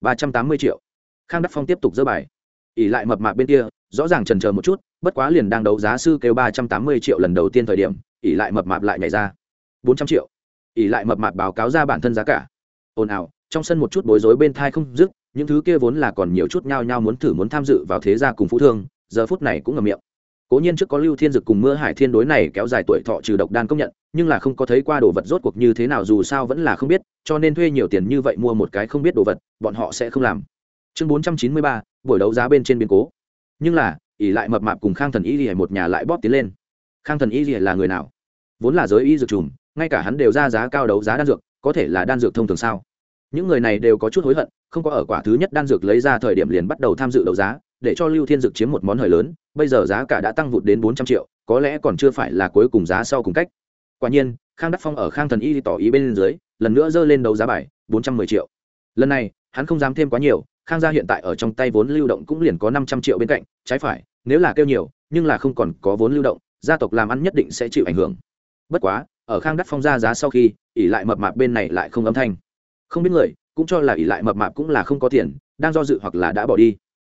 ba trăm tám mươi triệu. Khang đắc phong tiếp tục dỡ bài. Ỉ lại mập mạp bên kia rõ ràng trần chờ một chút, bất quá liền đang đấu giá sư kêu ba trăm tám mươi triệu lần đầu tiên thời điểm ỉ lại mập mạp lại nhảy ra. bốn trăm triệu. Ỉ lại mập mạp báo cáo ra bản thân giá cả. Ồn ào, trong sân một chút bối rối bên thai không dứt, những thứ kia vốn là còn nhiều chút nhao nhao muốn thử muốn tham dự vào thế gia cùng phú thương, giờ phút này cũng ngầm miệng. Cố nhiên trước có lưu thiên dực cùng mưa hải thiên đối này kéo dài tuổi thọ trừ độc đan công nhận, nhưng là không có thấy qua đồ vật rốt cuộc như thế nào, dù sao vẫn là không biết, cho nên thuê nhiều tiền như vậy mua một cái không biết đồ vật, bọn họ sẽ không làm. Chương bốn trăm chín mươi ba, buổi đấu giá bên trên biến cố nhưng là ỉ lại mập mạp cùng khang thần y rỉa một nhà lại bóp tiến lên. Khang thần y rỉa là người nào? Vốn là giới y dược trùm ngay cả hắn đều ra giá cao đấu giá đan dược, có thể là đan dược thông thường sao? Những người này đều có chút hối hận, không có ở quả thứ nhất đan dược lấy ra thời điểm liền bắt đầu tham dự đấu giá, để cho lưu thiên dược chiếm một món hời lớn, bây giờ giá cả đã tăng vụt đến bốn trăm triệu, có lẽ còn chưa phải là cuối cùng giá sau cùng cách. Quả nhiên, khang đắc phong ở khang thần y tỏ ý bên dưới, lần nữa dơ lên đấu giá bài, bốn trăm mười triệu. Lần này, hắn không dám thêm quá nhiều khang gia hiện tại ở trong tay vốn lưu động cũng liền có năm trăm triệu bên cạnh, trái phải, nếu là kêu nhiều, nhưng là không còn có vốn lưu động, gia tộc làm ăn nhất định sẽ chịu ảnh hưởng. Bất quá, ở khang đắc phong ra giá sau khi ỉ lại mập mạp bên này lại không âm thanh. Không biết người, cũng cho là ỉ lại mập mạp cũng là không có tiền, đang do dự hoặc là đã bỏ đi.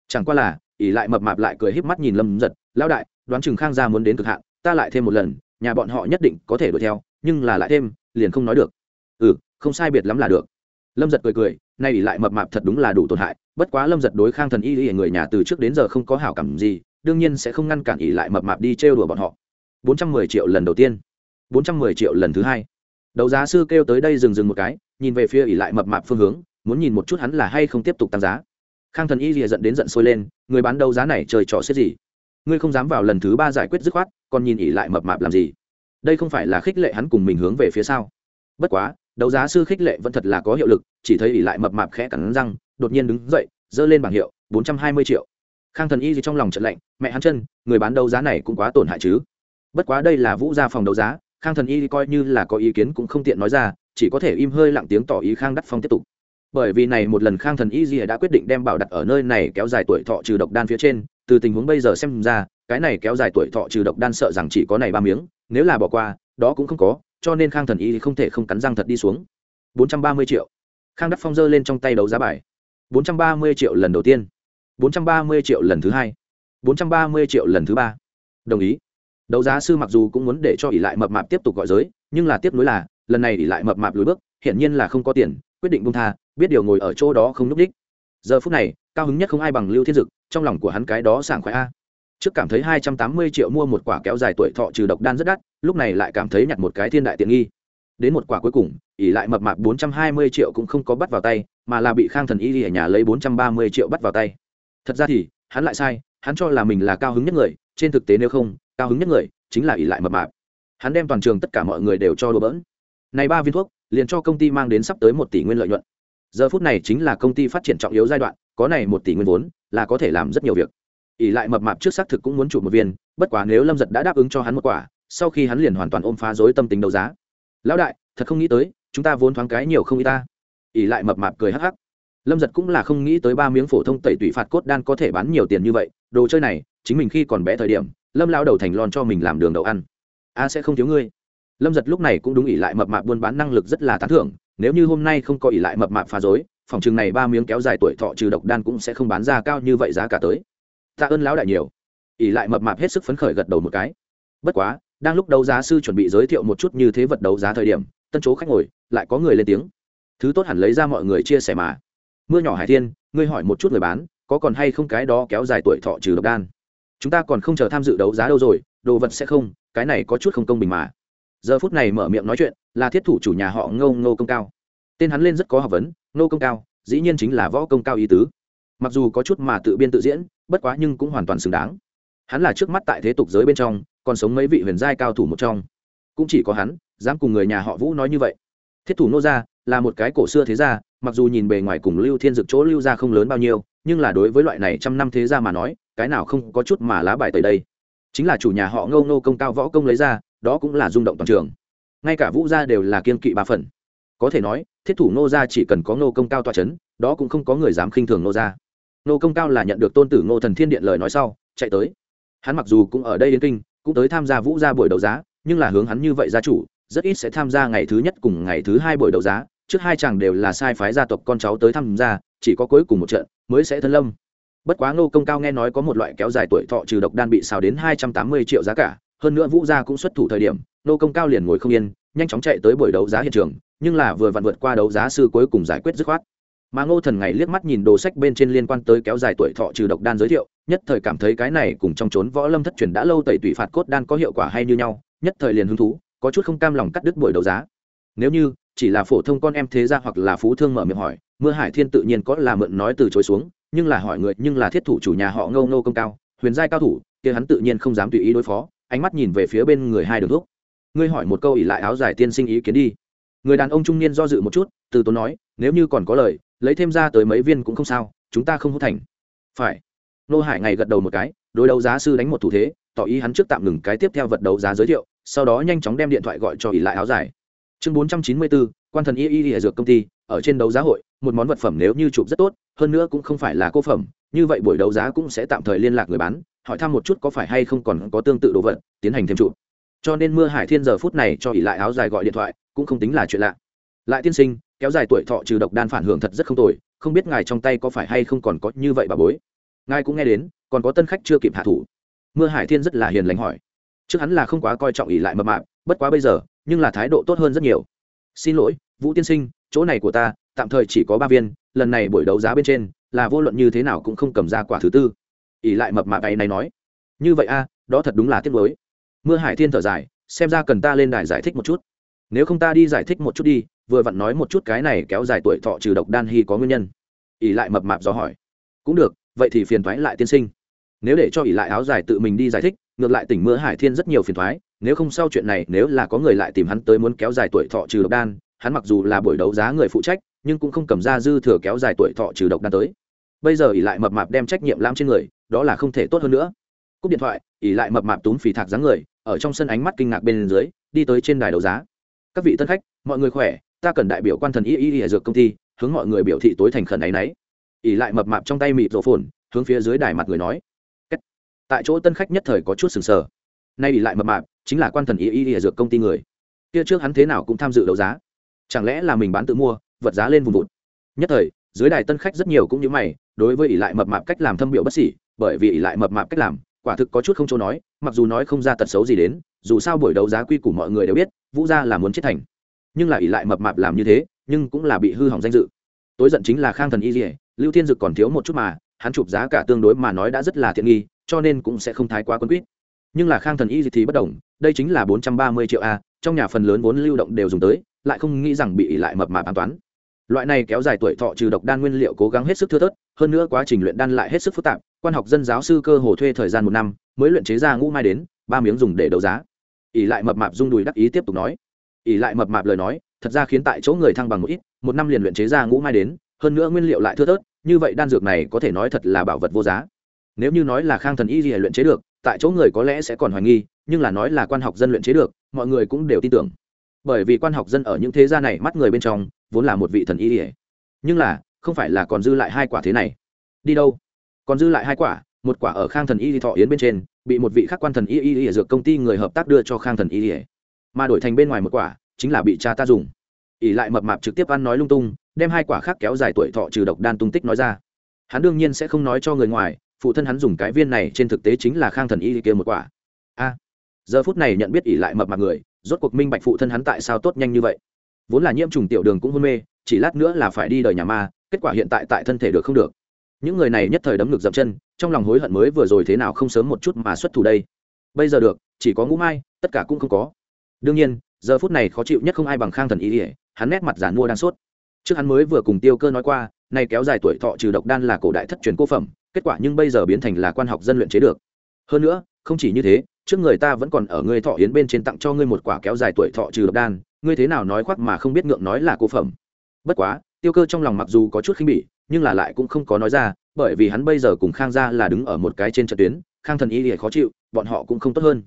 Chẳng qua là ỉ lại mập mạp lại cười híp mắt nhìn lâm giật Lão đại, đoán chừng khang gia muốn đến cực hạn, ta lại thêm một lần, nhà bọn họ nhất định có thể đuổi theo, nhưng là lại thêm, liền không nói được. Ừ không sai biệt lắm là được. Lâm giật cười cười nay ỉ lại mập mạp thật đúng là đủ tổn hại, bất quá lâm giật đối khang thần y y người nhà từ trước đến giờ không có hảo cảm gì, đương nhiên sẽ không ngăn cản ỉ lại mập mạp đi trêu đùa bọn họ. Bốn trăm mười triệu lần đầu tiên. Bốn trăm mười triệu lần thứ hai. Đấu giá sư kêu tới đây dừng dừng một cái, nhìn về phía ỉ lại mập mạp phương hướng, muốn nhìn một chút hắn là hay không tiếp tục tăng giá. Khang thần y lìa giận đến giận sôi lên, người bán đấu giá này chơi trò xếp gì? Ngươi không dám vào lần thứ ba giải quyết dứt khoát, còn nhìn ỉ lại mập mạp làm gì? Đây không phải là khích lệ hắn cùng mình hướng về phía sau. Bất quá đấu giá sư khích lệ vẫn thật là có hiệu lực, chỉ thấy ỉ lại mập mạp khẽ cắn răng, đột nhiên đứng dậy, giơ lên bảng hiệu, bốn trăm hai mươi triệu. Khang thần y gì trong lòng trận lạnh, mẹ hắn chân, người bán đấu giá này cũng quá tổn hại chứ. Bất quá đây là vũ gia phòng đấu giá, khang thần y coi như là có ý kiến cũng không tiện nói ra, chỉ có thể im hơi lặng tiếng tỏ ý khang đắc phong tiếp tục. Bởi vì này một lần khang thần y gì đã quyết định đem bảo đặt ở nơi này kéo dài tuổi thọ trừ độc đan phía trên, từ tình huống bây giờ xem ra, cái này kéo dài tuổi thọ trừ độc đan sợ rằng chỉ có này ba miếng, nếu là bỏ qua, đó cũng không có cho nên khang thần y không thể không cắn răng thật đi xuống. bốn trăm ba mươi triệu. Khang đắc phong dơ lên trong tay đấu giá bài. bốn trăm ba mươi triệu lần đầu tiên. bốn trăm ba mươi triệu lần thứ hai. bốn trăm ba mươi triệu lần thứ ba. Đồng ý. Đấu giá sư mặc dù cũng muốn để cho ỷ lại mập mạp tiếp tục gọi giới, nhưng là tiếp nối là, lần này ỷ lại mập mạp lùi bước, hiển nhiên là không có tiền, quyết định bung tha, biết điều ngồi ở chỗ đó không núp đích. Giờ phút này, cao hứng nhất không ai bằng lưu thiên dực, trong lòng của hắn cái đó sảng khoái a. Trước cảm thấy hai trăm tám mươi triệu mua một quả kéo dài tuổi thọ trừ độc đan rất đắt lúc này lại cảm thấy nhặt một cái thiên đại tiện nghi. Đến một quả cuối cùng ỉ lại mập mạp bốn trăm hai mươi triệu cũng không có bắt vào tay, mà là bị khang thần y ở nhà lấy bốn trăm ba mươi triệu bắt vào tay. Thật ra thì, hắn lại sai, hắn cho là mình là cao hứng nhất người, trên thực tế nếu không, cao hứng nhất người chính là ỉ lại mập mạp. Hắn đem toàn trường tất cả mọi người đều cho đùa bỡn. Này ba viên thuốc, liền cho công ty mang đến sắp tới một tỷ nguyên lợi nhuận. Giờ phút này chính là công ty phát triển trọng yếu giai đoạn, có này một tỷ nguyên vốn là có thể làm rất nhiều việc. Ỉ lại mập mạp trước xác thực cũng muốn chụp một viên, bất quá nếu lâm giật đã đáp ứng cho hắn một quả sau khi hắn liền hoàn toàn ôm phá dối tâm tính đấu giá. Lão đại, thật không nghĩ tới, chúng ta vốn thoáng cái nhiều không y ta. ỉ lại mập mạp cười hắc hắc. Lâm giật cũng là không nghĩ tới ba miếng phổ thông tẩy tủy phạt cốt đan có thể bán nhiều tiền như vậy, đồ chơi này, chính mình khi còn bé thời điểm, lâm lao đầu thành lon cho mình làm đường đậu ăn. A sẽ không thiếu ngươi. Lâm giật lúc này cũng đúng ỉ lại mập mạp buôn bán năng lực rất là tán thưởng, nếu như hôm nay không có ỉ lại mập mạp phá dối, phòng chừng này ba miếng kéo dài tuổi thọ trừ độc đan cũng sẽ không bán ra cao như vậy giá cả tới. Tạ ơn lão đại nhiều. ỉ lại mập mạp hết sức phấn khởi gật đầu một cái. Bất quá đang lúc đấu giá sư chuẩn bị giới thiệu một chút như thế vật đấu giá thời điểm, tân chỗ khách ngồi, lại có người lên tiếng. Thứ tốt hẳn lấy ra mọi người chia sẻ mà. Mưa nhỏ hải thiên, ngươi hỏi một chút người bán, có còn hay không cái đó kéo dài tuổi thọ trừ độc đan? Chúng ta còn không chờ tham dự đấu giá đâu rồi, đồ vật sẽ không, cái này có chút không công bình mà. Giờ phút này mở miệng nói chuyện, là thiết thủ chủ nhà họ ngô ngô công cao. Tên hắn lên rất có học vấn, ngô công cao, dĩ nhiên chính là võ công cao ý tứ. Mặc dù có chút mà tự biên tự diễn, bất quá nhưng cũng hoàn toàn xứng đáng hắn là trước mắt tại thế tục giới bên trong, còn sống mấy vị huyền giai cao thủ một trong. Cũng chỉ có hắn, dám cùng người nhà họ vũ nói như vậy. Thiết thủ nô gia là một cái cổ xưa thế gia, mặc dù nhìn bề ngoài cùng lưu thiên dực chỗ lưu gia không lớn bao nhiêu, nhưng là đối với loại này trăm năm thế gia mà nói, cái nào không có chút mà lá bài tới đây. Chính là chủ nhà họ ngâu nô công cao võ công lấy ra, đó cũng là rung động toàn trường. Ngay cả vũ gia đều là kiên kỵ ba phần. Có thể nói, thiết thủ nô gia chỉ cần có nô công cao tọa c h ấ n đó cũng không có người dám khinh thường nô gia. Nô công cao là nhận được tôn tử ngô thần thiên điện lời nói sau, chạy tới hắn mặc dù cũng ở đây đến kinh, cũng tới tham gia vũ gia buổi đấu giá, nhưng là hướng hắn như vậy gia chủ, rất ít sẽ tham gia ngày thứ nhất cùng ngày thứ hai buổi đấu giá. Trước hai chàng đều là sai phái gia tộc con cháu tới tham gia, chỉ có cuối cùng một trận mới sẽ thân lâm. Bất quá ngô công cao nghe nói có một loại kéo dài tuổi thọ trừ độc đan bị xào đến hai trăm tám mươi triệu giá cả, hơn nữa vũ gia cũng xuất thủ thời điểm nô công cao liền ngồi không yên, nhanh chóng chạy tới buổi đấu giá hiện trường, nhưng là vừa vặn vượt qua đấu giá sư cuối cùng giải quyết dứt khoát mà ngô thần ngày liếc mắt nhìn đồ sách bên trên liên quan tới kéo dài tuổi thọ trừ độc đan giới thiệu, nhất thời cảm thấy cái này cùng trong trốn võ lâm thất truyền đã lâu tẩy tủy phạt cốt đan có hiệu quả hay như nhau, nhất thời liền hứng thú, có chút không cam lòng cắt đứt buổi đấu giá. Nếu như chỉ là phổ thông con em thế gia hoặc là phú thương mở miệng hỏi, mưa hải thiên tự nhiên có là mượn nói từ chối xuống, nhưng là hỏi người, nhưng là thiết thủ chủ nhà họ ngâu ngô công cao, huyền giai cao thủ, kia hắn tự nhiên không dám tùy ý đối phó, ánh mắt nhìn về phía bên người hai đường thuốc ngươi hỏi một câu ỉ lại áo dài tiên sinh ý kiến đi. Người đàn ông trung niên do dự một chút, từ tốn nói, nếu như còn có lời lấy thêm ra tới mấy viên cũng không sao, chúng ta không hút thành. Phải. Nô hải ngày gật đầu một cái, đối đấu giá sư đánh một thủ thế, tỏ ý hắn trước tạm ngừng cái tiếp theo vật đấu giá giới thiệu, sau đó nhanh chóng đem điện thoại gọi cho ỷ lại áo dài. Chương bốn trăm chín mươi bốn quan thần y y y dược công ty, ở trên đấu giá hội, một món vật phẩm nếu như chụp rất tốt, hơn nữa cũng không phải là cô phẩm, như vậy buổi đấu giá cũng sẽ tạm thời liên lạc người bán, hỏi thăm một chút có phải hay không còn có tương tự đồ vật, tiến hành thêm chụp. Cho nên mưa hải thiên giờ phút này cho ỷ lại áo dài gọi điện thoại, cũng không tính là chuyện lạ. Lại tiên sinh kéo dài tuổi thọ trừ độc đan phản hưởng thật rất không tồi, không biết ngài trong tay có phải hay không còn có như vậy bà bối. Ngài cũng nghe đến, còn có tân khách chưa kịp hạ thủ. Mưa hải thiên rất là hiền lành hỏi. Trước hắn là không quá coi trọng ỷ lại mập mạp, bất quá bây giờ, nhưng là thái độ tốt hơn rất nhiều. Xin lỗi, vũ tiên sinh, chỗ này của ta, tạm thời chỉ có ba viên, lần này buổi đấu giá bên trên, là vô luận như thế nào cũng không cầm ra quả thứ tư. Ỷ lại mập mạp ấy này nói. Như vậy a, đó thật đúng là tiếc nuối. Mưa hải thiên thở dài, xem ra cần ta lên đài giải thích một chút. Nếu không ta đi giải thích một chút đi vừa vặn nói một chút cái này kéo dài tuổi thọ trừ độc đan hy có nguyên nhân. ỉ lại mập mạp do hỏi. Cũng được, vậy thì phiền thoái lại tiên sinh. Nếu để cho ỷ lại áo dài tự mình đi giải thích, ngược lại tỉnh mưa hải thiên rất nhiều phiền thoái, nếu không sau chuyện này, nếu là có người lại tìm hắn tới muốn kéo dài tuổi thọ trừ độc đan, hắn mặc dù là buổi đấu giá người phụ trách, nhưng cũng không cầm ra dư thừa kéo dài tuổi thọ trừ độc đan tới. Bây giờ ỷ lại mập mạp đem trách nhiệm lãm trên người, đó là không thể tốt hơn nữa. Cúp điện thoại, ỷ lại mập mạp túm phì thạc dáng người, ở trong sân ánh mắt kinh ngạc bên dưới, đi tới trên đài đấu giá. Các vị tân khách, mọi người khỏe? Ta cần đại biểu quan thần y y y dược công ty, hướng mọi người biểu thị tối thành khẩn ấ y n ấ y ỉ lại mập mạp trong tay mịt rổ phồn, hướng phía dưới đài mặt người nói. Tại chỗ tân khách nhất thời có chút sừng sờ. Nay ỉ lại mập mạp chính là quan thần y y y dược công ty người. Kia trước hắn thế nào cũng tham dự đấu giá. Chẳng lẽ là mình bán tự mua, vật giá lên vùng vụt? Nhất thời, dưới đài tân khách rất nhiều cũng như mày, đối với ỉ lại mập mạp cách làm thâm biểu bất xỉ bởi vì ỉ lại mập mạp cách làm, quả thực có chút không chỗ nói, mặc dù nói không ra tật xấu gì đến, dù sao buổi đấu giá quy củ mọi người đều biết, vũ gia là muốn chết thành nhưng là ỷ lại mập mạp làm như thế, nhưng cũng là bị hư hỏng danh dự. Tối giận chính là khang thần y dỉa lưu thiên dực còn thiếu một chút mà, hắn chụp giá cả tương đối mà nói đã rất là thiện nghi, cho nên cũng sẽ không thái quá quân quýt. Nhưng là khang thần y thì bất đồng đây chính là bốn trăm ba mươi triệu a, trong nhà phần lớn vốn lưu động đều dùng tới, lại không nghĩ rằng bị ỉ lại mập mạp an toán loại này kéo dài tuổi thọ trừ độc đan nguyên liệu cố gắng hết sức thưa thớt, hơn nữa quá trình luyện đan lại hết sức phức tạp, quan học dân giáo sư cơ hồ thuê thời gian một năm, mới luyện chế ra ngũ mai đến, ba miếng dùng để đấu giá. Ỉ lại mập mạp rung đùi đắc ý tiếp tục nói ỉ lại mập mạp lời nói, thật ra khiến tại chỗ người thăng bằng một ít, một năm liền luyện chế ra ngũ mai đến, hơn nữa nguyên liệu lại thưa thớt, như vậy đan dược này có thể nói thật là bảo vật vô giá. Nếu như nói là khang thần y gì luyện chế được, tại chỗ người có lẽ sẽ còn hoài nghi, nhưng là nói là quan học dân luyện chế được, mọi người cũng đều tin tưởng. Bởi vì quan học dân ở những thế gia này mắt người bên trong, vốn là một vị thần y ỉa nhưng là, không phải là còn dư lại hai quả thế này. Đi đâu? Còn dư lại hai quả, một quả ở khang thần y thọ yến bên trên, bị một vị khắc quan thần y y y dược công ty người hợp tác đưa cho khang thần y y mà đổi thành bên ngoài một quả, chính là bị cha ta dùng. ỉ lại mập mạp trực tiếp ăn nói lung tung, đem hai quả khác kéo dài tuổi thọ trừ độc đan tung tích nói ra. Hắn đương nhiên sẽ không nói cho người ngoài, phụ thân hắn dùng cái viên này trên thực tế chính là khang thần y kia một quả. A, giờ phút này nhận biết ỉ lại mập mạp người, rốt cuộc minh bạch phụ thân hắn tại sao tốt nhanh như vậy. Vốn là nhiễm trùng tiểu đường cũng hôn mê, chỉ lát nữa là phải đi đời nhà ma, kết quả hiện tại tại thân thể được không được. Những người này nhất thời đấm ngực dậm chân, trong lòng hối hận mới vừa rồi thế nào không sớm một chút mà xuất thủ đây. Bây giờ được, chỉ có ngũ mai, tất cả cũng không có đương nhiên, giờ phút này khó chịu nhất không ai bằng khang thần ý ỉa hắn nét mặt giản mua đang sốt. Trước hắn mới vừa cùng tiêu cơ nói qua, nay kéo dài tuổi thọ trừ độc đan là cổ đại thất truyền cô phẩm, kết quả nhưng bây giờ biến thành là quan học dân luyện chế được. Hơn nữa, không chỉ như thế, trước người ta vẫn còn ở ngươi thọ yến bên trên tặng cho ngươi một quả kéo dài tuổi thọ trừ độc đan, ngươi thế nào nói khoác mà không biết ngượng nói là cô phẩm. Bất quá, tiêu cơ trong lòng mặc dù có chút khinh bỉ, nhưng là lại cũng không có nói ra, bởi vì hắn bây giờ cùng khang gia là đứng ở một cái trên trận tuyến, khang thần y thì khó chịu, bọn họ cũng không tốt hơn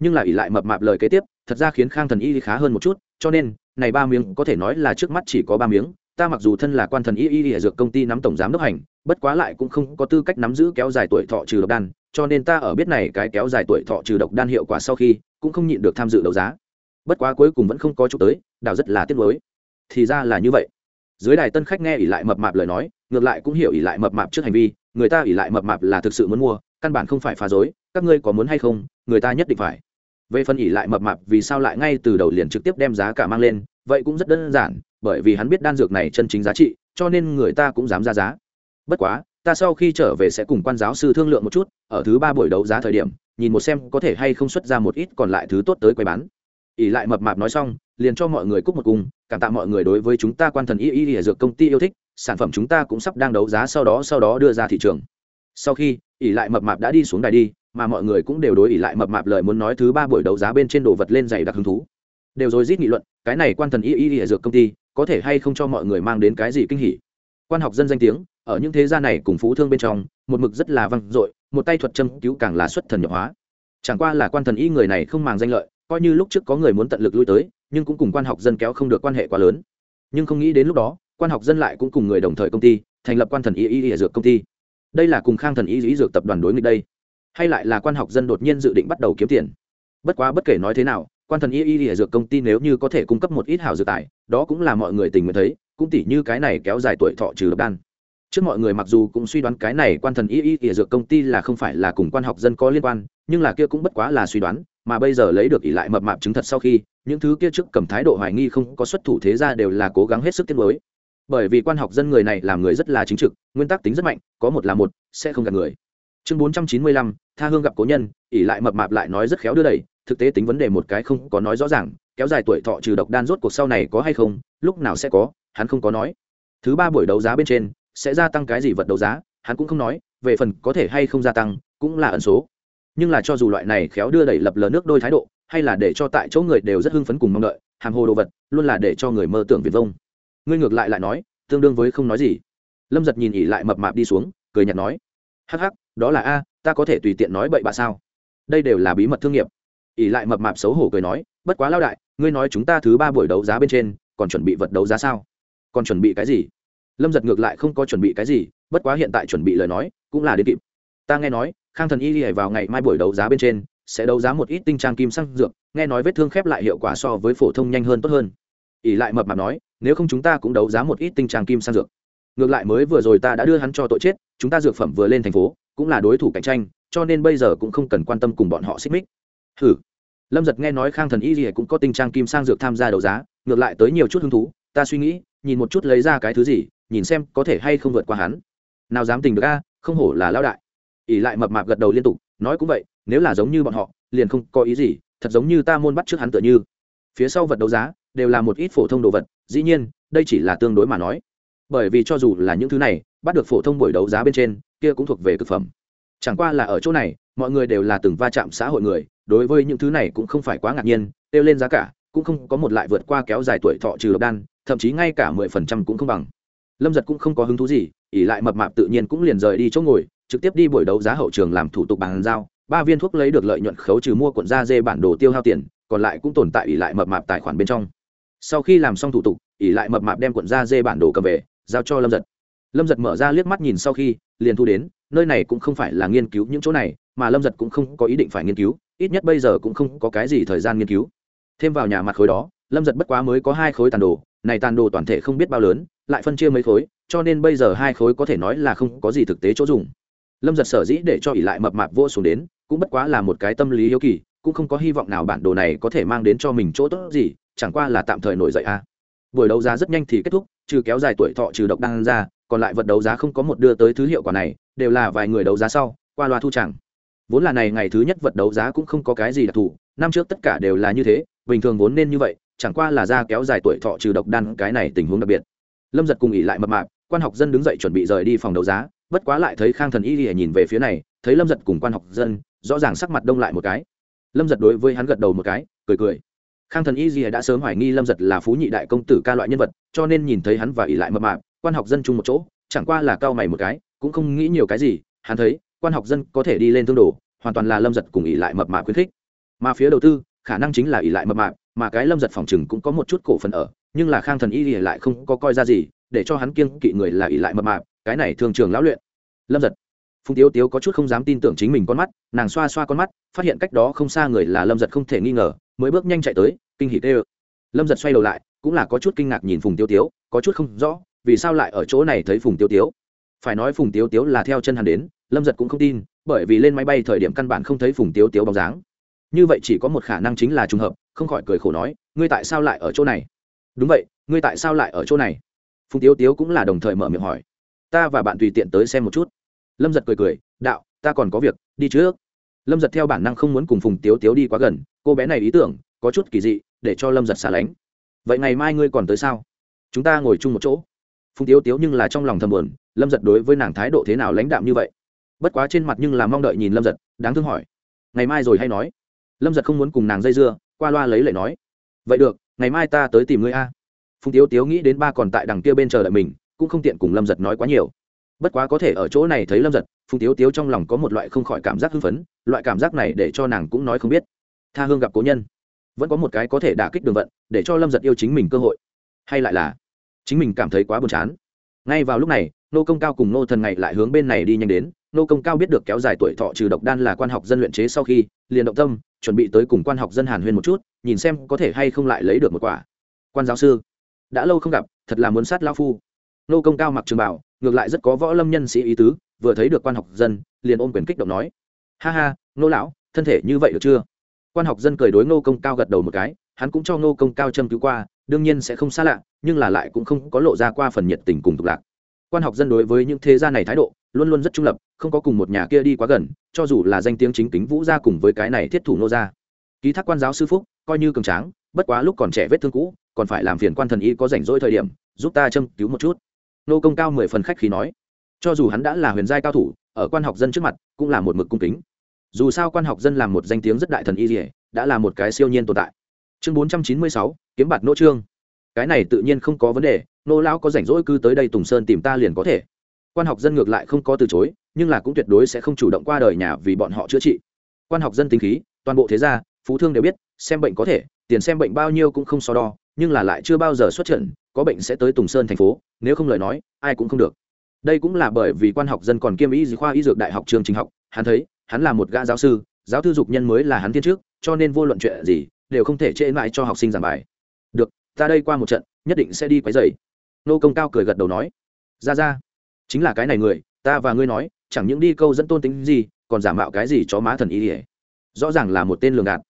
nhưng là ỷ lại mập mạp lời kế tiếp, thật ra khiến khang thần y khá hơn một chút, cho nên, này ba miếng có thể nói là trước mắt chỉ có ba miếng, ta mặc dù thân là quan thần y y ở dược công ty nắm tổng giám đốc hành, bất quá lại cũng không có tư cách nắm giữ kéo dài tuổi thọ trừ độc đan, cho nên ta ở biết này cái kéo dài tuổi thọ trừ độc đan hiệu quả sau khi, cũng không nhịn được tham dự đấu giá. Bất quá cuối cùng vẫn không có chút tới đào rất là tiếc nuối. Thì ra là như vậy. Dưới đài tân khách nghe ỉ lại mập mạp lời nói, ngược lại cũng hiểu ỉ lại mập mạp trước hành vi, người ta ỉ lại mập mạp là thực sự muốn mua, căn bản không phải phá dối các ngươi có muốn hay không, người ta nhất định phải về phần ỉ lại mập mạp, vì sao lại ngay từ đầu liền trực tiếp đem giá cả mang lên? Vậy cũng rất đơn giản, bởi vì hắn biết đan dược này chân chính giá trị, cho nên người ta cũng dám ra giá. Bất quá, ta sau khi trở về sẽ cùng quan giáo sư thương lượng một chút, ở thứ ba buổi đấu giá thời điểm, nhìn một xem có thể hay không xuất ra một ít còn lại thứ tốt tới quay bán. Ỉ lại mập mạp nói xong, liền cho mọi người cúc một cung, cảm tạ mọi người đối với chúng ta quan thần y y y dược công ty yêu thích, sản phẩm chúng ta cũng sắp đang đấu giá, sau đó sau đó đưa ra thị trường. Sau khi ỉ lại mập mạp đã đi xuống đài đi mà mọi người cũng đều đối ỉ lại mập mạp lời muốn nói thứ ba buổi đấu giá bên trên đồ vật lên giày đặc hứng thú. Đều rồi rít nghị luận, cái này quan thần y y y dược công ty, có thể hay không cho mọi người mang đến cái gì kinh hỉ? Quan học dân danh tiếng, ở những thế gia này cùng phú thương bên trong, một mực rất là vang dội, một tay thuật châm cứu càng là xuất thần nhập hóa. Chẳng qua là quan thần y người này không màng danh lợi, coi như lúc trước có người muốn tận lực lui tới, nhưng cũng cùng quan học dân kéo không được quan hệ quá lớn. Nhưng không nghĩ đến lúc đó, quan học dân lại cũng cùng người đồng thời công ty, thành lập quan thần y y y dược công ty. Đây là cùng khang thần y y dược tập đoàn đối nghịch đây hay lại là quan học dân đột nhiên dự định bắt đầu kiếm tiền? Bất quá bất kể nói thế nào, quan thần y y y dược công ty nếu như có thể cung cấp một ít hảo dược tài, đó cũng là mọi người tình nguyện thấy, cũng tỉ như cái này kéo dài tuổi thọ trừ độc đan. Trước mọi người mặc dù cũng suy đoán cái này quan thần y y y dược công ty là không phải là cùng quan học dân có liên quan, nhưng là kia cũng bất quá là suy đoán, mà bây giờ lấy được ỷ lại mập mạp chứng thật sau khi, những thứ kia trước cầm thái độ hoài nghi không có xuất thủ thế ra đều là cố gắng hết sức tiết mới bởi vì quan học dân người này làm người rất là chính trực, nguyên tắc tính rất mạnh, có một là một, sẽ không gạt người chương bốn trăm chín mươi lăm, tha hương gặp cố nhân, ỷ lại mập mạp lại nói rất khéo đưa đẩy, thực tế tính vấn đề một cái không có nói rõ ràng, kéo dài tuổi thọ trừ độc đan rốt cuộc sau này có hay không, lúc nào sẽ có, hắn không có nói. Thứ ba buổi đấu giá bên trên, sẽ gia tăng cái gì vật đấu giá, hắn cũng không nói, về phần có thể hay không gia tăng, cũng là ẩn số. Nhưng là cho dù loại này khéo đưa đẩy lập lờ nước đôi thái độ, hay là để cho tại chỗ người đều rất hưng phấn cùng mong đợi, hàng hồ đồ vật, luôn là để cho người mơ tưởng viền vông. Ngươi ngược lại lại nói, tương đương với không nói gì. Lâm giật nhìn ỉ lại mập mạp đi xuống, cười nhạt nói hắc hắc, đó là a, ta có thể tùy tiện nói bậy bạ sao? Đây đều là bí mật thương nghiệp. ỉ lại mập mạp xấu hổ cười nói, bất quá lao đại, ngươi nói chúng ta thứ ba buổi đấu giá bên trên, còn chuẩn bị vật đấu giá sao? Còn chuẩn bị cái gì? Lâm giật ngược lại không có chuẩn bị cái gì, bất quá hiện tại chuẩn bị lời nói, cũng là đến kịp. Ta nghe nói, khang thần y đi vào ngày mai buổi đấu giá bên trên, sẽ đấu giá một ít tinh trang kim xăng dược, nghe nói vết thương khép lại hiệu quả so với phổ thông nhanh hơn tốt hơn. ỉ lại mập mạp nói, nếu không chúng ta cũng đấu giá một ít tinh trang kim xăng dược ngược lại mới vừa rồi ta đã đưa hắn cho tội chết, chúng ta dược phẩm vừa lên thành phố, cũng là đối thủ cạnh tranh, cho nên bây giờ cũng không cần quan tâm cùng bọn họ xích mích. Hử lâm giật nghe nói khang thần y gì cũng có tinh trang kim sang dược tham gia đấu giá, ngược lại tới nhiều chút hứng thú, ta suy nghĩ, nhìn một chút lấy ra cái thứ gì, nhìn xem có thể hay không vượt qua hắn. Nào dám tình được a, không hổ là lao đại. ỉ lại mập mạp gật đầu liên tục, nói cũng vậy, nếu là giống như bọn họ, liền không có ý gì, thật giống như ta môn bắt trước hắn tựa như. Phía sau vật đấu giá, đều là một ít phổ thông đồ vật, dĩ nhiên, đây chỉ là tương đối mà nói bởi vì cho dù là những thứ này, bắt được phổ thông buổi đấu giá bên trên, kia cũng thuộc về thực phẩm. Chẳng qua là ở chỗ này, mọi người đều là từng va chạm xã hội người, đối với những thứ này cũng không phải quá ngạc nhiên, kêu lên giá cả, cũng không có một lại vượt qua kéo dài tuổi thọ trừ độc đan, thậm chí ngay cả mười phần trăm cũng không bằng. Lâm giật cũng không có hứng thú gì ỉ lại mập mạp tự nhiên cũng liền rời đi chỗ ngồi, trực tiếp đi buổi đấu giá hậu trường làm thủ tục bàn giao, ba viên thuốc lấy được lợi nhuận khấu trừ mua cuộn da dê bản đồ tiêu hao tiền, còn lại cũng tồn tại ỉ lại mập mạp tài khoản bên trong. Sau khi làm xong thủ tục ỉ lại mập mạp đem cuộn da dê bản đồ cầm về giao cho lâm giật lâm giật mở ra liếc mắt nhìn sau khi liền thu đến nơi này cũng không phải là nghiên cứu những chỗ này mà lâm giật cũng không có ý định phải nghiên cứu ít nhất bây giờ cũng không có cái gì thời gian nghiên cứu thêm vào nhà mặt khối đó lâm giật bất quá mới có hai khối tàn đồ này tàn đồ toàn thể không biết bao lớn lại phân chia mấy khối cho nên bây giờ hai khối có thể nói là không có gì thực tế chỗ dùng lâm giật sở dĩ để cho ỉ lại mập mạp vô xuống đến cũng bất quá là một cái tâm lý hiếu kỳ cũng không có hy vọng nào bản đồ này có thể mang đến cho mình chỗ tốt gì chẳng qua là tạm thời nổi dậy a buổi đấu giá rất nhanh thì kết thúc trừ kéo dài tuổi thọ trừ độc đăng ra, còn lại vật đấu giá không có một đưa tới thứ hiệu quả này, đều là vài người đấu giá sau, qua loa thu chẳng. Vốn là này ngày thứ nhất vật đấu giá cũng không có cái gì đặc thù, năm trước tất cả đều là như thế, bình thường vốn nên như vậy, chẳng qua là ra kéo dài tuổi thọ trừ độc đan cái này tình huống đặc biệt. Lâm giật cùng ỉ lại mập mạp, quan học dân đứng dậy chuẩn bị rời đi phòng đấu giá, bất quá lại thấy khang thần y lìa nhìn về phía này, thấy lâm giật cùng quan học dân, rõ ràng sắc mặt đông lại một cái. Lâm giật đối với hắn gật đầu một cái, cười cười khang thần y lìa đã sớm hoài nghi lâm giật là phú nhị đại công tử ca loại nhân vật, cho nên nhìn thấy hắn và ỉ lại mập mạp, quan học dân chung một chỗ, chẳng qua là cao mày một cái, cũng không nghĩ nhiều cái gì, hắn thấy, quan học dân có thể đi lên thương đồ, hoàn toàn là lâm giật cùng ỉ lại mập mạp khuyến khích. Mà phía đầu tư, khả năng chính là ỉ lại mập mạp, mà cái lâm giật phòng chừng cũng có một chút cổ phần ở, nhưng là khang thần y thì lại không có coi ra gì, để cho hắn kiêng kỵ người là ỉ lại mập mạp, cái này thường trường lão luyện. Lâm giật, phùng tiếu tiếu có chút không dám tin tưởng chính mình con mắt, nàng xoa xoa con mắt, phát hiện cách đó không xa người là lâm giật không thể nghi ngờ mới bước nhanh chạy tới, kinh hỉ tê ơ. Lâm giật xoay đầu lại, cũng là có chút kinh ngạc nhìn phùng tiêu tiếu, có chút không rõ, vì sao lại ở chỗ này thấy phùng tiêu tiếu? Phải nói phùng tiêu tiếu là theo chân hắn đến, lâm giật cũng không tin, bởi vì lên máy bay thời điểm căn bản không thấy phùng tiêu tiếu bóng dáng. Như vậy chỉ có một khả năng chính là trùng hợp, không khỏi cười khổ nói, ngươi tại sao lại ở chỗ này? Đúng vậy, ngươi tại sao lại ở chỗ này? Phùng tiêu tiếu cũng là đồng thời mở miệng hỏi. Ta và bạn tùy tiện tới xem một chút. Lâm giật cười cười, đạo, ta còn có việc, đi trước. Lâm giật theo bản năng không muốn cùng phùng tiếu tiếu đi quá gần cô bé này ý tưởng có chút kỳ dị, để cho lâm giật xả lánh. Vậy ngày mai ngươi còn tới sao? Chúng ta ngồi chung một chỗ. Phùng tiếu tiếu nhưng là trong lòng thầm buồn, lâm giật đối với nàng thái độ thế nào lãnh đạm như vậy? Bất quá trên mặt nhưng là mong đợi nhìn lâm giật, đáng thương hỏi. Ngày mai rồi hay nói? Lâm giật không muốn cùng nàng dây dưa, qua loa lấy lời nói. Vậy được, ngày mai ta tới tìm ngươi a. Phùng tiếu tiếu nghĩ đến ba còn tại đằng kia bên chờ đợi mình, cũng không tiện cùng lâm giật nói quá nhiều. Bất quá có thể ở chỗ này thấy lâm giật, phùng tiếu tiếu trong lòng có một loại không khỏi cảm giác hưng phấn, loại cảm giác này để cho nàng cũng nói không biết tha hương gặp cố nhân. Vẫn có một cái có thể đả kích đường vận, để cho lâm giật yêu chính mình cơ hội. Hay lại là, chính mình cảm thấy quá buồn chán. Ngay vào lúc này, nô công cao cùng nô thần ngày lại hướng bên này đi nhanh đến. Nô công cao biết được kéo dài tuổi thọ trừ độc đan là quan học dân luyện chế sau khi, liền động tâm, chuẩn bị tới cùng quan học dân hàn huyên một chút, nhìn xem có thể hay không lại lấy được một quả. Quan giáo sư, đã lâu không gặp, thật là muốn sát lao phu. Nô công cao mặc trường bảo, ngược lại rất có võ lâm nhân sĩ ý tứ, vừa thấy được quan học dân, liền ôm quyền kích động nói, ha ha, nô lão, thân thể như vậy được chưa? Quan học dân cười đối Ngô công cao gật đầu một cái, hắn cũng cho Ngô công cao châm cứu qua, đương nhiên sẽ không xa lạ, nhưng là lại cũng không có lộ ra qua phần nhiệt tình cùng tục lạc. Quan học dân đối với những thế gia này thái độ, luôn luôn rất trung lập, không có cùng một nhà kia đi quá gần, cho dù là danh tiếng chính kính vũ gia cùng với cái này thiết thủ nô gia. Ký thác quan giáo sư phúc, coi như cường tráng, bất quá lúc còn trẻ vết thương cũ, còn phải làm phiền quan thần y có rảnh rỗi thời điểm, giúp ta châm cứu một chút. Nô công cao mười phần khách khí nói. Cho dù hắn đã là huyền giai cao thủ, ở quan học dân trước mặt, cũng là một mực cung kính dù sao quan học dân làm một danh tiếng rất đại thần y dỉa đã là một cái siêu nhiên tồn tại. Chương bốn trăm chín mươi sáu, kiếm bạt nỗ trương. Cái này tự nhiên không có vấn đề, nô lão có rảnh rỗi cứ tới đây tùng sơn tìm ta liền có thể. Quan học dân ngược lại không có từ chối, nhưng là cũng tuyệt đối sẽ không chủ động qua đời nhà vì bọn họ chữa trị. Quan học dân tính khí, toàn bộ thế gia, phú thương đều biết, xem bệnh có thể, tiền xem bệnh bao nhiêu cũng không so đo, nhưng là lại chưa bao giờ xuất trận, có bệnh sẽ tới tùng sơn thành phố, nếu không lời nói, ai cũng không được. Đây cũng là bởi vì quan học dân còn kiêm y khoa y dược đại học trường trình học, hắn thấy hắn là một gã giáo sư, giáo thư dục nhân mới là hắn tiên trước, cho nên vô luận chuyện gì, đều không thể trễ mãi cho học sinh giảng bài. Được, ta đây qua một trận, nhất định sẽ đi quấy dày nô công cao cười gật đầu nói. Ra ra, chính là cái này người, ta và ngươi nói, chẳng những đi câu dẫn tôn tính gì, còn giả mạo cái gì cho má thần ý ỉa rõ ràng là một tên lường gạt.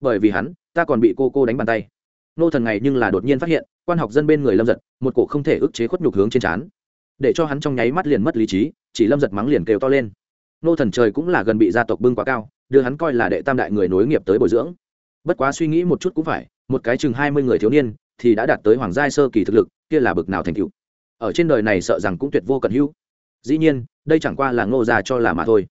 Bởi vì hắn, ta còn bị cô cô đánh bàn tay. Nô thần này nhưng là đột nhiên phát hiện, quan học dân bên người lâm giật, một cổ không thể ức chế khuất nhục hướng trên trán. Để cho hắn trong nháy mắt liền mất lý trí, chỉ lâm giật mắng liền kêu to lên nô thần trời cũng là gần bị gia tộc bưng quá cao, đưa hắn coi là đệ tam đại người nối nghiệp tới bồi dưỡng. Bất quá suy nghĩ một chút cũng phải, một cái chừng hai mươi người thiếu niên thì đã đạt tới hoàng giai sơ kỳ thực lực, kia là bực nào thành cựu ở trên đời này sợ rằng cũng tuyệt vô cận hữu. Dĩ nhiên, đây chẳng qua là ngô gia cho là mà thôi.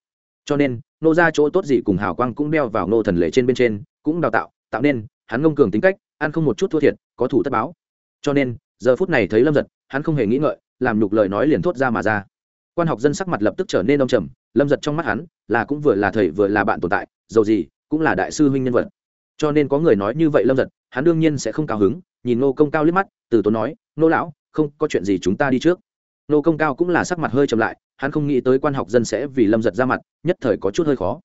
Cho nên ngô gia chỗ tốt gì cùng hào quang cũng đeo vào ngô thần lệ trên bên trên, cũng đào tạo tạo nên, hắn ngông cường tính cách, ăn không một chút thua thiệt, có thủ tất báo. Cho nên, giờ phút này thấy lâm giật, hắn không hề nghĩ ngợi, làm nhục lời nói liền thốt ra mà ra. Quan học dân sắc mặt lập tức trở nên đông trầm lâm giật trong mắt hắn là cũng vừa là thầy vừa là bạn tồn tại, dầu gì cũng là đại sư huynh nhân vật. Cho nên có người nói như vậy lâm giật, hắn đương nhiên sẽ không cao hứng, nhìn nô công cao liếc mắt, từ tốn nói nô lão, không có chuyện gì chúng ta đi trước. Nô công cao cũng là sắc mặt hơi chậm lại, hắn không nghĩ tới quan học dân sẽ vì lâm giật ra mặt, nhất thời có chút hơi khó.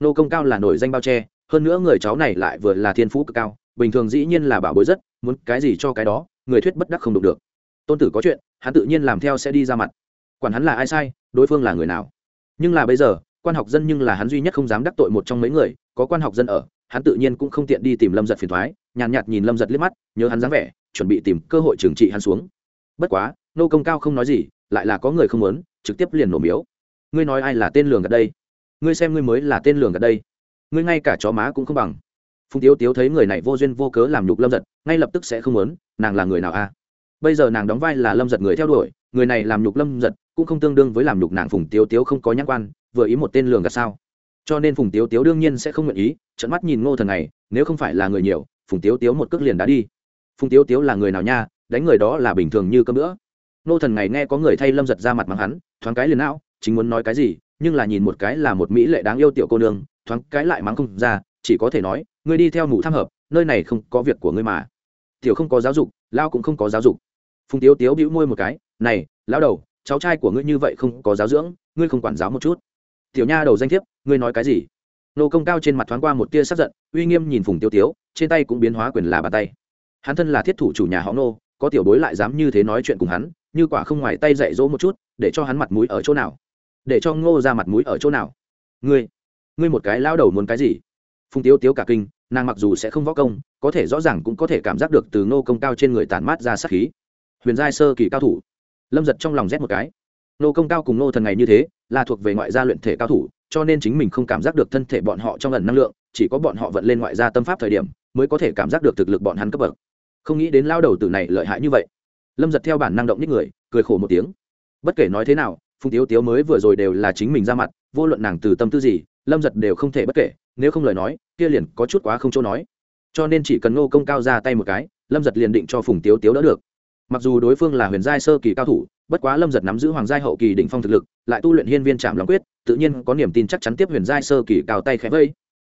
Nô công cao là nổi danh bao che, hơn nữa người cháu này lại vừa là thiên phú cực cao, bình thường dĩ nhiên là bảo bối rất, muốn cái gì cho cái đó, người thuyết bất đắc không đụng được. Tôn tử có chuyện, hắn tự nhiên làm theo sẽ đi ra mặt. Quản hắn là ai sai, đối phương là người nào? Nhưng là bây giờ quan học dân nhưng là hắn duy nhất không dám đắc tội một trong mấy người có quan học dân ở hắn tự nhiên cũng không tiện đi tìm lâm giật phiền thoái nhàn nhạt, nhạt nhìn lâm giật liếc mắt nhớ hắn dáng vẻ chuẩn bị tìm cơ hội trừng trị hắn xuống. Bất quá nô công cao không nói gì lại là có người không muốn trực tiếp liền nổ miếu. Ngươi nói ai là tên lường gần đây? Ngươi xem ngươi mới là tên lường gần đây. Ngươi ngay cả chó má cũng không bằng. Phùng tiếu tiếu thấy người này vô duyên vô cớ làm nhục lâm giật ngay lập tức sẽ không muốn nàng là người nào a? Bây giờ nàng đóng vai là lâm giật người theo đuổi người này làm nhục lâm giật cũng không tương đương với làm nhục nàng phùng tiếu tiếu không có nhãn quan, vừa ý một tên lường gạt sao. Cho nên phùng tiếu tiếu đương nhiên sẽ không nguyện ý trận mắt nhìn ngô thần này, nếu không phải là người nhiều, phùng tiếu tiếu một cước liền đã đi. Phùng tiếu tiếu là người nào nha, đánh người đó là bình thường như cơm nữa ngô thần này nghe có người thay lâm giật ra mặt mắng hắn, thoáng cái liền não, chính muốn nói cái gì, nhưng là nhìn một cái là một mỹ lệ đáng yêu tiểu cô nương, thoáng cái lại mắng không ra, chỉ có thể nói, ngươi đi theo mụ tham hợp, nơi này không có việc của ngươi mà. Tiểu không có giáo dục, lao cũng không có giáo dục. Phùng tiếu tiếu bĩu môi một cái, này, lão đầu cháu trai của ngươi như vậy không có giáo dưỡng, ngươi không quản giáo một chút. Tiểu nha đầu danh thiếp, ngươi nói cái gì? Nô công cao trên mặt thoáng qua một tia sắc giận, uy nghiêm nhìn phùng tiêu tiếu, trên tay cũng biến hóa quyền là bàn tay. Hắn thân là thiết thủ chủ nhà họ nô, có tiểu bối lại dám như thế nói chuyện cùng hắn, như quả không ngoài tay dạy dỗ một chút, để cho hắn mặt mũi ở chỗ nào? Để cho ngô ra mặt mũi ở chỗ nào? Ngươi ngươi một cái lao đầu muốn cái gì? Phùng Tiêu tiếu cả kinh, nàng mặc dù sẽ không võ công, có thể rõ ràng cũng có thể cảm giác được từ nô công cao trên người tàn mát ra sát khí. Huyền giai sơ kỳ cao thủ lâm giật trong lòng rét một cái nô công cao cùng nô thần ngày như thế là thuộc về ngoại gia luyện thể cao thủ cho nên chính mình không cảm giác được thân thể bọn họ trong lần năng lượng chỉ có bọn họ vận lên ngoại gia tâm pháp thời điểm mới có thể cảm giác được thực lực bọn hắn cấp bậc không nghĩ đến lao đầu tử này lợi hại như vậy lâm giật theo bản năng động ních người cười khổ một tiếng bất kể nói thế nào phùng tiếu tiếu mới vừa rồi đều là chính mình ra mặt vô luận nàng từ tâm tư gì lâm giật đều không thể bất kể nếu không lời nói kia liền có chút quá không chỗ nói cho nên chỉ cần nô công cao ra tay một cái lâm giật liền định cho phùng tiếu tiếu đỡ được mặc dù đối phương là huyền giai sơ kỳ cao thủ, bất quá lâm giật nắm giữ hoàng giai hậu kỳ đỉnh phong thực lực, lại tu luyện hiên viên trạm lòng quyết, tự nhiên có niềm tin chắc chắn tiếp huyền giai sơ kỳ cao tay khẽ vây.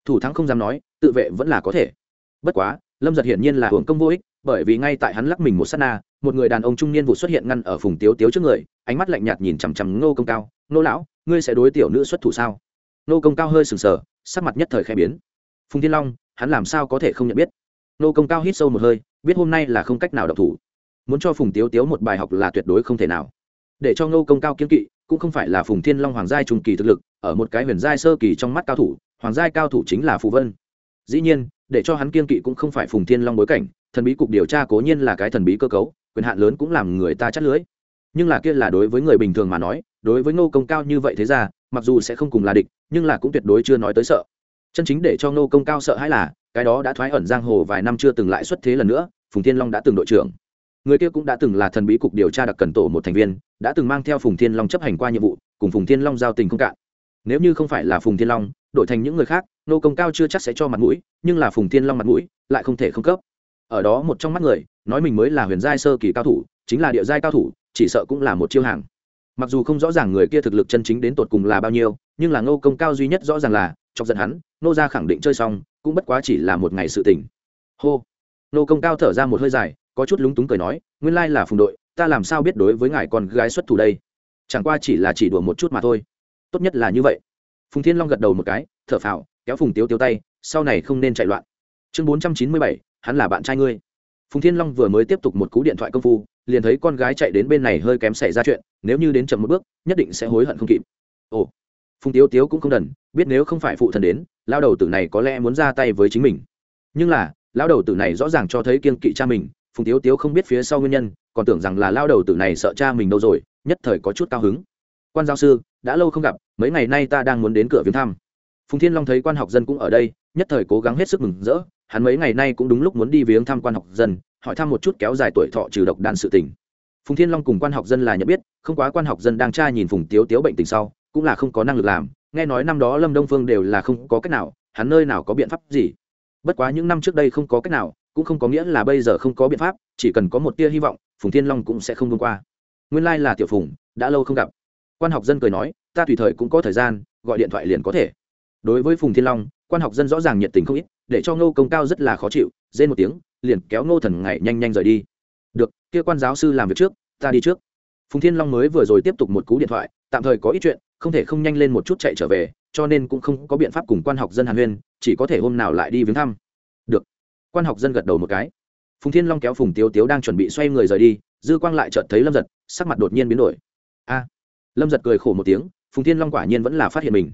Thủ thắng không dám nói, tự vệ vẫn là có thể. Bất quá, lâm giật hiển nhiên là hưởng công vô ích, bởi vì ngay tại hắn lắc mình một s á t na, một người đàn ông trung niên vụ xuất hiện ngăn ở phùng tiếu tiếu trước người, ánh mắt lạnh nhạt nhìn chằm chằm ngô công cao, Ngô lão, ngươi sẽ đối tiểu nữ xuất thủ sao? Ngô công cao hơi sừng sờ, sắc mặt nhất thời khẽ biến. Phùng thiên long, hắn làm sao có thể không nhận biết? Ngô công cao hít sâu một hơi, biết hôm nay là không cách nào độc thủ muốn cho phùng tiếu tiếu một bài học là tuyệt đối không thể nào. Để cho ngô công cao kiên kỵ, cũng không phải là phùng thiên long hoàng giai trung kỳ thực lực, ở một cái huyền giai sơ kỳ trong mắt cao thủ, hoàng giai cao thủ chính là phù vân. Dĩ nhiên, để cho hắn kiên kỵ cũng không phải phùng thiên long bối cảnh, thần bí cục điều tra cố nhiên là cái thần bí cơ cấu, quyền hạn lớn cũng làm người ta chắt lưới. Nhưng là kia là đối với người bình thường mà nói, đối với ngô công cao như vậy thế ra, mặc dù sẽ không cùng là địch, nhưng là cũng tuyệt đối chưa nói tới sợ. Chân chính để cho ngô công cao sợ hãi là, cái đó đã thoái ẩn giang hồ vài năm chưa từng lại xuất thế lần nữa, phùng thiên long đã từng đội trưởng người kia cũng đã từng là thần bí cục điều tra đặc cần tổ một thành viên, đã từng mang theo phùng thiên long chấp hành qua nhiệm vụ, cùng phùng thiên long giao tình không cạn. Nếu như không phải là phùng thiên long, đổi thành những người khác, nô công cao chưa chắc sẽ cho mặt mũi, nhưng là phùng thiên long mặt mũi, lại không thể không cấp. Ở đó một trong mắt người, nói mình mới là huyền giai sơ kỳ cao thủ, chính là địa giai cao thủ, chỉ sợ cũng là một chiêu hàng. Mặc dù không rõ ràng người kia thực lực chân chính đến tột cùng là bao nhiêu, nhưng là ngô công cao duy nhất rõ ràng là, chọc giận hắn, nô ra khẳng định chơi xong, cũng bất quá chỉ là một ngày sự tình. Hô. Nô công cao thở ra một hơi dài có chút lúng túng cười nói, nguyên lai là phùng đội, ta làm sao biết đối với ngài con gái xuất thủ đây? Chẳng qua chỉ là chỉ đùa một chút mà thôi. Tốt nhất là như vậy. Phùng thiên long gật đầu một cái, thở phào, kéo phùng tiếu tiếu tay, sau này không nên chạy loạn. Chương bốn trăm chín mươi bảy, hắn là bạn trai ngươi. Phùng thiên long vừa mới tiếp tục một cú điện thoại công phu, liền thấy con gái chạy đến bên này hơi kém xảy ra chuyện, nếu như đến chậm một bước, nhất định sẽ hối hận không kịp. Ồ, phùng tiếu tiếu cũng không đần, biết nếu không phải phụ thần đến, lao đầu tử này có lẽ muốn ra tay với chính mình. Nhưng là, lao đầu tử này rõ ràng cho thấy kiên kỵ cha mình phùng tiếu tiếu không biết phía sau nguyên nhân, còn tưởng rằng là lao đầu tử này sợ cha mình đâu rồi, nhất thời có chút cao hứng. Quan giáo sư, đã lâu không gặp, mấy ngày nay ta đang muốn đến cửa viếng thăm. Phùng thiên long thấy quan học dân cũng ở đây, nhất thời cố gắng hết sức mừng rỡ, hắn mấy ngày nay cũng đúng lúc muốn đi viếng thăm quan học dân, hỏi thăm một chút kéo dài tuổi thọ trừ độc đạn sự tình. Phùng thiên long cùng quan học dân là nhận biết, không quá quan học dân đang tra nhìn phùng tiếu tiếu bệnh tình sau, cũng là không có năng lực làm, nghe nói năm đó lâm đông phương đều là không có cách nào, hắn nơi nào có biện pháp gì? Bất quá những năm trước đây không có cách nào cũng không có nghĩa là bây giờ không có biện pháp, chỉ cần có một tia hy vọng, phùng thiên long cũng sẽ không vượt qua. Nguyên lai là tiểu phùng, đã lâu không gặp. Quan học dân cười nói, ta tùy thời cũng có thời gian, gọi điện thoại liền có thể. Đối với phùng thiên long, quan học dân rõ ràng nhiệt tình không ít, để cho ngô công cao rất là khó chịu dên một tiếng, liền kéo ngô thần ngày nhanh nhanh rời đi. Được, kia quan giáo sư làm việc trước, ta đi trước. Phùng thiên long mới vừa rồi tiếp tục một cú điện thoại, tạm thời có ít chuyện, không thể không nhanh lên một chút chạy trở về, cho nên cũng không có biện pháp cùng quan học dân hàn huyên, chỉ có thể hôm nào lại đi viếng thăm quan học dân gật đầu một cái. Phùng thiên long kéo phùng tiếu tiếu đang chuẩn bị xoay người rời đi, dư quang lại chợt thấy lâm giật, sắc mặt đột nhiên biến đổi. A! Lâm giật cười khổ một tiếng, phùng thiên long quả nhiên vẫn là phát hiện mình.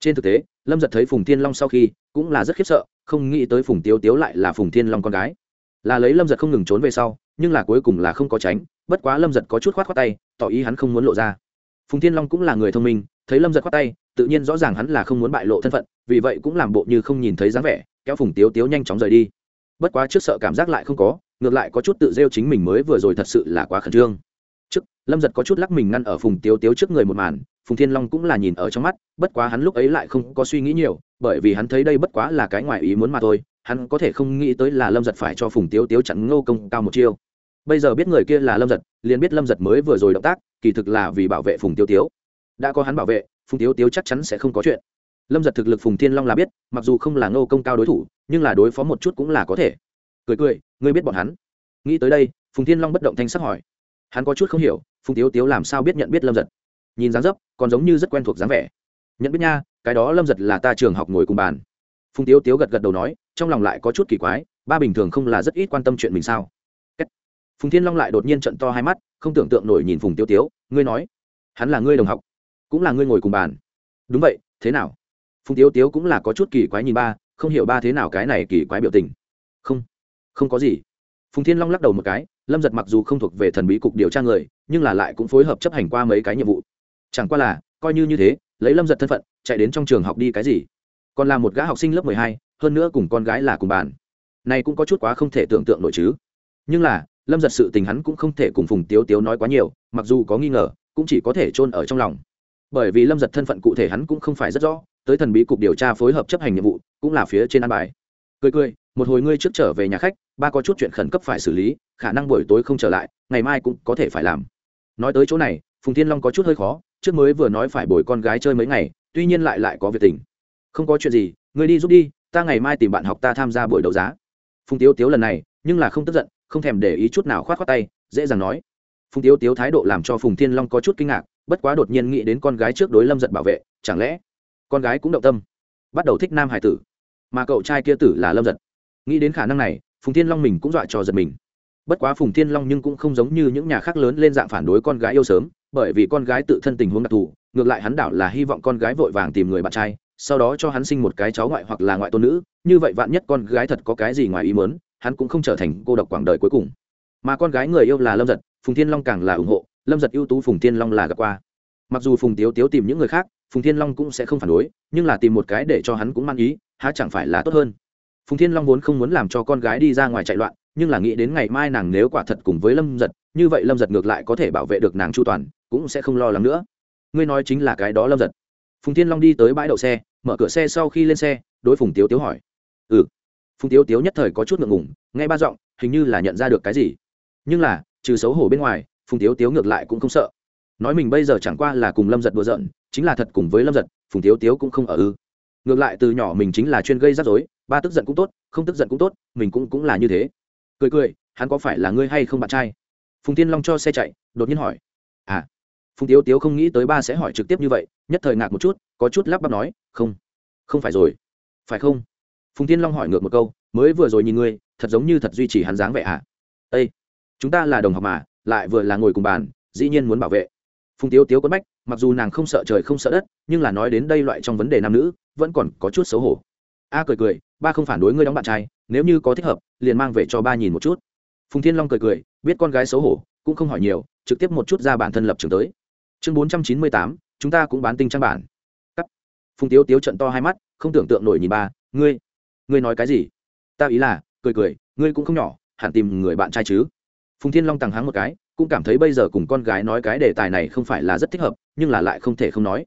Trên thực tế, lâm giật thấy phùng thiên long sau khi, cũng là rất khiếp sợ, không nghĩ tới phùng tiếu tiếu lại là phùng thiên long con gái. Là lấy lâm giật không ngừng trốn về sau, nhưng là cuối cùng là không có tránh, bất quá lâm giật có chút khoát khoát tay, tỏ ý hắn không muốn lộ ra. Phùng thiên long cũng là người thông minh, thấy lâm giật khoát tay, tự nhiên rõ ràng hắn là không muốn bại lộ thân phận, vì vậy cũng làm bộ như không nhìn thấy dáng vẻ, kéo phùng tiếu tiếu nhanh chóng rời đi bất quá trước sợ cảm giác lại không có, ngược lại có chút tự rêu chính mình mới vừa rồi thật sự là quá khẩn trương. Trước, lâm giật có chút lắc mình ngăn ở phùng tiếu tiếu trước người một màn, phùng thiên long cũng là nhìn ở trong mắt, bất quá hắn lúc ấy lại không có suy nghĩ nhiều, bởi vì hắn thấy đây bất quá là cái ngoài ý muốn mà thôi, hắn có thể không nghĩ tới là lâm giật phải cho phùng tiếu tiếu chặn ngô công cao một chiêu. Bây giờ biết người kia là lâm giật, liền biết lâm giật mới vừa rồi động tác, kỳ thực là vì bảo vệ phùng tiêu tiếu. Đã có hắn bảo vệ, phùng tiếu tiếu chắc chắn sẽ không có chuyện lâm giật thực lực phùng thiên long là biết, mặc dù không là ngô công cao đối thủ, nhưng là đối phó một chút cũng là có thể. Cười cười, ngươi biết bọn hắn. Nghĩ tới đây, phùng thiên long bất động thanh sắc hỏi. Hắn có chút không hiểu, phùng tiếu tiếu làm sao biết nhận biết lâm giật? Nhìn dáng dấp, còn giống như rất quen thuộc dáng vẻ. Nhận biết nha, cái đó lâm giật là ta trường học ngồi cùng bàn. Phùng tiếu tiếu gật gật đầu nói, trong lòng lại có chút kỳ quái, ba bình thường không là rất ít quan tâm chuyện mình sao? Phùng thiên long lại đột nhiên trận to hai mắt, không tưởng tượng nổi nhìn phùng tiêu tiếu, ngươi nói, hắn là ngươi đồng học, cũng là ngươi ngồi cùng bàn. Đúng vậy, thế nào? Phùng Tiếu tiếu cũng là có chút kỳ quái nhìn ba, không hiểu ba thế nào cái này kỳ quái biểu tình. Không không có gì. Phùng thiên long lắc đầu một cái, lâm giật mặc dù không thuộc về thần bí cục điều tra người, nhưng là lại cũng phối hợp chấp hành qua mấy cái nhiệm vụ. Chẳng qua là, coi như như thế, lấy lâm giật thân phận, chạy đến trong trường học đi cái gì? Còn là một gã học sinh lớp mười hai, hơn nữa cùng con gái là cùng bàn này cũng có chút quá không thể tưởng tượng nổi chứ. Nhưng là, lâm giật sự tình hắn cũng không thể cùng phùng tiếu tiếu nói quá nhiều, mặc dù có nghi ngờ, cũng chỉ có thể chôn ở trong lòng. Bởi vì lâm giật thân phận cụ thể hắn cũng không phải rất rõ tới thần bí cục điều tra phối hợp chấp hành nhiệm vụ, cũng là phía trên an bài. Cười cười, một hồi ngươi trước trở về nhà khách, ba có chút chuyện khẩn cấp phải xử lý, khả năng buổi tối không trở lại, ngày mai cũng có thể phải làm. Nói tới chỗ này, phùng thiên long có chút hơi khó, trước mới vừa nói phải bồi con gái chơi mấy ngày, tuy nhiên lại lại có việc tình. Không có chuyện gì, ngươi đi giúp đi, ta ngày mai tìm bạn học ta tham gia buổi đấu giá. Phùng tiếu tiếu lần này, nhưng là không tức giận, không thèm để ý chút nào khoát khoát tay, dễ dàng nói. Phùng tiếu tiếu thái độ làm cho phùng thiên long có chút kinh ngạc, bất quá đột nhiên nghĩ đến con gái trước đối lâm giật bảo vệ, chẳng lẽ con gái cũng động tâm, bắt đầu thích nam hải tử, mà cậu trai kia tử là lâm giật. Nghĩ đến khả năng này, phùng thiên long mình cũng dọa cho giật mình. Bất quá phùng thiên long nhưng cũng không giống như những nhà khác lớn lên dạng phản đối con gái yêu sớm, bởi vì con gái tự thân tình huống đặc thù, ngược lại hắn đảo là hy vọng con gái vội vàng tìm người bạn trai, sau đó cho hắn sinh một cái cháu ngoại hoặc là ngoại tôn nữ, như vậy vạn nhất con gái thật có cái gì ngoài ý mớn hắn cũng không trở thành cô độc quảng đời cuối cùng. Mà con gái người yêu là lâm giật, phùng thiên long càng là ủng hộ, lâm giật ưu tú phùng thiên long là gặp qua. Mặc dù phùng tiếu tiếu tìm những người khác phùng thiên long cũng sẽ không phản đối, nhưng là tìm một cái để cho hắn cũng mang ý, há chẳng phải là tốt hơn. Phùng thiên long vốn không muốn làm cho con gái đi ra ngoài chạy loạn, nhưng là nghĩ đến ngày mai nàng nếu quả thật cùng với lâm giật, như vậy lâm giật ngược lại có thể bảo vệ được nàng chu toàn, cũng sẽ không lo lắng nữa. Ngươi nói chính là cái đó lâm giật. Phùng thiên long đi tới bãi đậu xe, mở cửa xe sau khi lên xe, đối phùng tiếu tiếu hỏi. Ừ. Phùng tiếu tiếu nhất thời có chút ngượng ngủng nghe ba giọng, hình như là nhận ra được cái gì. Nhưng là, trừ xấu hổ bên ngoài, phùng tiếu tiếu ngược lại cũng không sợ. Nói mình bây giờ chẳng qua là cùng lâm giật đùa giận chính là thật cùng với lâm giật, phùng tiếu tiếu cũng không ở ư. Ngược lại từ nhỏ mình chính là chuyên gây rắc rối, ba tức giận cũng tốt, không tức giận cũng tốt, mình cũng cũng là như thế. Cười cười, hắn có phải là ngươi hay không bạn trai? Phùng tiên long cho xe chạy, đột nhiên hỏi. À. Phùng tiếu tiếu không nghĩ tới ba sẽ hỏi trực tiếp như vậy, nhất thời ngạc một chút, có chút lắp bắp nói, không không phải rồi. Phải không? Phùng tiên long hỏi ngược một câu, mới vừa rồi nhìn ngươi, thật giống như thật duy trì hắn dáng vẻ à? Ây chúng ta là đồng học mà, lại vừa là ngồi cùng bàn, dĩ nhiên muốn bảo vệ. Phùng tiếu tiếu quất bách mặc dù nàng không sợ trời không sợ đất, nhưng là nói đến đây loại trong vấn đề nam nữ, vẫn còn có chút xấu hổ. A cười cười, ba không phản đối ngươi đóng bạn trai, nếu như có thích hợp, liền mang về cho ba nhìn một chút. Phùng thiên long cười cười, biết con gái xấu hổ, cũng không hỏi nhiều, trực tiếp một chút ra bản thân lập trường tới. Chương bốn trăm chín mươi tám, chúng ta cũng bán tinh trang bản. Cắt. Phùng tiếu tiếu trận to hai mắt, không tưởng tượng nổi nhìn ba, ngươi ngươi nói cái gì? Ta ý là, cười cười, ngươi cũng không nhỏ, hẳn tìm người bạn trai chứ? Phùng thiên long tằng hắng một cái, cũng cảm thấy bây giờ cùng con gái nói cái đề tài này không phải là rất thích hợp, nhưng là lại không thể không nói.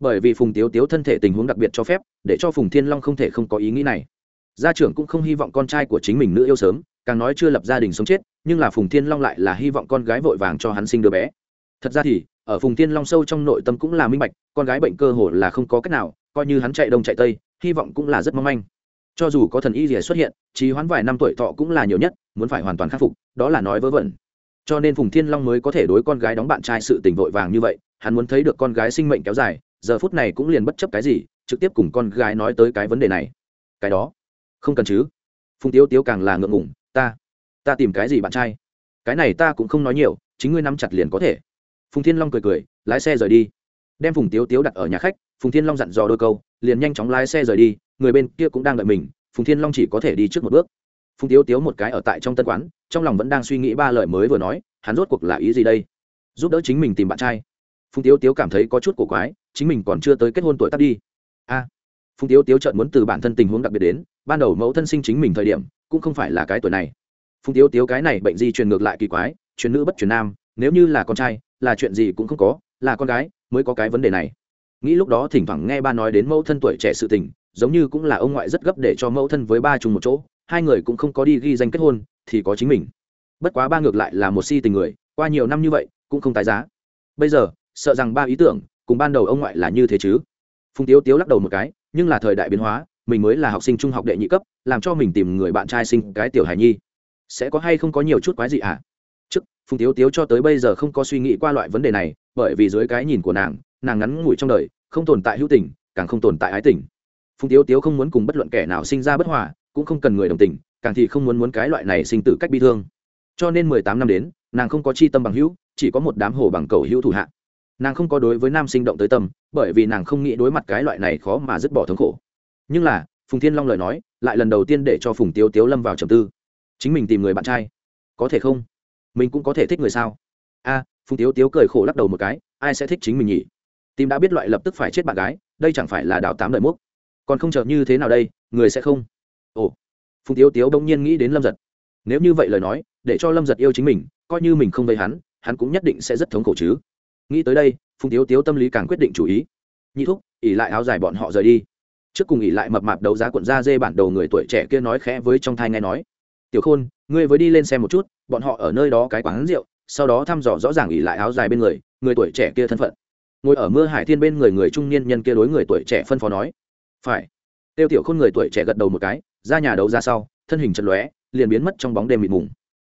Bởi vì phùng tiếu tiếu thân thể tình huống đặc biệt cho phép, để cho phùng thiên long không thể không có ý nghĩ này. Gia trưởng cũng không hy vọng con trai của chính mình nữ yêu sớm, càng nói chưa lập gia đình sống chết, nhưng là phùng thiên long lại là hy vọng con gái vội vàng cho hắn sinh đứa bé. Thật ra thì, ở phùng thiên long sâu trong nội tâm cũng là minh bạch, con gái bệnh cơ hồ là không có cách nào, coi như hắn chạy đông chạy tây, hy vọng cũng là rất mong manh. Cho dù có thần y rỉa xuất hiện trí hoãn vài năm tuổi thọ cũng là nhiều nhất muốn phải hoàn toàn khắc phục, đó là nói vớ vẩn. Cho nên phùng thiên long mới có thể đối con gái đóng bạn trai sự tình vội vàng như vậy, hắn muốn thấy được con gái sinh mệnh kéo dài, giờ phút này cũng liền bất chấp cái gì, trực tiếp cùng con gái nói tới cái vấn đề này. Cái đó, không cần chứ. Phùng tiếu tiếu càng là ngượng ngủng ta ta tìm cái gì bạn trai? Cái này ta cũng không nói nhiều, chính ngươi nắm chặt liền có thể. Phùng thiên long cười cười, lái xe rời đi. Đem phùng tiếu tiếu đặt ở nhà khách, phùng thiên long dặn dò đôi câu, liền nhanh chóng lái xe rời đi, người bên kia cũng đang đợi mình, phùng thiên long chỉ có thể đi trước một bước phùng tiếu tiếu một cái ở tại trong tân quán, trong lòng vẫn đang suy nghĩ ba lời mới vừa nói, hắn rốt cuộc là ý gì đây? Giúp đỡ chính mình tìm bạn trai. Phùng tiếu tiếu cảm thấy có chút cổ quái, chính mình còn chưa tới kết hôn tuổi tác đi. A. Phùng tiếu tiếu chợt muốn từ bản thân tình huống đặc biệt đến, ban đầu mẫu thân sinh chính mình thời điểm, cũng không phải là cái tuổi này. Phùng tiếu tiếu cái này bệnh di truyền ngược lại kỳ quái, truyền nữ bất truyền nam, nếu như là con trai, là chuyện gì cũng không có, là con gái mới có cái vấn đề này. Nghĩ lúc đó thỉnh thoảng nghe ba nói đến mẫu thân tuổi trẻ sự tình, giống như cũng là ông ngoại rất gấp để cho mẫu thân với ba chung một chỗ hai người cũng không có đi ghi danh kết hôn, thì có chính mình. Bất quá ba ngược lại là một si tình người, qua nhiều năm như vậy, cũng không tái giá. Bây giờ, sợ rằng ba ý tưởng cùng ban đầu ông ngoại là như thế chứ. Phùng tiếu tiếu lắc đầu một cái, nhưng là thời đại biến hóa, mình mới là học sinh trung học đệ nhị cấp, làm cho mình tìm người bạn trai sinh cái tiểu hài nhi. Sẽ có hay không có nhiều chút quái gì ạ à? trước, phùng tiếu tiếu cho tới bây giờ không có suy nghĩ qua loại vấn đề này, bởi vì dưới cái nhìn của nàng nàng ngắn ngủi trong đời, không tồn tại hữu tình, càng không tồn tại ái tình. Phùng tiếu tiếu không muốn cùng bất luận kẻ nào sinh ra bất hòa cũng không cần người đồng tình, càng thì không muốn muốn cái loại này sinh tử cách bi thương. Cho nên mười tám năm đến, nàng không có chi tâm bằng hữu, chỉ có một đám hồ bằng cầu hữu thủ hạ. Nàng không có đối với nam sinh động tới tâm, bởi vì nàng không nghĩ đối mặt cái loại này khó mà dứt bỏ thống khổ. Nhưng là, phùng thiên long lời nói, lại lần đầu tiên để cho phùng tiếu tiếu lâm vào trầm tư. Chính mình tìm người bạn trai. Có thể không? Mình cũng có thể thích người sao? A, phùng tiếu tiếu cười khổ lắc đầu một cái, ai sẽ thích chính mình nhỉ? Tìm đã biết loại lập tức phải chết bạn gái, đây chẳng phải là đào tám đời múc. Còn không chờ như thế nào đây, người sẽ không? Ồ, phùng tiếu tiếu đông nhiên nghĩ đến lâm giật. Nếu như vậy lời nói, để cho lâm giật yêu chính mình, coi như mình không vây hắn hắn cũng nhất định sẽ rất thống khổ chứ. Nghĩ tới đây, phùng tiếu tiếu tâm lý càng quyết định chủ ý. Nhị thúc, ỉ lại áo dài bọn họ rời đi. Trước cùng ỉ lại mập mạp đấu giá quận da dê bản đầu người tuổi trẻ kia nói khẽ với trong thai nghe nói. Tiểu khôn, ngươi với đi lên xem một chút, bọn họ ở nơi đó cái quán rượu, sau đó thăm dò rõ ràng ỉ lại áo dài bên người người tuổi trẻ kia thân phận. Ngồi ở mưa hải thiên bên người người trung niên nhân kia đối người tuổi trẻ phân phó nói. Phải. Tiêu tiểu khôn người tuổi trẻ gật đầu một cái ra nhà đấu ra sau, thân hình chật lóe, liền biến mất trong bóng đêm mịt mùng.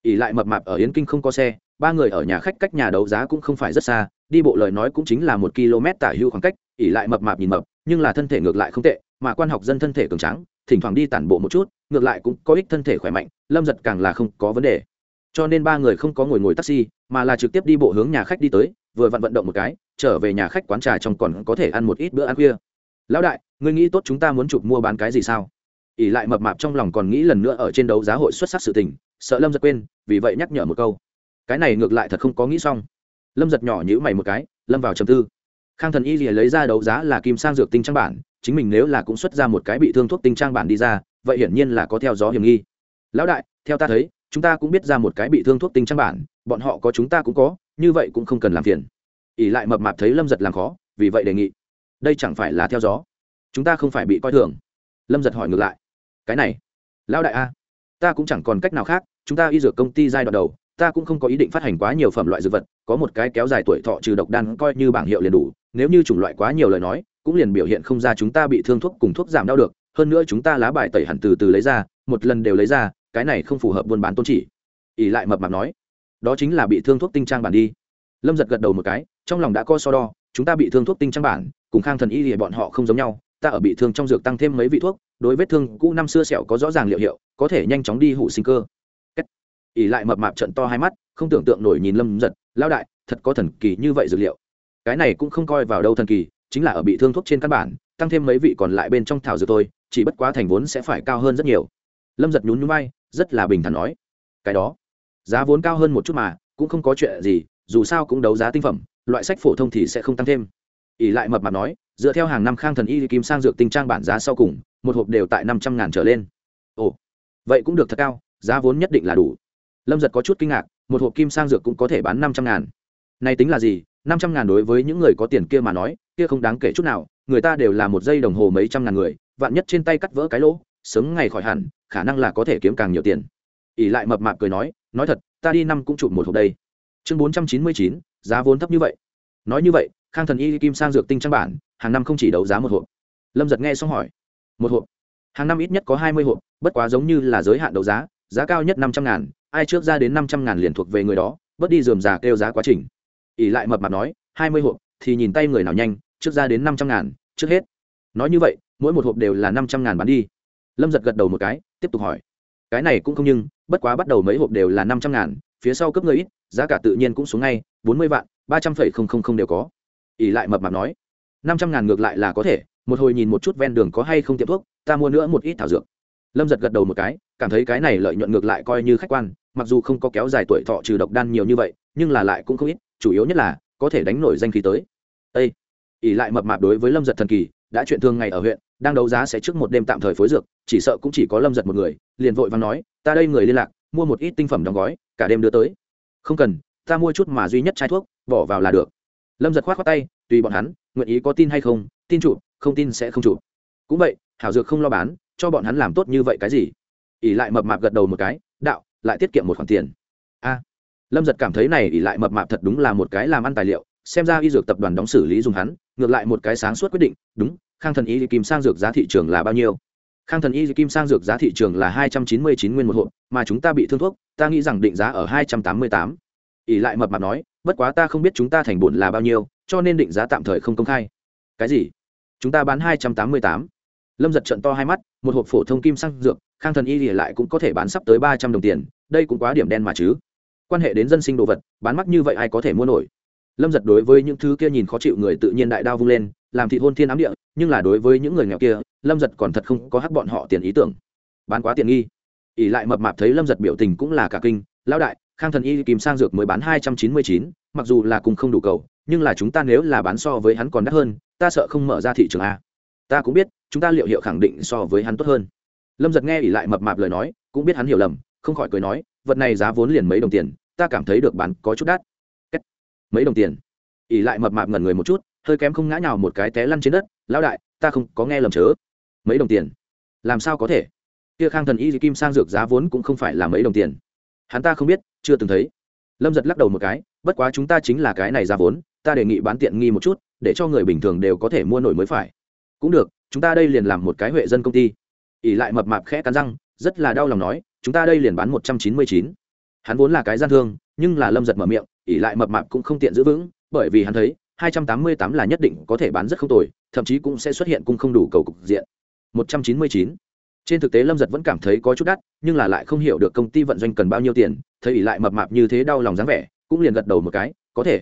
Ỉ lại mập mạp ở yến kinh không có xe, ba người ở nhà khách cách nhà đấu giá cũng không phải rất xa, đi bộ lời nói cũng chính là một km tả hưu khoảng cách ỉ lại mập mạp nhìn mập, nhưng là thân thể ngược lại không tệ, mà quan học dân thân thể cường trắng thỉnh thoảng đi tản bộ một chút, ngược lại cũng có ích thân thể khỏe mạnh, lâm giật càng là không có vấn đề. Cho nên ba người không có ngồi ngồi taxi, mà là trực tiếp đi bộ hướng nhà khách đi tới, vừa vặn vận động một cái, trở về nhà khách quán trà trong còn có thể ăn một ít bữa ăn khuya. Lão đại, ngươi nghĩ tốt chúng ta muốn chụp mua bán cái gì sao? Ỉ lại mập mạp trong lòng còn nghĩ lần nữa ở trên đấu giá hội xuất sắc sự tình, sợ lâm giật quên, vì vậy nhắc nhở một câu. Cái này ngược lại thật không có nghĩ xong. Lâm giật nhỏ nhữ mày một cái, lâm vào trầm tư. Khang thần y lìa lấy ra đấu giá là kim sang dược tinh trang bản, chính mình nếu là cũng xuất ra một cái bị thương thuốc tinh trang bản đi ra, vậy hiển nhiên là có theo gió hiểm nghi. Lão đại, theo ta thấy, chúng ta cũng biết ra một cái bị thương thuốc tinh trang bản, bọn họ có chúng ta cũng có, như vậy cũng không cần làm phiền. Ỉ lại mập mạp thấy lâm giật làm khó, vì vậy đề nghị. Đây chẳng phải là theo gió. Chúng ta không phải bị coi thường. Lâm giật hỏi ngược lại cái này, lão đại a, ta cũng chẳng còn cách nào khác, chúng ta y dược công ty giai đoạn đầu, ta cũng không có ý định phát hành quá nhiều phẩm loại dược vật, có một cái kéo dài tuổi thọ trừ độc đan coi như bảng hiệu liền đủ, nếu như chủng loại quá nhiều lời nói, cũng liền biểu hiện không ra chúng ta bị thương thuốc cùng thuốc giảm đau được, hơn nữa chúng ta lá bài tẩy hẳn từ từ lấy ra, một lần đều lấy ra, cái này không phù hợp buôn bán tôn chỉ. ỉ lại mập mạp nói, đó chính là bị thương thuốc tinh trang bản đi. Lâm giật gật đầu một cái, trong lòng đã co so đo, chúng ta bị thương thuốc tinh trang bản, cùng khang thần y thì bọn họ không giống nhau, ta ở bị thương trong dược tăng thêm mấy vị thuốc đối vết thương cũ năm xưa sẹo có rõ ràng liệu hiệu, có thể nhanh chóng đi hủ sinh cơ. Ỉ lại mập mạp trận to hai mắt, không tưởng tượng nổi nhìn lâm giật lao đại, thật có thần kỳ như vậy dược liệu. Cái này cũng không coi vào đâu thần kỳ, chính là ở bị thương thuốc trên căn bản, tăng thêm mấy vị còn lại bên trong thảo dược tôi chỉ bất quá thành vốn sẽ phải cao hơn rất nhiều. Lâm giật nhún nhún bay rất là bình thản nói, cái đó, giá vốn cao hơn một chút mà, cũng không có chuyện gì, dù sao cũng đấu giá tinh phẩm, loại sách phổ thông thì sẽ không tăng thêm. Ỉ lại mập mạp nói, dựa theo hàng năm khang thần y kim sang dược tinh trang bản giá sau cùng một hộp đều tại năm trăm ngàn trở lên. Ồ, vậy cũng được thật cao, giá vốn nhất định là đủ. Lâm giật có chút kinh ngạc, một hộp kim sang dược cũng có thể bán năm trăm ngàn. Này tính là gì? Năm trăm ngàn đối với những người có tiền kia mà nói, kia không đáng kể chút nào, người ta đều là một giây đồng hồ mấy trăm ngàn người, vạn nhất trên tay cắt vỡ cái lỗ, sớm ngày khỏi hẳn, khả năng là có thể kiếm càng nhiều tiền. Ỉ lại mập mạp cười nói nói thật, ta đi năm cũng chụp một hộp đây. Chương bốn trăm chín mươi chín, giá vốn thấp như vậy. Nói như vậy, khang thần y kim sang dược tinh trang bản, hàng năm không chỉ đấu giá một hộp. Lâm giật nghe xong hỏi một hộp. Hàng năm ít nhất có hai mươi hộp, bất quá giống như là giới hạn đấu giá giá cao nhất năm trăm ngàn, ai trước ra đến năm trăm ngàn liền thuộc về người đó, bớt đi dườm già kêu giá quá trình. Ỉ lại mập mạp nói, hai mươi hộp, thì nhìn tay người nào nhanh, trước ra đến năm trăm ngàn, trước hết. Nói như vậy, mỗi một hộp đều là năm trăm ngàn bán đi. Lâm giật gật đầu một cái, tiếp tục hỏi. Cái này cũng không nhưng, bất quá bắt đầu mấy hộp đều là năm trăm ngàn, phía sau cấp người ít, giá cả tự nhiên cũng xuống ngay, bốn mươi vạn, ba trăm phẩy không không không đều có. Ỉ lại mập mạp nói, năm trăm ngàn ngược lại là có thể một hồi nhìn một chút ven đường có hay không tiệm thuốc, ta mua nữa một ít thảo dược. Lâm giật gật đầu một cái, cảm thấy cái này lợi nhuận ngược lại coi như khách quan, mặc dù không có kéo dài tuổi thọ trừ độc đan nhiều như vậy, nhưng là lại cũng không ít, chủ yếu nhất là, có thể đánh nổi danh khí tới. Ây ỉ lại mập mạp đối với lâm giật thần kỳ, đã chuyện thường ngày ở huyện, đang đấu giá sẽ trước một đêm tạm thời phối dược, chỉ sợ cũng chỉ có lâm giật một người, liền vội và nói, ta đây người liên lạc, mua một ít tinh phẩm đóng gói, cả đêm đưa tới. Không cần, ta mua chút mà duy nhất chai thuốc, bỏ vào là được. Lâm giật k h o á t khoác tay, tùy bọn hắn, nguyện ý có tin hay không, tin chụp không tin sẽ không chụp. Cũng vậy, hảo dược không lo bán, cho bọn hắn làm tốt như vậy cái gì? ỉ lại mập mạp gật đầu một cái, đạo, lại tiết kiệm một khoản tiền. A. Lâm giật cảm thấy này ỉ lại mập mạp thật đúng là một cái làm ăn tài liệu, xem ra y dược tập đoàn đóng xử lý dùng hắn, ngược lại một cái sáng suốt quyết định, đúng, khang thần y kim sang dược giá thị trường là bao nhiêu? Khang thần y kim sang dược giá thị trường là hai trăm chín mươi chín nguyên một hộp, mà chúng ta bị thương thuốc, ta nghĩ rằng định giá ở hai trăm tám mươi tám. ỉ lại mập mạp nói, bất quá ta không biết chúng ta thành bổn là bao nhiêu, cho nên định giá tạm thời không công khai. Cái gì? Chúng ta bán hai trăm tám mươi tám. Lâm giật trận to hai mắt, một hộp phổ thông kim sang dược, khang thần y thì lại cũng có thể bán sắp tới ba trăm đồng tiền, đây cũng quá điểm đen mà chứ. Quan hệ đến dân sinh đồ vật, bán mắc như vậy ai có thể mua nổi? Lâm giật đối với những thứ kia nhìn khó chịu người tự nhiên đại đao vung lên, làm thị hôn thiên ám địa, nhưng là đối với những người nghèo kia, lâm giật còn thật không có hắc bọn họ tiền ý tưởng. Bán quá tiền nghi. Ỉ lại mập mạp thấy lâm giật biểu tình cũng là cả kinh, lão đại, khang thần y kìm sang dược mới bán hai trăm chín mươi chín, mặc dù là cùng không đủ cầu, nhưng là chúng ta nếu là bán so với hắn còn đắt hơn ta sợ không mở ra thị trường a. Ta cũng biết, chúng ta liệu hiệu khẳng định so với hắn tốt hơn. Lâm giật nghe ỉ lại mập mạp lời nói, cũng biết hắn hiểu lầm, không khỏi cười nói, vật này giá vốn liền mấy đồng tiền, ta cảm thấy được bán có chút đắt. Mấy đồng tiền. Ỉ lại mập mạp ngẩn người một chút, hơi kém không ngã nhào một cái té lăn trên đất, lão đại, ta không có nghe lầm chớ. Mấy đồng tiền? Làm sao có thể? Kia khang thần y kim sang dược giá vốn cũng không phải là mấy đồng tiền. Hắn ta không biết, chưa từng thấy. Lâm giật lắc đầu một cái, bất quá chúng ta chính là cái này ra vốn, ta đề nghị bán tiện nghi một chút để cho người bình thường đều có thể mua nổi mới phải cũng được chúng ta đây liền làm một cái huệ dân công ty ỉ lại mập mạp khẽ cắn răng rất là đau lòng nói chúng ta đây liền bán một trăm chín mươi chín hắn vốn là cái gian thương nhưng là lâm giật mở miệng ỉ lại mập mạp cũng không tiện giữ vững bởi vì hắn thấy 288 là nhất định có thể bán rất không tồi, thậm chí cũng sẽ xuất hiện cung không đủ cầu cục diện. 199. Trên thực tế Lâm Giật vẫn cảm thấy có chút đắt, nhưng là lại không hiểu được công ty vận doanh cần bao nhiêu tiền, thấy ỉ lại mập mạp như thế đau lòng dáng vẻ, cũng liền gật đầu một cái, có thể.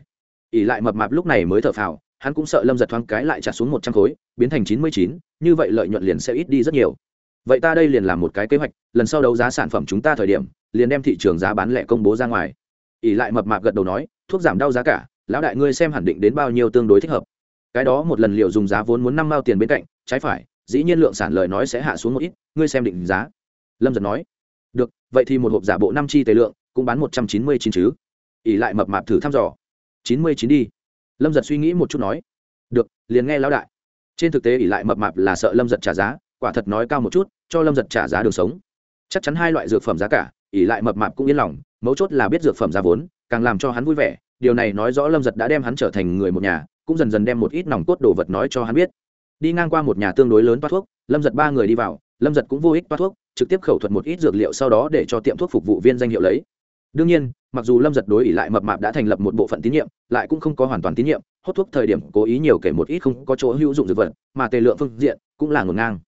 ỉ lại mập mạp lúc này mới thở phào, hắn cũng sợ Lâm Giật thoáng cái lại trả xuống 100 khối, biến thành 99, như vậy lợi nhuận liền sẽ ít đi rất nhiều. Vậy ta đây liền làm một cái kế hoạch, lần sau đấu giá sản phẩm chúng ta thời điểm, liền đem thị trường giá bán lẻ công bố ra ngoài. ỉ lại mập mạp gật đầu nói, thuốc giảm đau giá cả, lão đại ngươi xem hẳn định đến bao nhiêu tương đối thích hợp cái đó một lần liệu dùng giá vốn muốn năm mao tiền bên cạnh trái phải dĩ nhiên lượng sản lời nói sẽ hạ xuống một ít ngươi xem định giá lâm giật nói được vậy thì một hộp giả bộ năm chi tề lượng cũng bán một trăm chín mươi chín chứ ỉ lại mập mạp thử thăm dò chín mươi chín đi lâm giật suy nghĩ một chút nói, được, liền nghe lão đại. Trên thực tế ỉ lại mập mạp là sợ lâm giật trả giá, quả thật nói cao một chút, cho lâm giật trả giá đường sống. Chắc chắn hai loại dược phẩm giá cả ỉ lại mập mạp cũng yên lòng, mấu chốt là biết dược phẩm giá vốn, càng làm cho hắn vui vẻ. Điều này nói rõ lâm giật đã đem hắn trở thành người một nhà, cũng dần dần đem một ít nòng cốt đồ vật nói cho hắn biết. Đi ngang qua một nhà tương đối lớn toa thuốc, lâm giật ba người đi vào, lâm giật cũng vô ích toa thuốc, trực tiếp khẩu thuật một ít dược liệu sau đó để cho tiệm thuốc phục vụ viên danh hiệu lấy đương nhiên, mặc dù lâm giật đối ỷ lại mập mạp đã thành lập một bộ phận tín nhiệm, lại cũng không có hoàn toàn tín nhiệm, hốt thuốc thời điểm cố ý nhiều kể một ít không có chỗ hữu dụng dược vật, mà tề lượng phương diện cũng là ngổn ngang.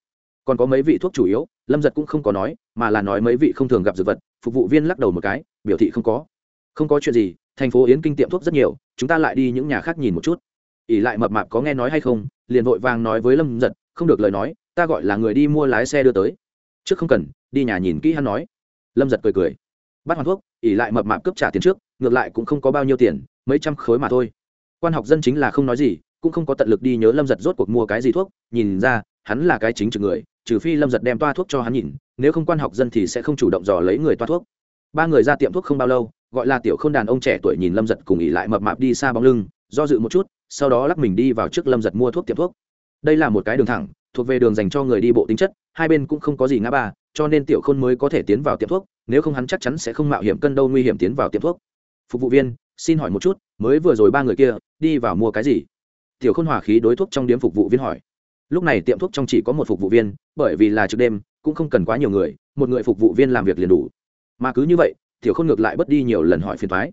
Còn có mấy vị thuốc chủ yếu, lâm giật cũng không có nói, mà là nói mấy vị không thường gặp dược vật, phục vụ viên lắc đầu một cái, biểu thị không có. Không có chuyện gì, thành phố yến kinh tiệm thuốc rất nhiều, chúng ta lại đi những nhà khác nhìn một chút. Ỉ lại mập mạp có nghe nói hay không, liền vội vàng nói với lâm giật, không được lời nói, ta gọi là người đi mua lái xe đưa tới. Trước không cần, đi nhà nhìn kỹ hắn nói. Lâm giật cười cười bắt hoàn thuốc ỉ lại mập mạp cướp trả tiền trước, ngược lại cũng không có bao nhiêu tiền, mấy trăm khối mà thôi. Quan học dân chính là không nói gì, cũng không có tận lực đi nhớ lâm giật rốt cuộc mua cái gì thuốc, nhìn ra, hắn là cái chính trực người, trừ phi lâm giật đem toa thuốc cho hắn nhìn, nếu không quan học dân thì sẽ không chủ động dò lấy người toa thuốc. Ba người ra tiệm thuốc không bao lâu, gọi là tiểu k h ô n đàn ông trẻ tuổi nhìn lâm giật cùng ỉ lại mập mạp đi xa bóng lưng, do dự một chút, sau đó lắc mình đi vào trước lâm giật mua thuốc tiệm thuốc. Đây là một cái đường thẳng thuộc về đường dành cho người đi bộ tính chất, hai bên cũng không có gì ngã ba, cho nên tiểu khôn mới có thể tiến vào tiệm thuốc, nếu không hắn chắc chắn sẽ không mạo hiểm cân đâu nguy hiểm tiến vào tiệm thuốc. Phục vụ viên, xin hỏi một chút, mới vừa rồi ba người kia, đi vào mua cái gì? Tiểu khôn hòa khí đối thuốc trong điếm phục vụ viên hỏi. Lúc này tiệm thuốc trong chỉ có một phục vụ viên, bởi vì là trước đêm, cũng không cần quá nhiều người, một người phục vụ viên làm việc liền đủ. Mà cứ như vậy, tiểu khôn ngược lại bất đi nhiều lần hỏi phiền thoái